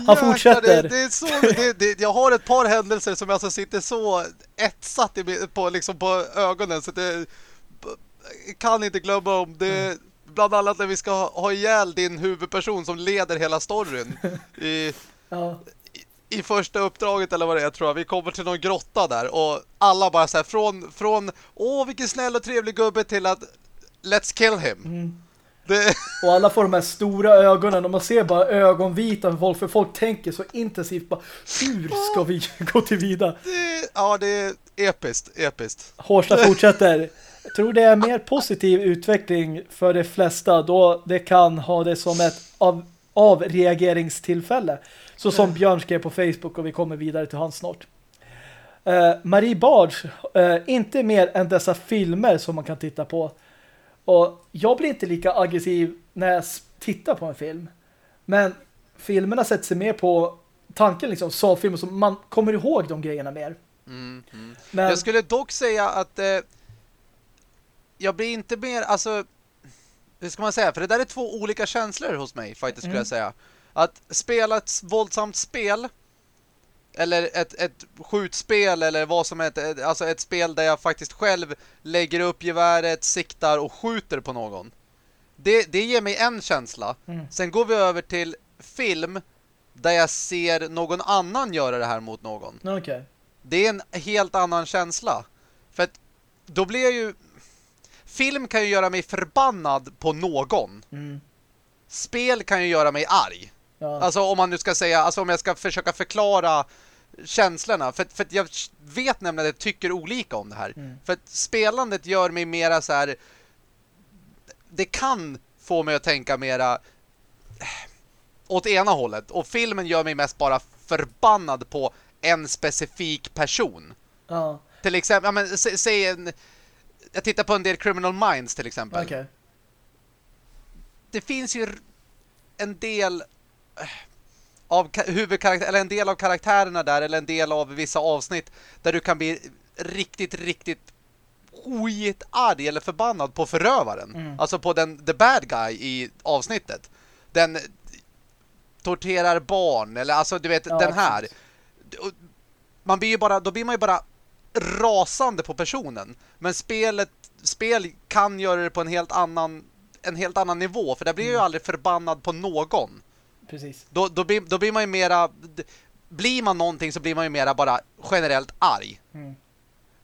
Han fortsätter. Det, det är så, det, det, jag har ett par händelser som alltså sitter så etsat i, på, liksom på ögonen så det kan inte glömma om det. Bland annat när vi ska ha, ha ihjäl din huvudperson som leder hela storyn i, Ja, i första uppdraget eller vad det är tror jag. Vi kommer till någon grotta där och alla bara så här från, från åh vilken snäll och trevlig gubbe till att let's kill him. Mm. Det, (laughs) och alla får de här stora ögonen och man ser bara ögonvita för folk, för folk tänker så intensivt bara, hur ska vi (laughs) gå till det, ja, det är episkt, episkt. Hårsta fortsätter. Jag tror det är mer positiv utveckling för de flesta då det kan ha det som ett av, avreageringstillfälle. Så som Björn skrev på Facebook och vi kommer vidare till hans snart. Eh, Marie Bard, eh, inte mer än dessa filmer som man kan titta på. Och jag blir inte lika aggressiv när jag tittar på en film. Men filmerna sätter sig mer på tanken liksom, sa filmer som man kommer ihåg de grejerna mer. Mm, mm. Men, Jag skulle dock säga att eh, jag blir inte mer, alltså hur ska man säga? För det där är två olika känslor hos mig faktiskt skulle Mm. jag säga. Att spela ett våldsamt spel eller ett, ett skjutspel eller vad som ett- alltså ett spel där jag faktiskt själv lägger upp geväret, siktar och skjuter på någon. Det, det ger mig en känsla. Mm. Sen går vi över till film där jag ser någon annan göra det här mot någon Okej. det är en helt annan känsla. För att då blir jag ju... Film kan ju göra mig förbannad på någon. Mm. Spel kan ju göra mig arg. Ja. Alltså om man nu ska säga, alltså om jag ska försöka förklara känslorna. För, för jag vet nämligen att jag tycker olika om det här. Mm. För spelandet gör mig mera så här... Det kan få mig att tänka mera eh, åt ena hållet. Och filmen gör mig mest bara förbannad på en specifik person. ja. Till exempel, ja, men, sä- säg en... Jag tittar på en del Criminal Minds till exempel. Okej. Det finns ju en del av ka- huvudkaraktär eller en del av karaktärerna där eller en del av vissa avsnitt där du kan bli riktigt, riktigt skitarg eller förbannad på förövaren. Mm. Alltså på den the bad guy i avsnittet. Den torterar barn eller alltså du vet Ja, den här. precis. Man blir ju bara, då blir man ju bara rasande på personen. Men spelet, spel kan göra det på en helt annan en helt annan nivå. För där blir jag ju aldrig förbannad på någon. Precis. Då, då, blir, då blir man ju mera... Blir man någonting så blir man ju mera bara generellt arg. Mm.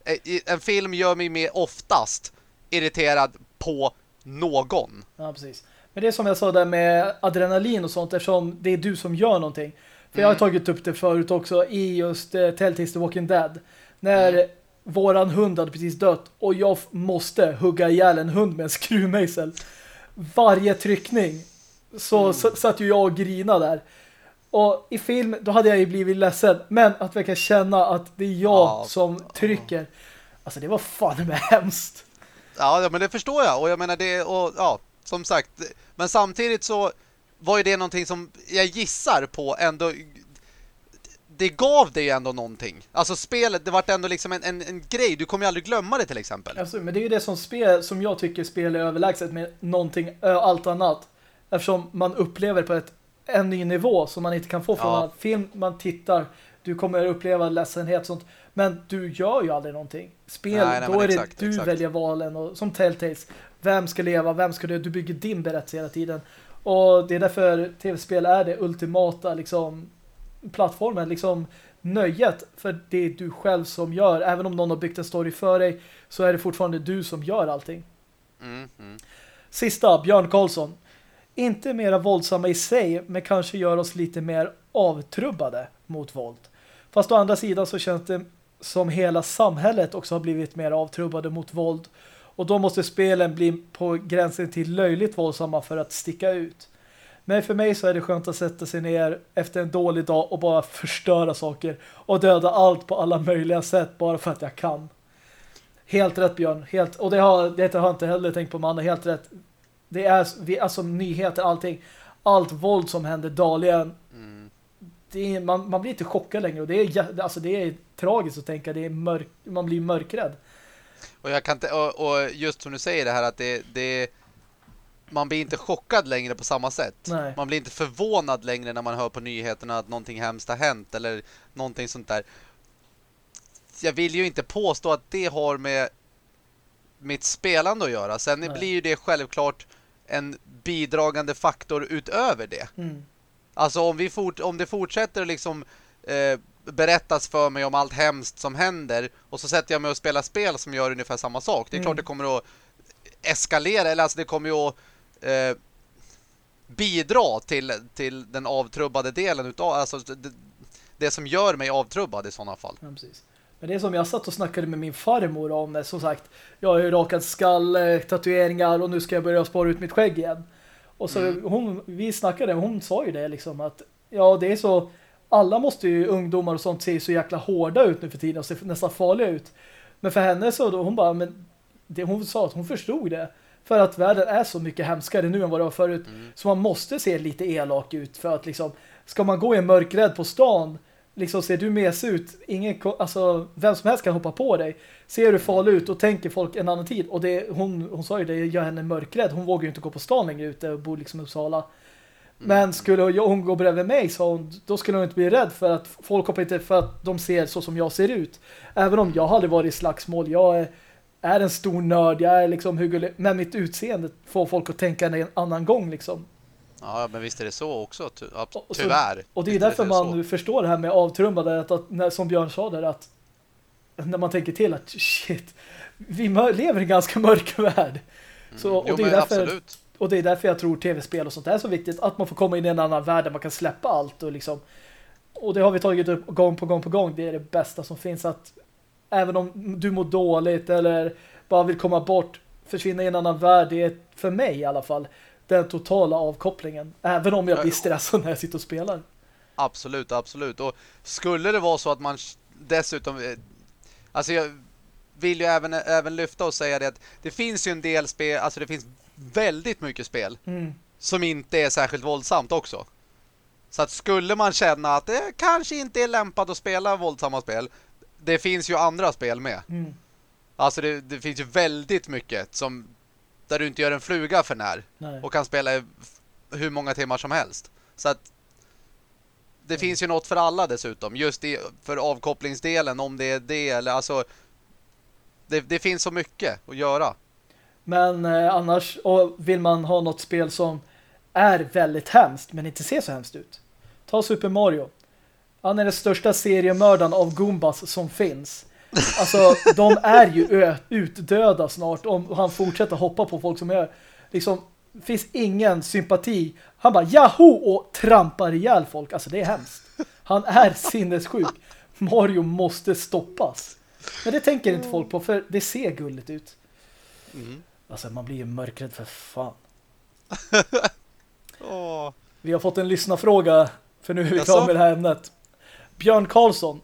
Eh, En film gör mig mer oftast irriterad på någon. Ja, precis. Men det är som jag sa där med adrenalin och sånt eftersom det är du som gör någonting. För jag har Mm. tagit upp det förut också i just uh, Telltales The Walking Dead. När Mm. våran hund hade precis dött och jag måste hugga ihjäl en hund med en skruvmejsel. Varje tryckning så Mm. satt ju jag och grina där. Och i film, då hade jag ju blivit ledsen. Men att verkligen känna att det är jag Ja. som trycker. Alltså det var fan med hemskt. Ja, men det förstår jag. Och jag menar det, och ja, som sagt. Men samtidigt så var ju det någonting som jag gissar på ändå det gav dig ju ändå någonting. Alltså spelet, det vart ändå liksom en, en, en grej. Du kommer ju aldrig glömma det till exempel. Alltså, men det är ju det som, spel, som jag tycker spel är överlägset med någonting allt annat. Eftersom man upplever på ett, en ny nivå som man inte kan få från Ja. film man tittar. Du kommer uppleva ledsenhet och sånt. Men du gör ju aldrig någonting. Spel, Nej, nej, då är det exakt, du exakt. väljer valen. Och, som Telltales. Vem ska leva, vem ska dö? Du bygger din berättelse hela tiden. Och det är därför tv-spel är det ultimata liksom plattformen, liksom nöjet. För det är du själv som gör. Även om någon har byggt en story för dig så är det fortfarande du som gör allting. Mm, mm. Sista, Björn Karlsson. Inte mera våldsamma i sig, men kanske gör oss lite mer avtrubbade mot våld. Fast å andra sidan så känns det som hela samhället också har blivit mer avtrubbade mot våld. Och då måste spelen bli på gränsen till löjligt våldsamma för att sticka ut. Men för mig så är det skönt att sätta sig ner efter en dålig dag och bara förstöra saker och döda allt på alla möjliga sätt bara för att jag kan. Helt rätt Björn. Helt, och det har, det har jag inte heller tänkt på man har helt rätt. Det är alltså nyheter, allting. Allt våld som händer dagligen. Mm. Är, man, man blir inte chockad längre och det är, alltså det är tragiskt att tänka. Det är mörk, man blir mörkrädd. Och jag kan och, och just som du säger det här att det, det man blir inte chockad längre på samma sätt. Nej. Man blir inte förvånad längre när man hör på nyheterna att någonting hemskt har hänt eller någonting sånt där. Jag vill ju inte påstå att det har med mitt spelande att göra. Sen Nej. blir ju det självklart en bidragande faktor utöver det. Mm. Alltså om, vi fort, om det fortsätter liksom eh, berättas för mig om allt hemskt som händer och så sätter jag mig och spelar spel som gör ungefär samma sak. Det är Mm. klart det kommer att eskalera eller alltså det kommer ju att eh, bidra till, till den avtrubbade delen utav alltså det, det som gör mig avtrubbad i sådana fall. Ja, precis. Men det är som jag satt och snackade med min farmor om, eh, som sagt, jag har ju rakat skall, tatueringar och nu ska jag börja spara ut mitt skägg igen. Och så Mm. hon, vi snackade, hon sa ju det liksom att ja det är så, alla måste ju, ungdomar och sånt se så jäkla hårda ut nu för tiden och ser nästan farliga ut. Men för henne så, då, hon bara, men det, hon sa att hon förstod det. För att världen är så mycket hemskare nu än vad det var förut. Mm. Så man måste se lite elak ut för att liksom, ska man gå i en mörkrädd på stan liksom ser du mes ut, ingen, alltså vem som helst kan hoppa på dig. Ser du farlig ut och tänker folk en annan tid. Och det, hon, hon sa ju det, gör henne mörkrädd. Hon vågar ju inte gå på stan längre ute och bor liksom i Uppsala. Men skulle hon gå bredvid mig så hon, då skulle hon inte bli rädd för att folk hoppar inte för att de ser så som jag ser ut. Även om jag aldrig varit i slagsmål. Jag är, är en stor nörd. Jag är liksom hur Men mitt utseende får folk att tänka en annan gång liksom. Ja, men visst är det så också, ty ja, Och- och tyvärr. Och det är därför så. man förstår det här med avtrubbade att, att när, som Björn sa där att när man tänker till att shit, vi lever i en ganska mörk värld. Så, Mm. och, Jo, det är därför, absolut. och det är därför jag tror tv-spel och sånt är så viktigt. Att man får komma in i en annan värld där man kan släppa allt och liksom och det har vi tagit upp gång på gång på gång. Det är det bästa som finns att även om du mår dåligt eller bara vill komma bort, försvinna i en annan värld, det är för mig i alla fall den totala avkopplingen. Även om jag Ja, blir stressad när jag sitter och spelar. Absolut, absolut. Och skulle det vara så att man dessutom... eh, Alltså jag vill ju även, även lyfta och säga det att det finns ju en del spel, alltså det finns väldigt mycket spel Mm. som inte är särskilt våldsamt också. Så att skulle man känna att det kanske inte är lämpat att spela våldsamma spel, det finns ju andra spel med. Mm. Alltså det, det finns ju väldigt mycket som där du inte gör en fluga för när Nej. och kan spela hur många timmar som helst. Så att Det finns ju något för alla dessutom. Just i, för avkopplingsdelen, om det är det. Eller alltså, det, det finns så mycket att göra. Men eh, annars vill man ha något spel som är väldigt hemskt men inte ser så hemskt ut. Ta Super Mario. Han är den största seriemördaren av Goombas som finns. Alltså, de är ju utdöda snart om han fortsätter hoppa på folk som är liksom, finns ingen sympati. Han bara, jaho! Och trampar ihjäl folk. Alltså, det är hemskt. Han är (laughs) sinnessjuk. Mario måste stoppas. Men det tänker inte folk på, för det ser gulligt ut. Mm. Alltså, man blir ju mörkrädd för fan. (laughs) oh. Vi har fått en lyssnarfråga, för nu är vi klara med det här ämnet. Björn Karlsson,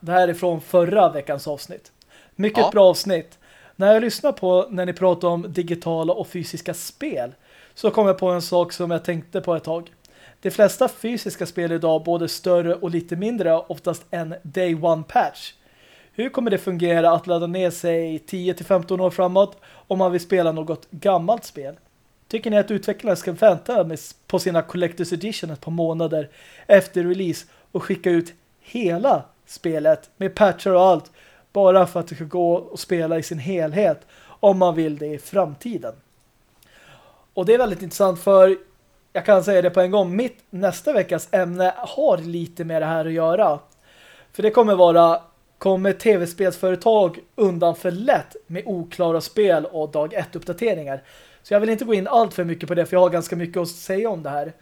det här är från förra veckans avsnitt. Mycket ja. bra avsnitt. När jag lyssnar på när ni pratar om digitala och fysiska spel så kom jag på en sak som jag tänkte på ett tag. De flesta fysiska spel idag, både större och lite mindre, oftast en day one patch. Hur kommer det fungera att ladda ner sig 10-15 år framåt om man vill spela något gammalt spel? Tycker ni att utvecklare ska vänta på sina Collector's Edition ett par månader efter release och skicka ut hela spelet med patcher och allt bara för att det ska gå och spela i sin helhet om man vill det i framtiden? Och det är väldigt intressant för jag kan säga det på en gång. Mitt nästa veckas ämne har lite med det här att göra. För det kommer vara kommer tv-spelsföretag undan för lätt med oklara spel och dag 1-uppdateringar. Så jag vill inte gå in allt för mycket på det för jag har ganska mycket att säga om det här.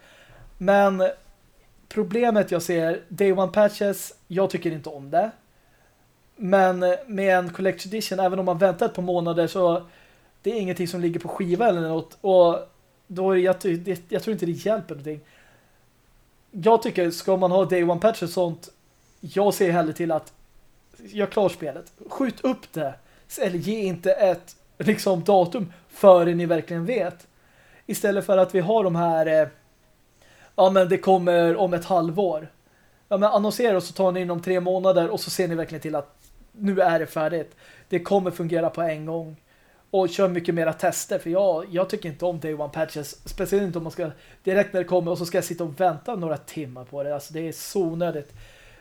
Men problemet jag ser, Day One Patches, jag tycker inte om det. Men eh, med en Collector's Edition, även om man väntar ett par månader så det är ingenting som ligger på skiva eller något. Och då är jag, det, jag tror inte det hjälper någonting. Jag tycker, ska man ha Day One patch och sånt, jag ser hellre till att jag klart spelet. Skjut upp det. Eller ge inte ett liksom datum förrän ni verkligen vet. Istället för att vi har de här eh, ja men det kommer om ett halvår. Ja men annonsera och så tar ni inom tre månader och så ser ni verkligen till att nu är det färdigt. Det kommer fungera på en gång. Och kör mycket mera tester för jag, jag tycker inte om day one patches. Speciellt inte om man ska direkt när det kommer och så ska jag sitta och vänta några timmar på det. Alltså det är så onödigt.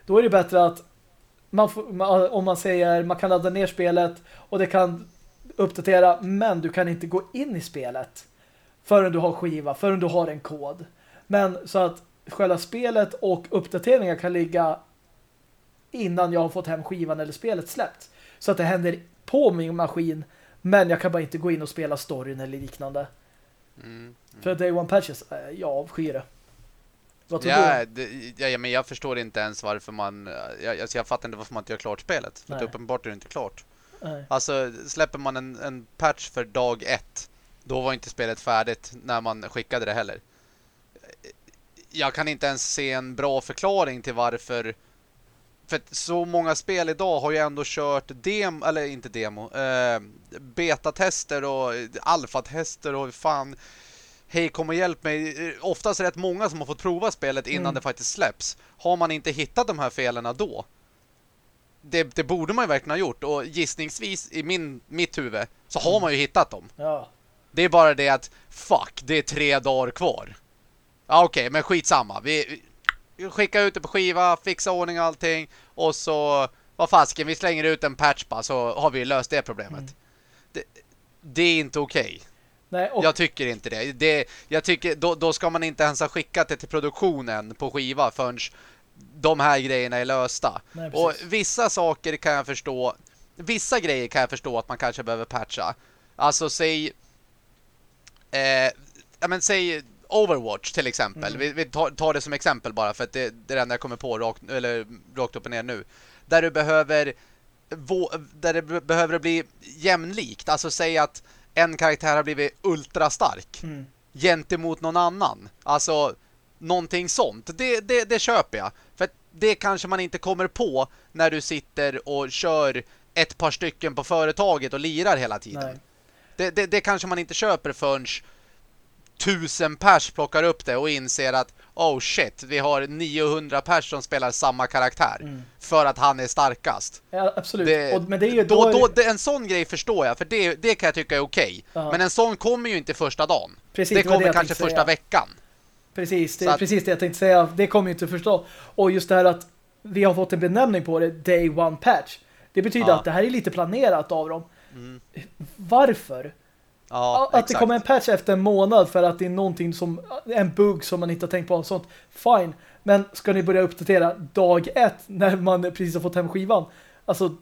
Då är det bättre att man, om man säger man kan ladda ner spelet och det kan uppdatera men du kan inte gå in i spelet förrän du har skiva, förrän du har en kod. Men så att själva spelet och uppdateringar kan ligga innan jag har fått hem skivan eller spelet släppt. Så att det händer på min maskin men jag kan bara inte gå in och spela storyn eller liknande. Mm, mm. För Day One Patches, äh, jag avskyr det. Vad tror ja, du? Det, ja, men jag förstår inte ens varför man... Jag, alltså jag fattar inte varför man inte gör klart spelet. För att uppenbart är det inte klart. Nej. Alltså, släpper man en, en patch för dag ett, då var inte spelet färdigt när man skickade det heller. Jag kan inte ens se en bra förklaring till varför... För att så många spel idag har ju ändå kört demo, eller inte demo, eh, betatester och alfatester och fan hej kom och hjälp mig. Oftast rätt många som har fått prova spelet innan mm. det faktiskt släpps. Har man inte hittat de här felerna då? Det, det, borde man ju verkligen ha gjort. Och gissningsvis i min, mitt huvud så har man ju hittat dem. Ja. Det är bara det att fuck, det är tre dagar kvar. Ja okej, okay, men skitsamma. Vi, vi skickar ut det på skiva, fixa ordning och allting. Och så, vad fasken, vi slänger ut en patch bara så har vi löst det problemet. Mm. Det, det, är inte okej. Okay. Nej, och... Jag tycker inte det. det jag tycker, då, då, ska man inte ens ha skickat det till produktionen på skiva förrän de här grejerna är lösta. Nej, och vissa saker kan jag förstå. Vissa grejer kan jag förstå att man kanske behöver patcha. Alltså, säg... Eh, ja, men säg Overwatch till exempel. Mm. Vi, vi tar, tar, det som exempel bara för att det, det är det enda jag kommer på rakt, eller, rakt upp och ner nu. Där du behöver där det behöver bli jämlikt. Alltså säg att en karaktär har blivit ultra stark mm. gentemot någon annan. Alltså någonting sånt. Det, det, det köper jag. För det kanske man inte kommer på när du sitter och kör ett par stycken på företaget och lirar hela tiden. Det, det, det, kanske man inte köper förrän tusen pers plockar upp det och inser att oh shit, vi har 900 pers som spelar samma karaktär mm. för att han är starkast. Ja, absolut. Det, och, men det är ju då, då, då, en sån grej förstår jag, för det, det kan jag tycka är okej. Okay. Men en sån kommer ju inte första dagen. Precis, det kommer det kanske första veckan. Precis, det är att- precis det jag tänkte säga. Det kommer ju inte förstå. Och just det här att vi har fått en benämning på det, Day One Patch. Det betyder Ja. att det här är lite planerat av dem. Mm. Varför? Ja, att det exakt. kommer en patch efter en månad för att det är någonting som en bugg som man inte har tänkt på och sånt. Fine. Men ska ni börja uppdatera dag ett när man precis har fått hem skivan? Alltså,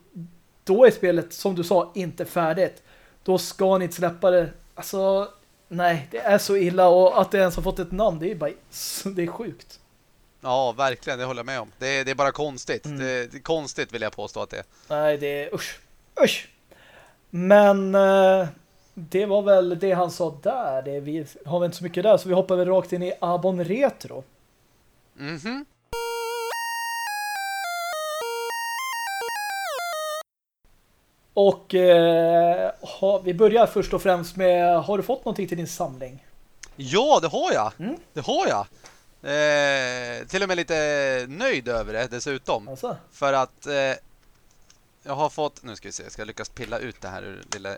då är spelet, som du sa, inte färdigt. Då ska ni inte släppa det. Alltså, nej, det är så illa och att det ens har fått ett namn, det är bara (laughs) det är sjukt. Ja, verkligen, det håller jag med om. Det är, det är bara konstigt. Mm. Det, det är konstigt vill jag påstå att det är. Nej, det är usch. Usch. Men eh, det var väl det han sa där. Det, vi har väl inte så mycket där så vi hoppar väl rakt in i Abon Retro. Mhm. Och eh, ha, vi börjar först och främst med, har du fått någonting till din samling? Ja, det har jag. Mm. Det har jag. Eh, till och med lite nöjd över det dessutom. Alltså, För att eh, jag har fått... Nu ska vi se, jag ska lyckas pilla ut det här ur lilla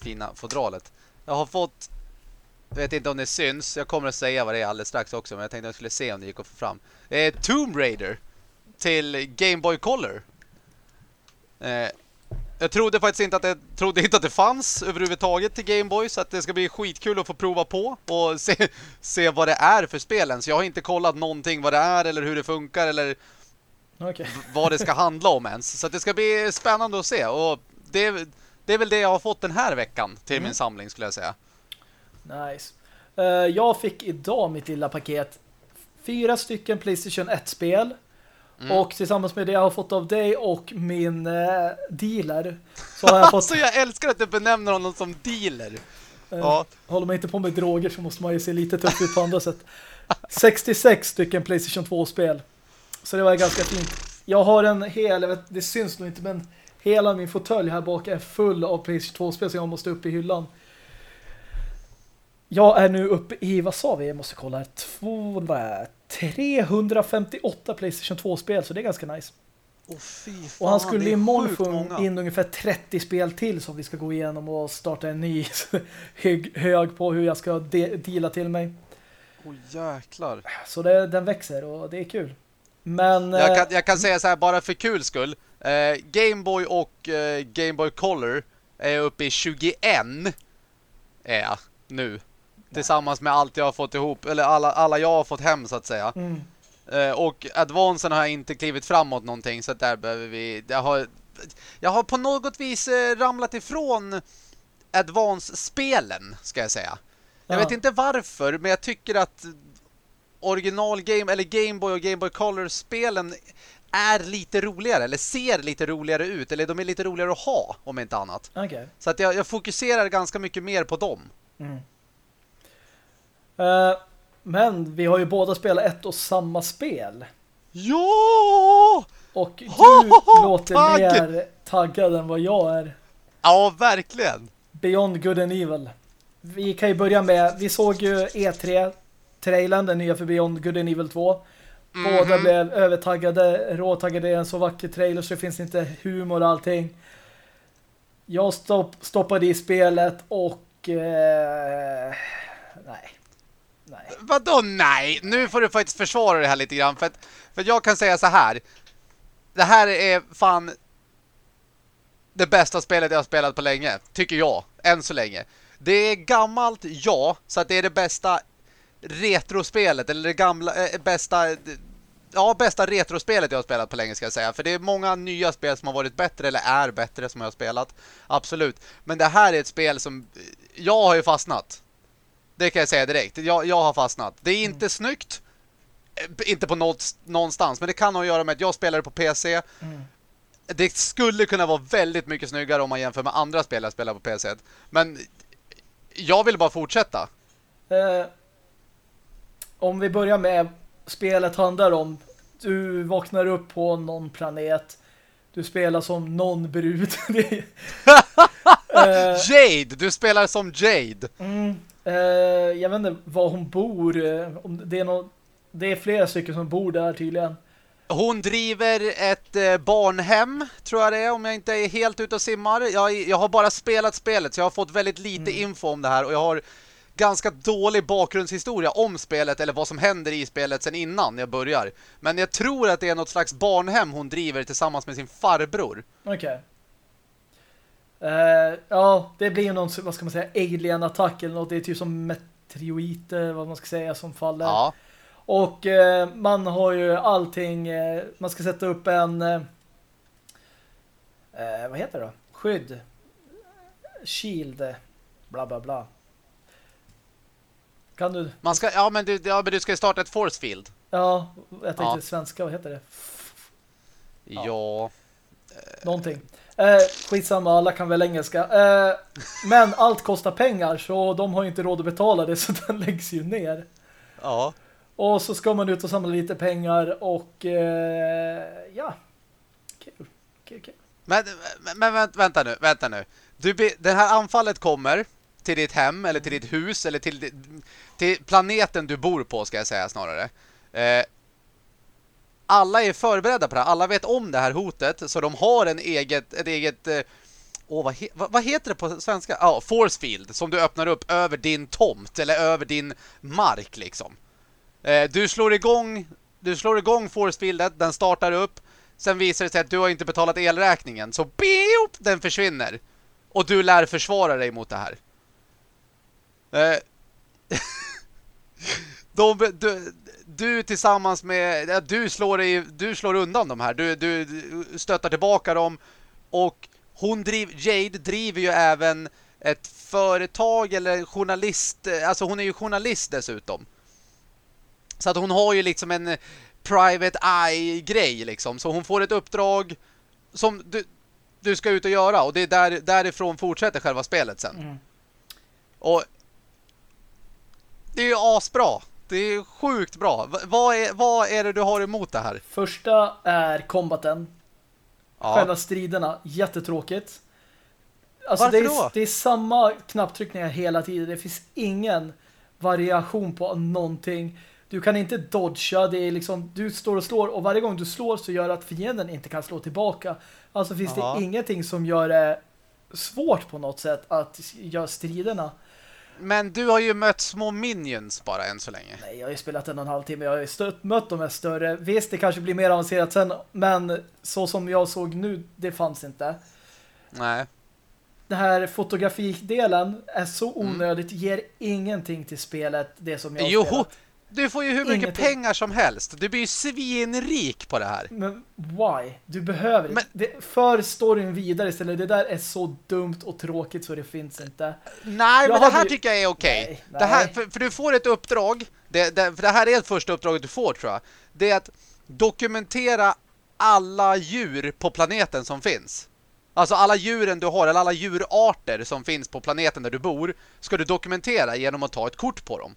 fina fodralet. Jag har fått... Jag vet inte om det syns. Jag kommer att säga vad det är alldeles strax också. Men jag tänkte att jag skulle se om det gick att få fram. Eh, Tomb Raider till Game Boy Color. Eh, jag trodde faktiskt inte att det, trodde inte att det fanns överhuvudtaget till Game Boy. Så att det ska bli skitkul att få prova på. Och (laughs) se, se vad det är för spelen. Så jag har inte kollat någonting vad det är eller hur det funkar. Eller okej. vad det ska handla om ens. Så att det ska bli spännande att se. Och det, det är väl det jag har fått den här veckan till Mm. min samling skulle jag säga. Nice. Eh, jag fick idag mitt lilla paket. Fyra stycken Playstation 1-spel. Mm. Och tillsammans med det jag har fått av dig och min eh, dealer så har jag (laughs) fått... Alltså jag älskar att du benämner honom som dealer. eh, Ja. Håller man inte på med droger så måste man ju se lite tuff ut på andra sätt. 66 stycken Playstation 2-spel. Så det var ganska fint. Jag har en hel, jag vet, det syns nog inte, men hela min fåtölj här bak är full av Playstation 2-spel så jag måste upp i hyllan. Jag är nu uppe i, vad sa vi? Jag måste kolla. Två, vad är det? 358 Playstation 2-spel, så det är ganska nice. Fy fan, Och han skulle imorgon få in ungefär 30 spel till som vi ska gå igenom och starta en ny (laughs) hög, hög på hur jag ska de deala till mig. Åh jäklar. Så det, den växer och det är kul. Men Jag eh, kan, jag kan säga så här bara för kul skull. Eh, Game Boy och eh, Game Boy Color är uppe i 21 är jag nu. Tillsammans med allt jag har fått ihop, eller alla, alla jag har fått hem så att säga. mm, Eh, och Advancen har jag inte klivit framåt någonting så att där behöver vi... Jag har, jag har på något vis eh, ramlat ifrån Advance-spelen, ska jag säga. Jag Ja. vet inte varför, men jag tycker att original Game eller Game Boy och Game Boy Color-spelen är lite roligare, eller ser lite roligare ut, eller de är lite roligare att ha, om inte annat. okej. Så att jag, jag fokuserar ganska mycket mer på dem. Mm. Eh, men vi har ju båda spelat ett och samma spel. Ja! Och du Ho, ho, låter tagg! mer taggad än vad jag är. Ja, verkligen. Beyond Good and Evil. Vi kan ju börja med, vi såg ju E3-trailern, den nya för Beyond Good and Evil 2. Båda Mhm. blev övertaggade, råtaggade i en så vacker trailer så det finns inte humor och allting. Jag stopp, stoppade i spelet och... Eh, nej. Nej. Vadå nej? Nu får du faktiskt försvara det här lite grann. För, att, för jag kan säga så här. Det här är fan det bästa spelet jag har spelat på länge. Tycker jag. Än så länge. Det är gammalt, ja. Så att det är det bästa retrospelet. Eller det gamla, äh, bästa... Ja, bästa retrospelet jag har spelat på länge ska jag säga. För det är många nya spel som har varit bättre eller är bättre som jag har spelat. Absolut. Men det här är ett spel som... Jag har ju fastnat. Det kan jag säga direkt. Jag, jag har fastnat. Det är inte snyggt. Eh, Inte på något, någonstans. Men det kan ha att göra med att jag spelar på PC. Mm. Det skulle kunna vara väldigt mycket snyggare om man jämför med andra spel jag spelar på PC. Men jag vill bara fortsätta. Eh, om vi börjar med spelet handlar om du vaknar upp på någon planet du spelar som någon brud (laughs) (laughs) Jade! Du spelar som Jade. mm, eh, jag vet inte var hon bor eh, om det är någon, det är flera stycken som bor där tydligen Hon driver ett eh, barnhem, tror jag det är, om jag inte är helt ute och simmar. Jag, jag har bara spelat spelet, så jag har fått väldigt lite info om det här. Och jag har ganska dålig bakgrundshistoria om spelet eller vad som händer i spelet sen innan jag börjar. Men jag tror att det är något slags barnhem hon driver tillsammans med sin farbror. Okej. Okay. Uh, ja, det blir ju någon, vad ska man säga, alien-attack eller något. Det är typ som meteoriter, vad man ska säga, som faller. Ja. Och uh, man har ju allting, uh, man ska sätta upp en vad heter det då? Skydd. Shield. Bla bla bla. Kan du... Man ska, ja, men du, ja, men du ska starta ett force field. Ja, jag tänkte ja. svenska, vad heter det? Ja. ja. Någonting. Eh, skitsamma, alla kan väl engelska. Eh, men allt kostar pengar så de har ju inte råd att betala det (laughs) så den läggs ju ner. Ja. Och så ska man ut och samla lite pengar och eh, ja. Kul. Kul, kul. Men, men vänta nu, vänta nu. Du, det här anfallet kommer till ditt hem eller till ditt hus eller till, till planeten du bor på ska jag säga snarare. Eh, alla är förberedda på det här. Alla vet om det här hotet så de har en eget, ett eget eh, åh, vad, he, vad, vad, heter det på svenska? Ja, ah, force field som du öppnar upp över din tomt eller över din mark liksom. Eh, du slår igång du slår igång force fieldet, den startar upp. Sen visar det sig att du har inte betalat elräkningen så beop, den försvinner. Och du lär försvara dig mot det här. Eh, (laughs) de, du, du tillsammans med du slår dig, du slår undan de här. Du, du stöttar tillbaka dem och hon driv, Jade driver ju även ett företag eller journalist, alltså hon är ju journalist dessutom. Så att hon har ju liksom en private eye-grej liksom. Så hon får ett uppdrag som du, du ska ut och göra och det är där, därifrån fortsätter själva spelet sen. Mm. Och det är ju asbra. Det är sjukt bra. V vad, är, vad är det du har emot det här? Första är kombaten. Ja. Själva striderna. Jättetråkigt. Alltså Varför det är, då? det är samma knapptryckningar hela tiden. Det finns ingen variation på någonting. Du kan inte dodga. Det är liksom, du står och slår och varje gång du slår så gör det att fienden inte kan slå tillbaka. Alltså finns Aha. det ingenting som gör det svårt på något sätt att göra striderna. Men du har ju mött små minions bara än så länge. Nej, jag har ju spelat en och en halv timme. Jag har ju stött, mött de här större. Visst, det kanske blir mer avancerat sen. Men så som jag såg nu, det fanns inte. Nej. Den här fotografidelen är så mm. onödigt. Mm. Ger ingenting till spelet, det som jag har jo, spelat. Du får ju hur mycket Ingenting. pengar som helst. Du blir ju svinrik på det här. Men why? Du behöver men, det. För storyn vidare istället. Det där är så dumt och tråkigt så det finns inte. Nej, jag men det här ju... tycker jag är okej. Okay. för, för, du får ett uppdrag. Det, det, för det här är det första uppdraget du får tror jag. Det är att dokumentera alla djur på planeten som finns. Alltså alla djuren du har, eller alla djurarter som finns på planeten där du bor, ska du dokumentera genom att ta ett kort på dem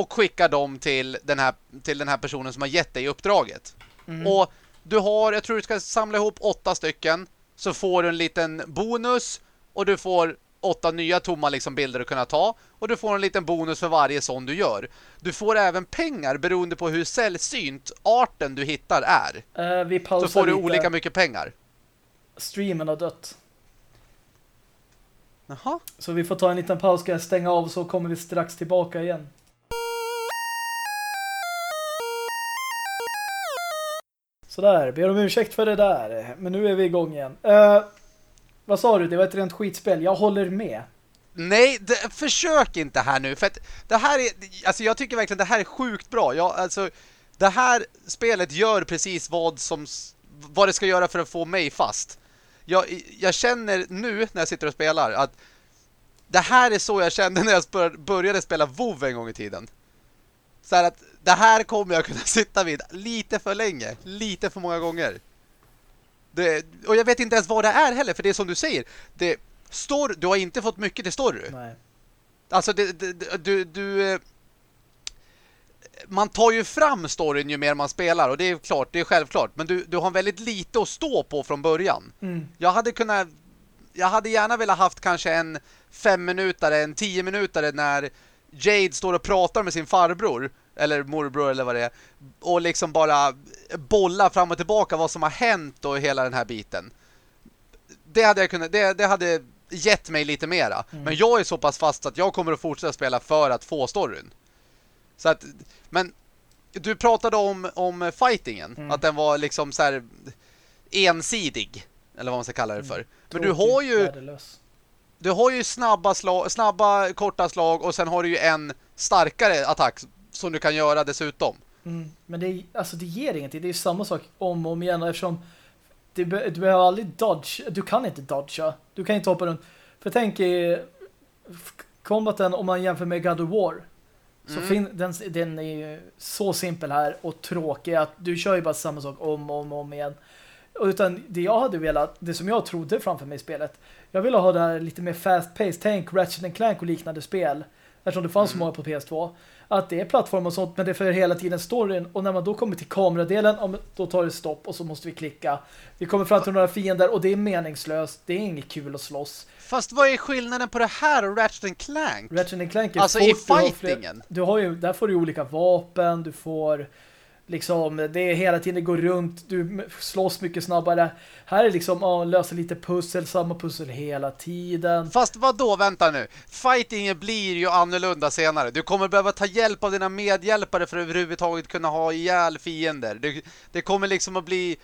och skickar dem till den här, till den här personen som har gett dig uppdraget. Mm. Och du har, jag tror du ska samla ihop åtta stycken så får du en liten bonus och du får åtta nya tomma liksom bilder att kunna ta och du får en liten bonus för varje sån du gör. Du får även pengar beroende på hur sällsynt arten du hittar är. Uh, vi så får du lite. olika mycket pengar. Streamen har dött. Jaha. Så vi får ta en liten paus, ska jag stänga av så kommer vi strax tillbaka igen. Sådär, ber om ursäkt för det där. Men nu är vi igång igen. Uh, vad sa du? Det var ett rent skitspel. Jag håller med. Nej, det, försök inte här nu. För att det här är, alltså jag tycker verkligen det här är sjukt bra. Jag, alltså, det här spelet gör precis vad som vad det ska göra för att få mig fast. Jag, jag känner nu när jag sitter och spelar att det här är så jag kände när jag började spela WoW en gång i tiden. Så att det här kommer jag kunna (laughs) sitta vid lite för länge. Lite för många gånger. Det, och jag vet inte ens vad det är heller. För det är som du säger. Det, story, du har inte fått mycket till story. Nej. Alltså det, det, du, du... Eh, man tar ju fram storyn ju mer man spelar. Och det är klart, det är självklart. Men du, du har väldigt lite att stå på från början. Mm. Jag hade kunnat... Jag hade gärna velat haft kanske en fem minuter, en tio minuter när Jade står och pratar med sin farbror eller morbror eller vad det är och liksom bara bolla fram och tillbaka vad som har hänt och hela den här biten. Det hade jag kunnat det, det hade gett mig lite mera. Mm. Men jag är så pass fast att jag kommer att fortsätta spela för att få storyn. Så att, men du pratade om, om fightingen. Mm. Att den var liksom så här ensidig. Eller vad man ska kalla det för. Mm. Men du har ju... Värdelös. Du har ju snabba, slag, snabba korta slag och sen har du ju en starkare attack som du kan göra dessutom. Mm. Men det, alltså, det ger ingenting. Det är ju samma sak om och om igen eftersom du, du behöver aldrig dodge. Du kan inte dodga. Du kan inte hoppa runt. För tänk i combaten om man jämför med God of War. Så mm. den, den är så simpel här och tråkig att du kör ju bara samma sak om och om, om igen. Utan det jag hade velat, det som jag trodde framför mig i spelet, jag ville ha det här lite mer fast-paced. Tänk Ratchet Clank och liknande spel. Eftersom det fanns mm. så många på PS2 att det är plattform och sånt, men det är för hela tiden storyn. Och när man då kommer till kameradelen, då tar det stopp och så måste vi klicka. Vi kommer fram till några fiender och det är meningslöst. Det är inget kul att slåss. Fast vad är skillnaden på det här och Ratchet Clank? Ratchet Clank är Alltså fort, i fightingen? Du har, ju, där får du olika vapen, du får liksom, det är hela tiden går runt, du slåss mycket snabbare. Här är liksom, ja, lösa lite pussel, samma pussel hela tiden. Fast vad då vänta nu. Fighting blir ju annorlunda senare. Du kommer behöva ta hjälp av dina medhjälpare för att överhuvudtaget kunna ha ihjäl fiender. Det, det kommer liksom att bli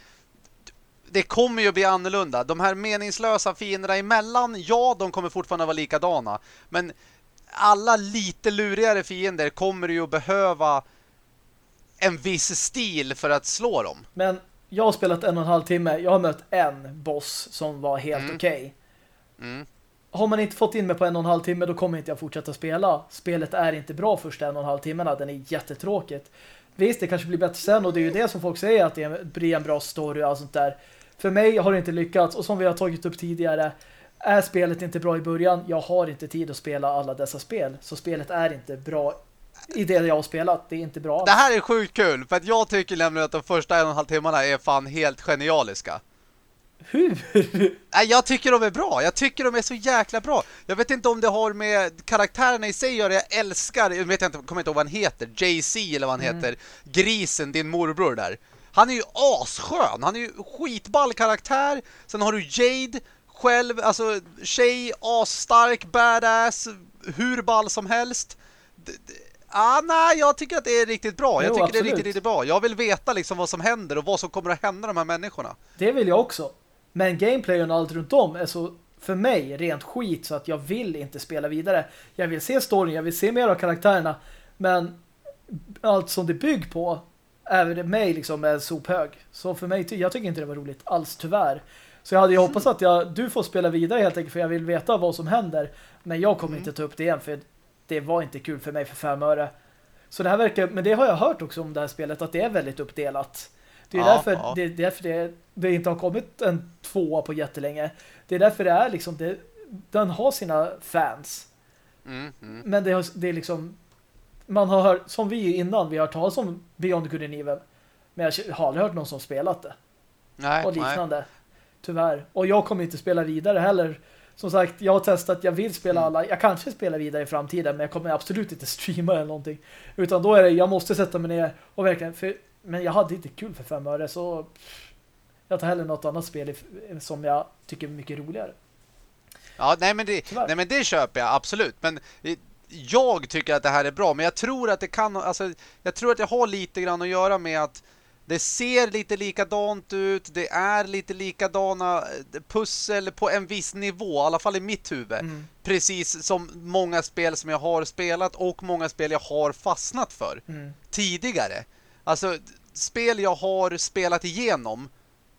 det kommer ju att bli annorlunda. De här meningslösa fienderna emellan, ja, de kommer fortfarande vara likadana. Men alla lite lurigare fiender kommer ju att behöva en viss stil för att slå dem. Men jag har spelat en och en halv timme. Jag har mött en boss som var helt mm. okej. Okay. Mm. Har man inte fått in mig på en och en halv timme då kommer inte jag fortsätta spela. Spelet är inte bra första en och en halv timmarna. Den är jättetråkigt. Visst, det kanske blir bättre sen och det är ju det som folk säger att det blir en bra story och allt sånt där. För mig har det inte lyckats och som vi har tagit upp tidigare är spelet inte bra i början. Jag har inte tid att spela alla dessa spel. Så spelet är inte bra i det jag har spelat. Det är inte bra. Det här är sjukt kul. För att jag tycker nämligen att de första en och en halv timmarna är fan helt genialiska. Hur? (laughs) Nej, jag tycker de är bra. Jag tycker de är så jäkla bra. Jag vet inte om det har med karaktärerna i sig gör Jag älskar, jag vet inte, kommer inte ihåg vad han heter. JC eller vad han mm. heter. Grisen, din morbror där. Han är ju asskön. Han är ju skitball karaktär. Sen har du Jade själv, alltså tjej, asstark, badass, hur ball som helst. Ah, nej, jag tycker att det är riktigt bra. Jag jo, tycker absolut. det är riktigt, riktigt bra. Jag vill veta liksom vad som händer och vad som kommer att hända de här människorna. Det vill jag också. Men gameplayen och allt runt om är så för mig rent skit så att jag vill inte spela vidare. Jag vill se storyn, jag vill se mer av karaktärerna. Men allt som det bygger på är mig liksom är sophög. Så för mig, jag tycker inte det var roligt alls tyvärr. Så jag hade ju hoppats att jag, du får spela vidare helt enkelt för jag vill veta vad som händer. Men jag kommer mm. inte ta upp det igen för det var inte kul för mig för fem öre. Så det här verkar, men det har jag hört också om det här spelet, att det är väldigt uppdelat. Det är ja, därför, ja. Det, därför det, det inte har kommit en tvåa på jättelänge. Det är därför det är liksom, det, den har sina fans. Mm, mm. Men det, det är liksom, man har hört, som vi innan, vi har hört talas om Beyond Good and Evil. Men jag har aldrig hört någon som spelat det. Nej, och liknande. Nej. Tyvärr. Och jag kommer inte spela vidare heller som sagt, jag har testat, jag vill spela mm. alla. Jag kanske spelar vidare i framtiden, men jag kommer absolut inte streama eller någonting. Utan då är det, jag måste sätta mig ner och verkligen, för, men jag hade inte kul för fem öre, så jag tar hellre något annat spel som jag tycker är mycket roligare. Ja, nej men det, nej men det köper jag, absolut. Men jag tycker att det här är bra, men jag tror att det kan, alltså, jag tror att det har lite grann att göra med att det ser lite likadant ut. Det är lite likadana eh, pussel på en viss nivå. I alla fall i mitt huvud. Mm. Precis som många spel som jag har spelat och många spel jag har fastnat för mm. tidigare. Alltså, spel jag har spelat igenom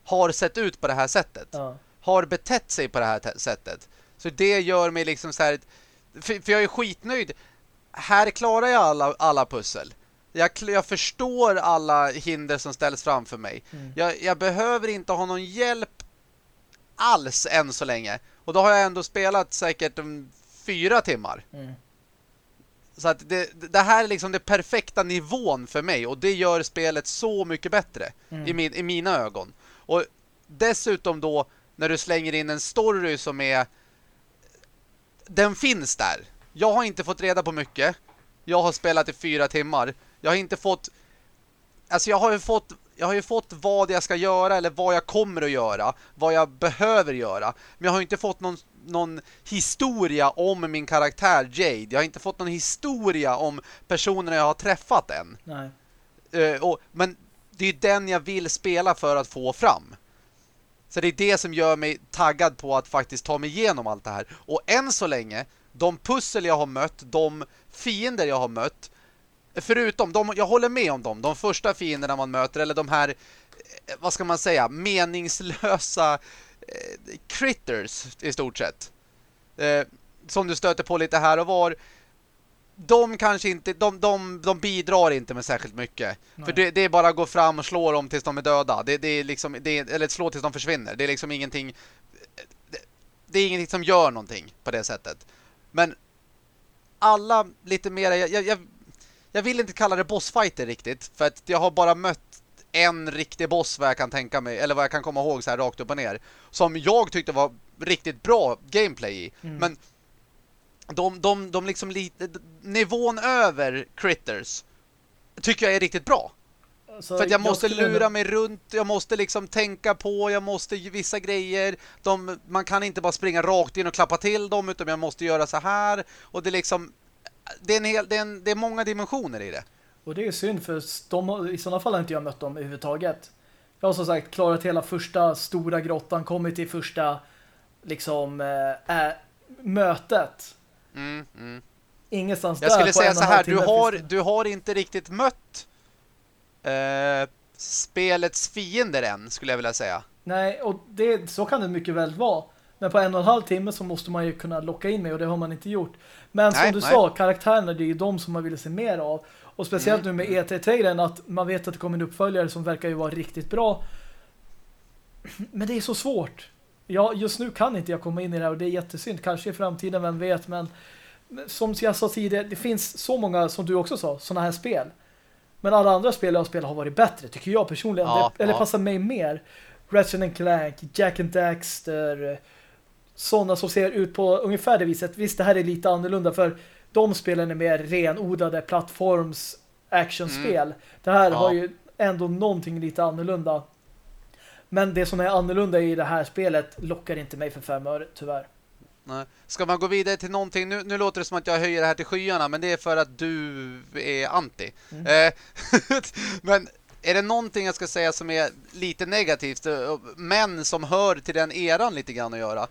har sett ut på det här sättet. Ja. Har betett sig på det här sättet. Så det gör mig liksom så här... För, för jag är skitnöjd. Här klarar jag alla, alla pussel. Jag, jag förstår alla hinder som ställs framför mig. Mm. Jag, jag, behöver inte ha någon hjälp alls än så länge. Och då har jag ändå spelat säkert um, fyra timmar. Mm. Så att det, det, här är liksom det perfekta nivån för mig. Och det gör spelet så mycket bättre mm. i, min, i mina ögon. Och dessutom då när du slänger in en story som är... Den finns där. Jag har inte fått reda på mycket. Jag har spelat i fyra timmar. Jag har inte fått... Alltså jag har ju fått... Jag har ju fått vad jag ska göra eller vad jag kommer att göra. Vad jag behöver göra. Men jag har inte fått någon någon historia om min karaktär Jade. Jag har inte fått någon historia om personerna jag har träffat än. Nej. Uh, och, men det är den jag vill spela för att få fram. Så det är det som gör mig taggad på att faktiskt ta mig igenom allt det här. Och än så länge, de pussel jag har mött, de fiender jag har mött, förutom, de, jag håller med om dem, de första fienderna man möter, eller de här, eh, vad ska man säga, meningslösa eh, critters i stort sett. Eh, som du stöter på lite här och var de kanske inte, de, de, de bidrar inte med särskilt mycket. Nej. För det, det, är bara att gå fram och slå dem tills de är döda. Det, det är liksom, det, eller slå tills de försvinner. Det är liksom ingenting, det, det, är ingenting som gör någonting på det sättet. Men alla lite mer, jag, jag, jag vill inte kalla det bossfighter riktigt. För att jag har bara mött en riktig boss vad jag kan tänka mig, eller vad jag kan komma ihåg så här rakt upp och ner. Som jag tyckte var riktigt bra gameplay i. Mm. Men de, de, de liksom lite nivån över critters tycker jag är riktigt bra. Så för att jag måste jag lura mig runt, jag måste liksom tänka på, jag måste vissa grejer. De, man kan inte bara springa rakt in och klappa till dem utan jag måste göra så här. Och det är liksom, det är, en hel, det är, en, det är många dimensioner i det. Och det är synd för de, i sådana fall har inte jag mött dem överhuvudtaget. Jag har som sagt klarat hela första stora grottan, kommit till första liksom äh, mötet Mm, mm. Ingenstans Jag skulle säga så här, du har, du har inte riktigt mött eh, spelets fiender än, skulle jag vilja säga. Nej, och det, så kan det mycket väl vara. Men på en och en halv timme så måste man ju kunna locka in mig och det har man inte gjort. Men nej, som du nej. sa, karaktärerna det är ju de som man vill se mer av. Och speciellt mm. nu med E3-trailern att man vet att det kommer en uppföljare som verkar ju vara riktigt bra. Men det är så svårt. Ja, just nu kan inte jag komma in i det här och det är jättesynd. Kanske i framtiden, vem vet. Men som jag sa tidigare, det finns så många, som du också sa, sådana här spel. Men alla andra spel jag spelar har varit bättre, tycker jag personligen. Ja, det, eller ja. passar mig mer. Ratchet Clank, Jack and Daxter, sådana som ser ut på ungefär det viset. Visst, det här är lite annorlunda för de spelen är mer renodlade plattforms actionspel. Mm. Det här ja. har ju ändå någonting lite annorlunda. Men det som är annorlunda i det här spelet lockar inte mig för fem öre, tyvärr. Nej. Ska man gå vidare till någonting? Nu, nu låter det som att jag höjer det här till skyarna, men det är för att du är anti. Mm. Eh, (laughs) men är det någonting jag ska säga som är lite negativt, eh, men som hör till den eran lite grann att göra?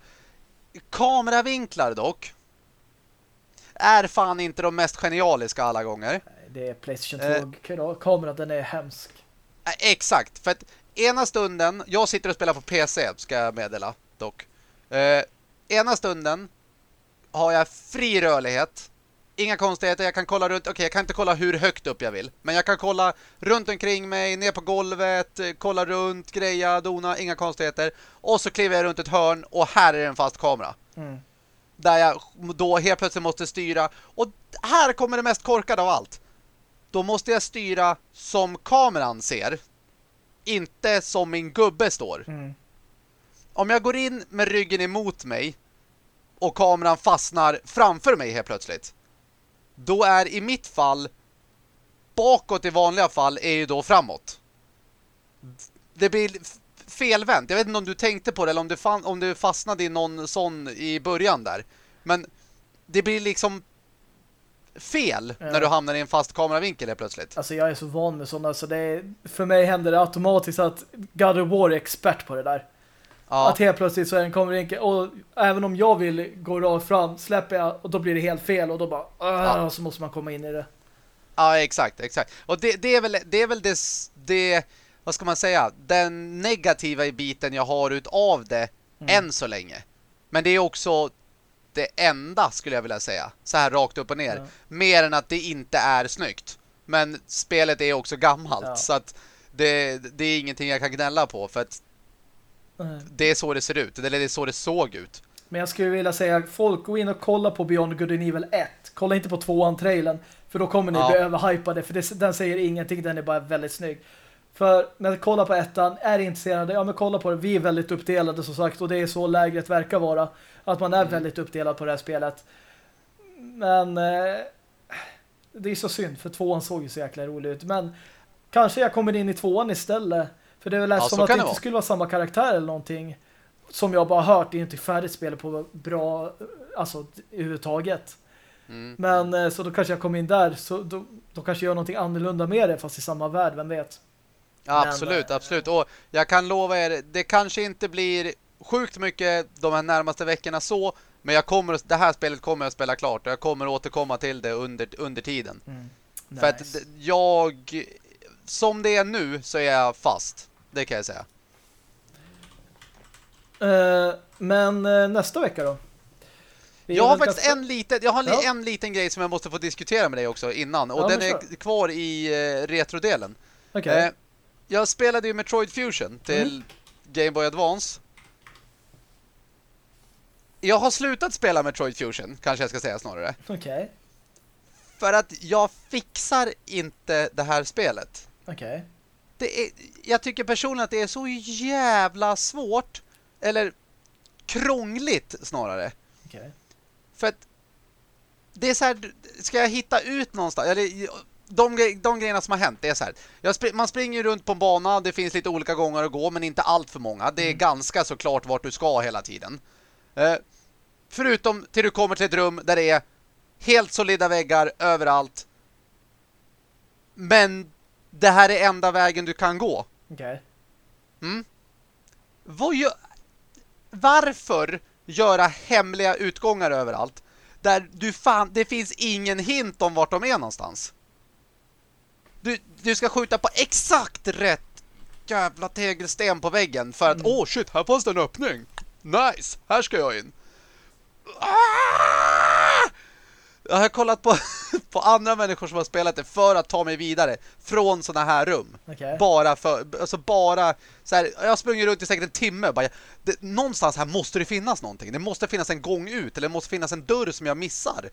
Kameravinklar dock är fan inte de mest genialiska alla gånger. Det är Playstation 2-kamera, eh, den är hemsk. Exakt, för att ena stunden, jag sitter och spelar på PC ska jag meddela dock. Eh, ena stunden har jag fri rörlighet. Inga konstigheter, jag kan kolla runt. Okej, okay, jag kan inte kolla hur högt upp jag vill. Men jag kan kolla runt omkring mig, ner på golvet, kolla runt, greja, dona, inga konstigheter. Och så kliver jag runt ett hörn och här är en fast kamera. Mm. Där jag då helt plötsligt måste styra. Och här kommer det mest korkade av allt. Då måste jag styra som kameran ser inte som min gubbe står. Mm. Om jag går in med ryggen emot mig och kameran fastnar framför mig helt plötsligt. Då är i mitt fall bakåt i vanliga fall är ju då framåt. Det blir felvänt. Jag vet inte om du tänkte på det eller om du, fann, om du fastnade i någon sån i början där. Men det blir liksom fel när du hamnar i en fast kameravinkel helt plötsligt. Alltså jag är så van med sådana så det är, för mig händer det automatiskt att God of War är expert på det där. Ja. Att helt plötsligt så är det en kameravinkel och även om jag vill gå rakt fram släpper jag och då blir det helt fel och då bara ja. så måste man komma in i det. Ja, exakt, exakt. Och det, det är väl det är väl det, det vad ska man säga, den negativa biten jag har utav det mm. än så länge. Men det är också det enda skulle jag vilja säga. Så här rakt upp och ner. Ja. Mer än att det inte är snyggt. Men spelet är också gammalt. Ja. Så att det, det är ingenting jag kan gnälla på. För att mm. det är så det ser ut. Eller det är så det såg ut. Men jag skulle vilja säga folk gå in och kolla på Beyond Good and Evil 1. Kolla inte på tvåan trailern. För då kommer ni ja. bli överhypade. För det, den säger ingenting. Den är bara väldigt snygg. För men kolla på ettan, är intresserade, ja men kolla på det. Vi är väldigt uppdelade som sagt och det är så lägret verkar vara. Att man är mm. väldigt uppdelad på det här spelet. Men eh, det är så synd för tvåan såg ju så jäkla rolig ut. Men kanske jag kommer in i tvåan istället. För det är väl ja, som att det inte skulle vara samma karaktär eller någonting. som jag bara hört är inte färdigt spel på bra alltså överhuvudtaget. Mm. Men eh, så då kanske jag kommer in där så då, då kanske jag gör någonting annorlunda med det fast i samma värld, vem vet. Ja, Men, absolut, äh, absolut. Och jag kan lova er, det kanske inte blir sjukt mycket de här närmaste veckorna så, men jag kommer, det här spelet kommer jag att spela klart och jag kommer återkomma till det under, under tiden. Mm. Nice. För att jag som det är nu så är jag fast. Det kan jag säga. Uh, men uh, nästa vecka då? jag har faktiskt en liten, jag har ja. en liten grej som jag måste få diskutera med dig också innan. Och ja, den är kvar i uh, retrodelen. Okay. jag spelade ju Metroid Fusion till mm. Game Boy Advance. Jag har slutat spela Metroid Fusion, kanske jag ska säga snarare. Okej. Okay. För att jag fixar inte det här spelet. Okej. Okay. Jag tycker personligen att det är så jävla svårt. Eller krångligt snarare. Okay. För att det är så här, ska jag hitta ut någonstans? Eller, de, de grejerna som har hänt, det är så här. Spring, man springer runt på en bana, det finns lite olika gånger att gå, men inte allt för många. Det är mm. ganska såklart vart du ska hela tiden. Eh, förutom till du kommer till ett rum där det är helt solida väggar överallt. Men det här är enda vägen du kan gå. Okej. Okay. Mm. Vad gör... Varför göra hemliga utgångar överallt? Där du fan... Det finns ingen hint om vart de är någonstans. Du, du ska skjuta på exakt rätt jävla tegelsten på väggen för att, mm. åh mm. oh, shit, här fanns det en öppning. Nice, här ska jag in. Ah! Jag har kollat på, (laughs) på andra människor som har spelat det för att ta mig vidare från såna här rum. Okay. Bara för, alltså bara så här, jag sprungit runt i säkert en timme bara, det, någonstans här måste det finnas någonting. Det måste finnas en gång ut eller det måste finnas en dörr som jag missar.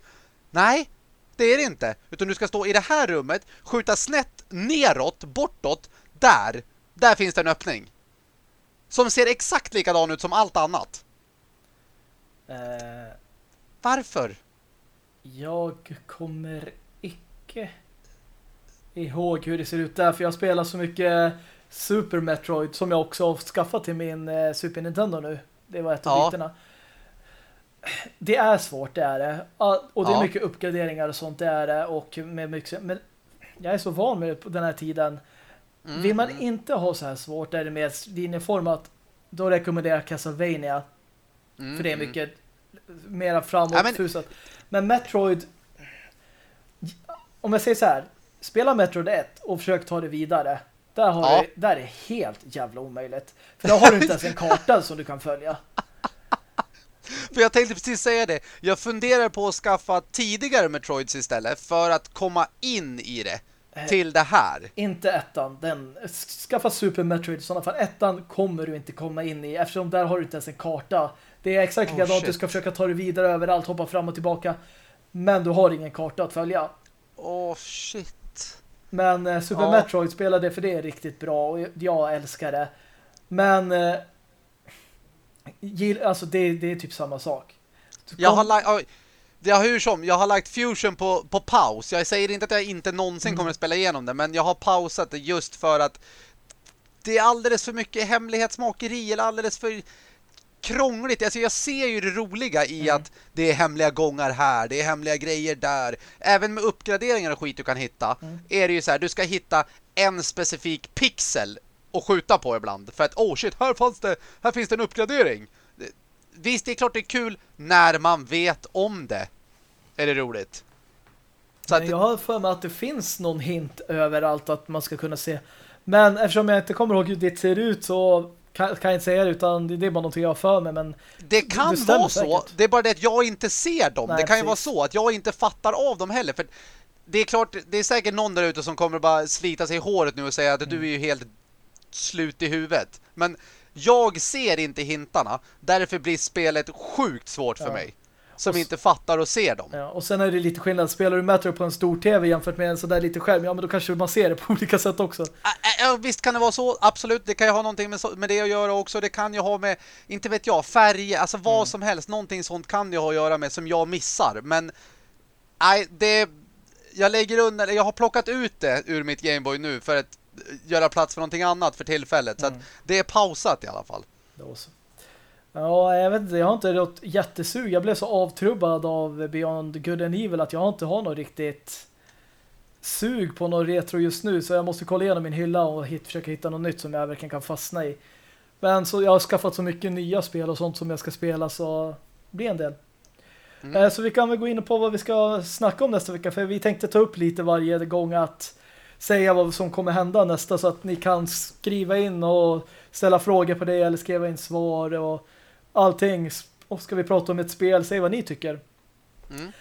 Nej, det är det inte. Utan du ska stå i det här rummet, skjuta snett neråt, bortåt, där. Där finns det en öppning. Som ser exakt likadan ut som allt annat. Uh... Varför? Jag kommer icke ihåg hur det ser ut där för jag spelar så mycket Super Metroid som jag också har skaffat till min eh, Super Nintendo nu. Det var ett av ja. bytena. Det är svårt, det är det. Och det är ja. mycket uppgraderingar och sånt, det är det. Och med mycket, men jag är så van med den här tiden. Mm. Vill man inte ha så här svårt, är det mer linjeformat, då rekommenderar jag Castlevania. Mm. För det är mycket mera framåt ja, men... Metroid om jag säger så här spela Metroid 1 och försök ta det vidare. Där, har ja. du, där är helt jävla omöjligt. För då har du inte ens en karta som du kan följa. (laughs) För jag tänkte precis säga det. Jag funderar på att skaffa tidigare Metroids istället för att komma in i det eh, till det här. Inte ettan. Den, skaffa Super Metroid i sådana fall. Ettan kommer du inte komma in i eftersom där har du inte ens en karta. Det är exakt oh, likadant. Oh, du ska försöka ta dig vidare överallt, hoppa fram och tillbaka. Men du har ingen karta att följa. Åh, oh, shit. Men eh, Super ja. Metroid spelade för det är riktigt bra och jag älskar det. Men eh, alltså det, det är typ samma sak. Kom... Jag har lagt... Jag hur som, jag har lagt Fusion på, på paus. Jag säger inte att jag inte någonsin mm. kommer att spela igenom det, men jag har pausat det just för att det är alldeles för mycket hemlighetsmakeri eller alldeles för krångligt. Alltså jag ser ju det roliga i mm. att det är hemliga gångar här, det är hemliga grejer där. Även med uppgraderingar och skit du kan hitta mm. är det ju så här, du ska hitta en specifik pixel och skjuta på ibland. För att, oh shit, här, fanns det, här finns det en uppgradering. Visst, det är klart det är kul när man vet om det. Är det roligt? Så att... Jag har för mig att det finns någon hint överallt att man ska kunna se. Men eftersom jag inte kommer ihåg hur det ser ut så kan, kan jag inte säga det utan det är bara något jag har för mig. Men det kan det vara så. Det är bara det att jag inte ser dem. Nej, det kan precis. ju vara så att jag inte fattar av dem heller. För det är klart, det är säkert någon där ute som kommer bara slita sig i håret nu och säga att mm. du är ju helt slut i huvudet. Men jag ser inte hintarna. Därför blir spelet sjukt svårt för ja. mig. Som inte fattar och ser dem. Ja, och sen är det lite skillnad. Spelar du Metro på en stor tv jämfört med en sån där liten skärm, ja men då kanske man ser det på (laughs) olika sätt också. Ja, visst kan det vara så. Absolut, det kan ju ha någonting med, med det att göra också. Det kan ju ha med, inte vet jag, färger, alltså vad mm. som helst. Någonting sånt kan ju ha att göra med som jag missar. Men nej, det jag lägger under, jag har plockat ut det ur mitt Gameboy nu för att göra plats för någonting annat för tillfället. Så mm. att det är pausat i alla fall. Det också. Ja, jag vet inte. Jag har inte något jättesug. Jag blev så avtrubbad av Beyond Good and Evil att jag inte har något riktigt sug på något retro just nu. Så jag måste kolla igenom min hylla och hit, försöka hitta något nytt som jag verkligen kan fastna i. Men så jag har skaffat så mycket nya spel och sånt som jag ska spela så det blir en del. Mm. Eh, så vi kan väl gå in på vad vi ska snacka om nästa vecka. För vi tänkte ta upp lite varje gång att säga vad som kommer hända nästa så att ni kan skriva in och ställa frågor på det eller skriva in svar och allting. Och ska vi prata om ett spel, säg vad ni tycker. Mm.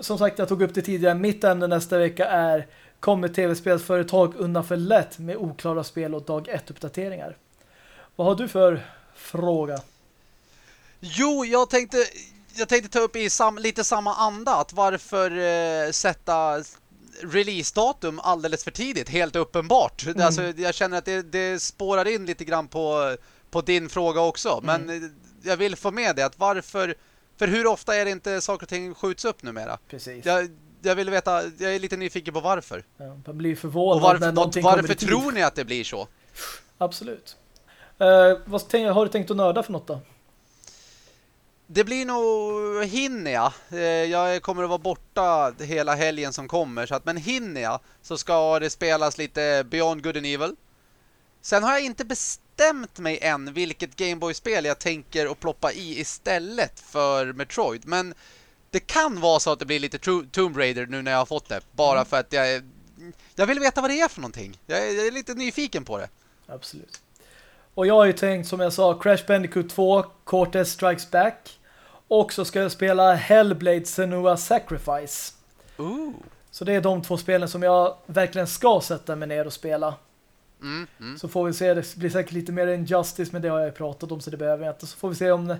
Som sagt, jag tog upp det tidigare. Mitt ämne nästa vecka är kommer tv-spelsföretag undan för lätt med oklara spel och dag 1-uppdateringar. Vad har du för fråga? Jo, jag tänkte jag tänkte ta upp i sam, lite samma anda att varför eh, sätta releasedatum alldeles för tidigt, helt uppenbart. Mm. Alltså, jag känner att det, det spårar in lite grann på, på din fråga också. Men mm. Jag vill få med det att varför... För hur ofta är det inte saker och ting skjuts upp numera? Precis. Jag, jag vill veta, jag är lite nyfiken på varför. Ja, man blir förvånad och varför, när varför tror ni att det blir så? Absolut. Uh, vad har du tänkt att nörda för något då? Det blir nog hinner jag. Eh, jag kommer att vara borta hela helgen som kommer. Så att, men hinner jag så ska det spelas lite Beyond Good and Evil. Sen har jag inte bestämt mig än vilket Gameboy-spel jag tänker att ploppa i istället för Metroid. Men det kan vara så att det blir lite Tomb Raider nu när jag har fått det. Bara mm. för att jag, jag vill veta vad det är för någonting. Jag är, jag är lite nyfiken på det. Absolut. Och jag har ju tänkt, som jag sa, Crash Bandicoot 2, Cortez Strikes Back. Och så ska jag spela Hellblade Senua Sacrifice. Ooh. Så det är de två spelen som jag verkligen ska sätta mig ner och spela. Mm, mm. Så får vi se, det blir säkert lite mer Injustice, men det har jag ju pratat om så det behöver jag inte. Så får vi se om det...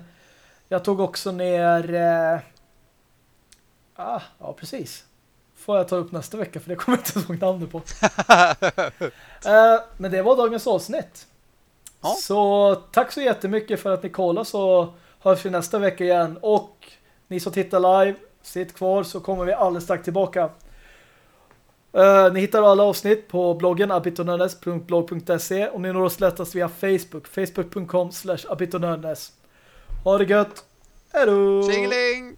Jag tog också ner... Eh... Ah, ja, precis. Får jag ta upp nästa vecka, för det kommer jag inte ihåg namnet på. (laughs) eh, men det var dagens avsnitt. Ja. Så tack så jättemycket för att ni kollade så hörs vi nästa vecka igen. Och ni som tittar live, sitt kvar så kommer vi alldeles strax tillbaka. Uh, ni hittar alla avsnitt på bloggen abitonörnes.blog.se och ni når oss lättast via Facebook. Facebook.com slash abitonörnes. Ha det gött! Hejdå! Tjingeling!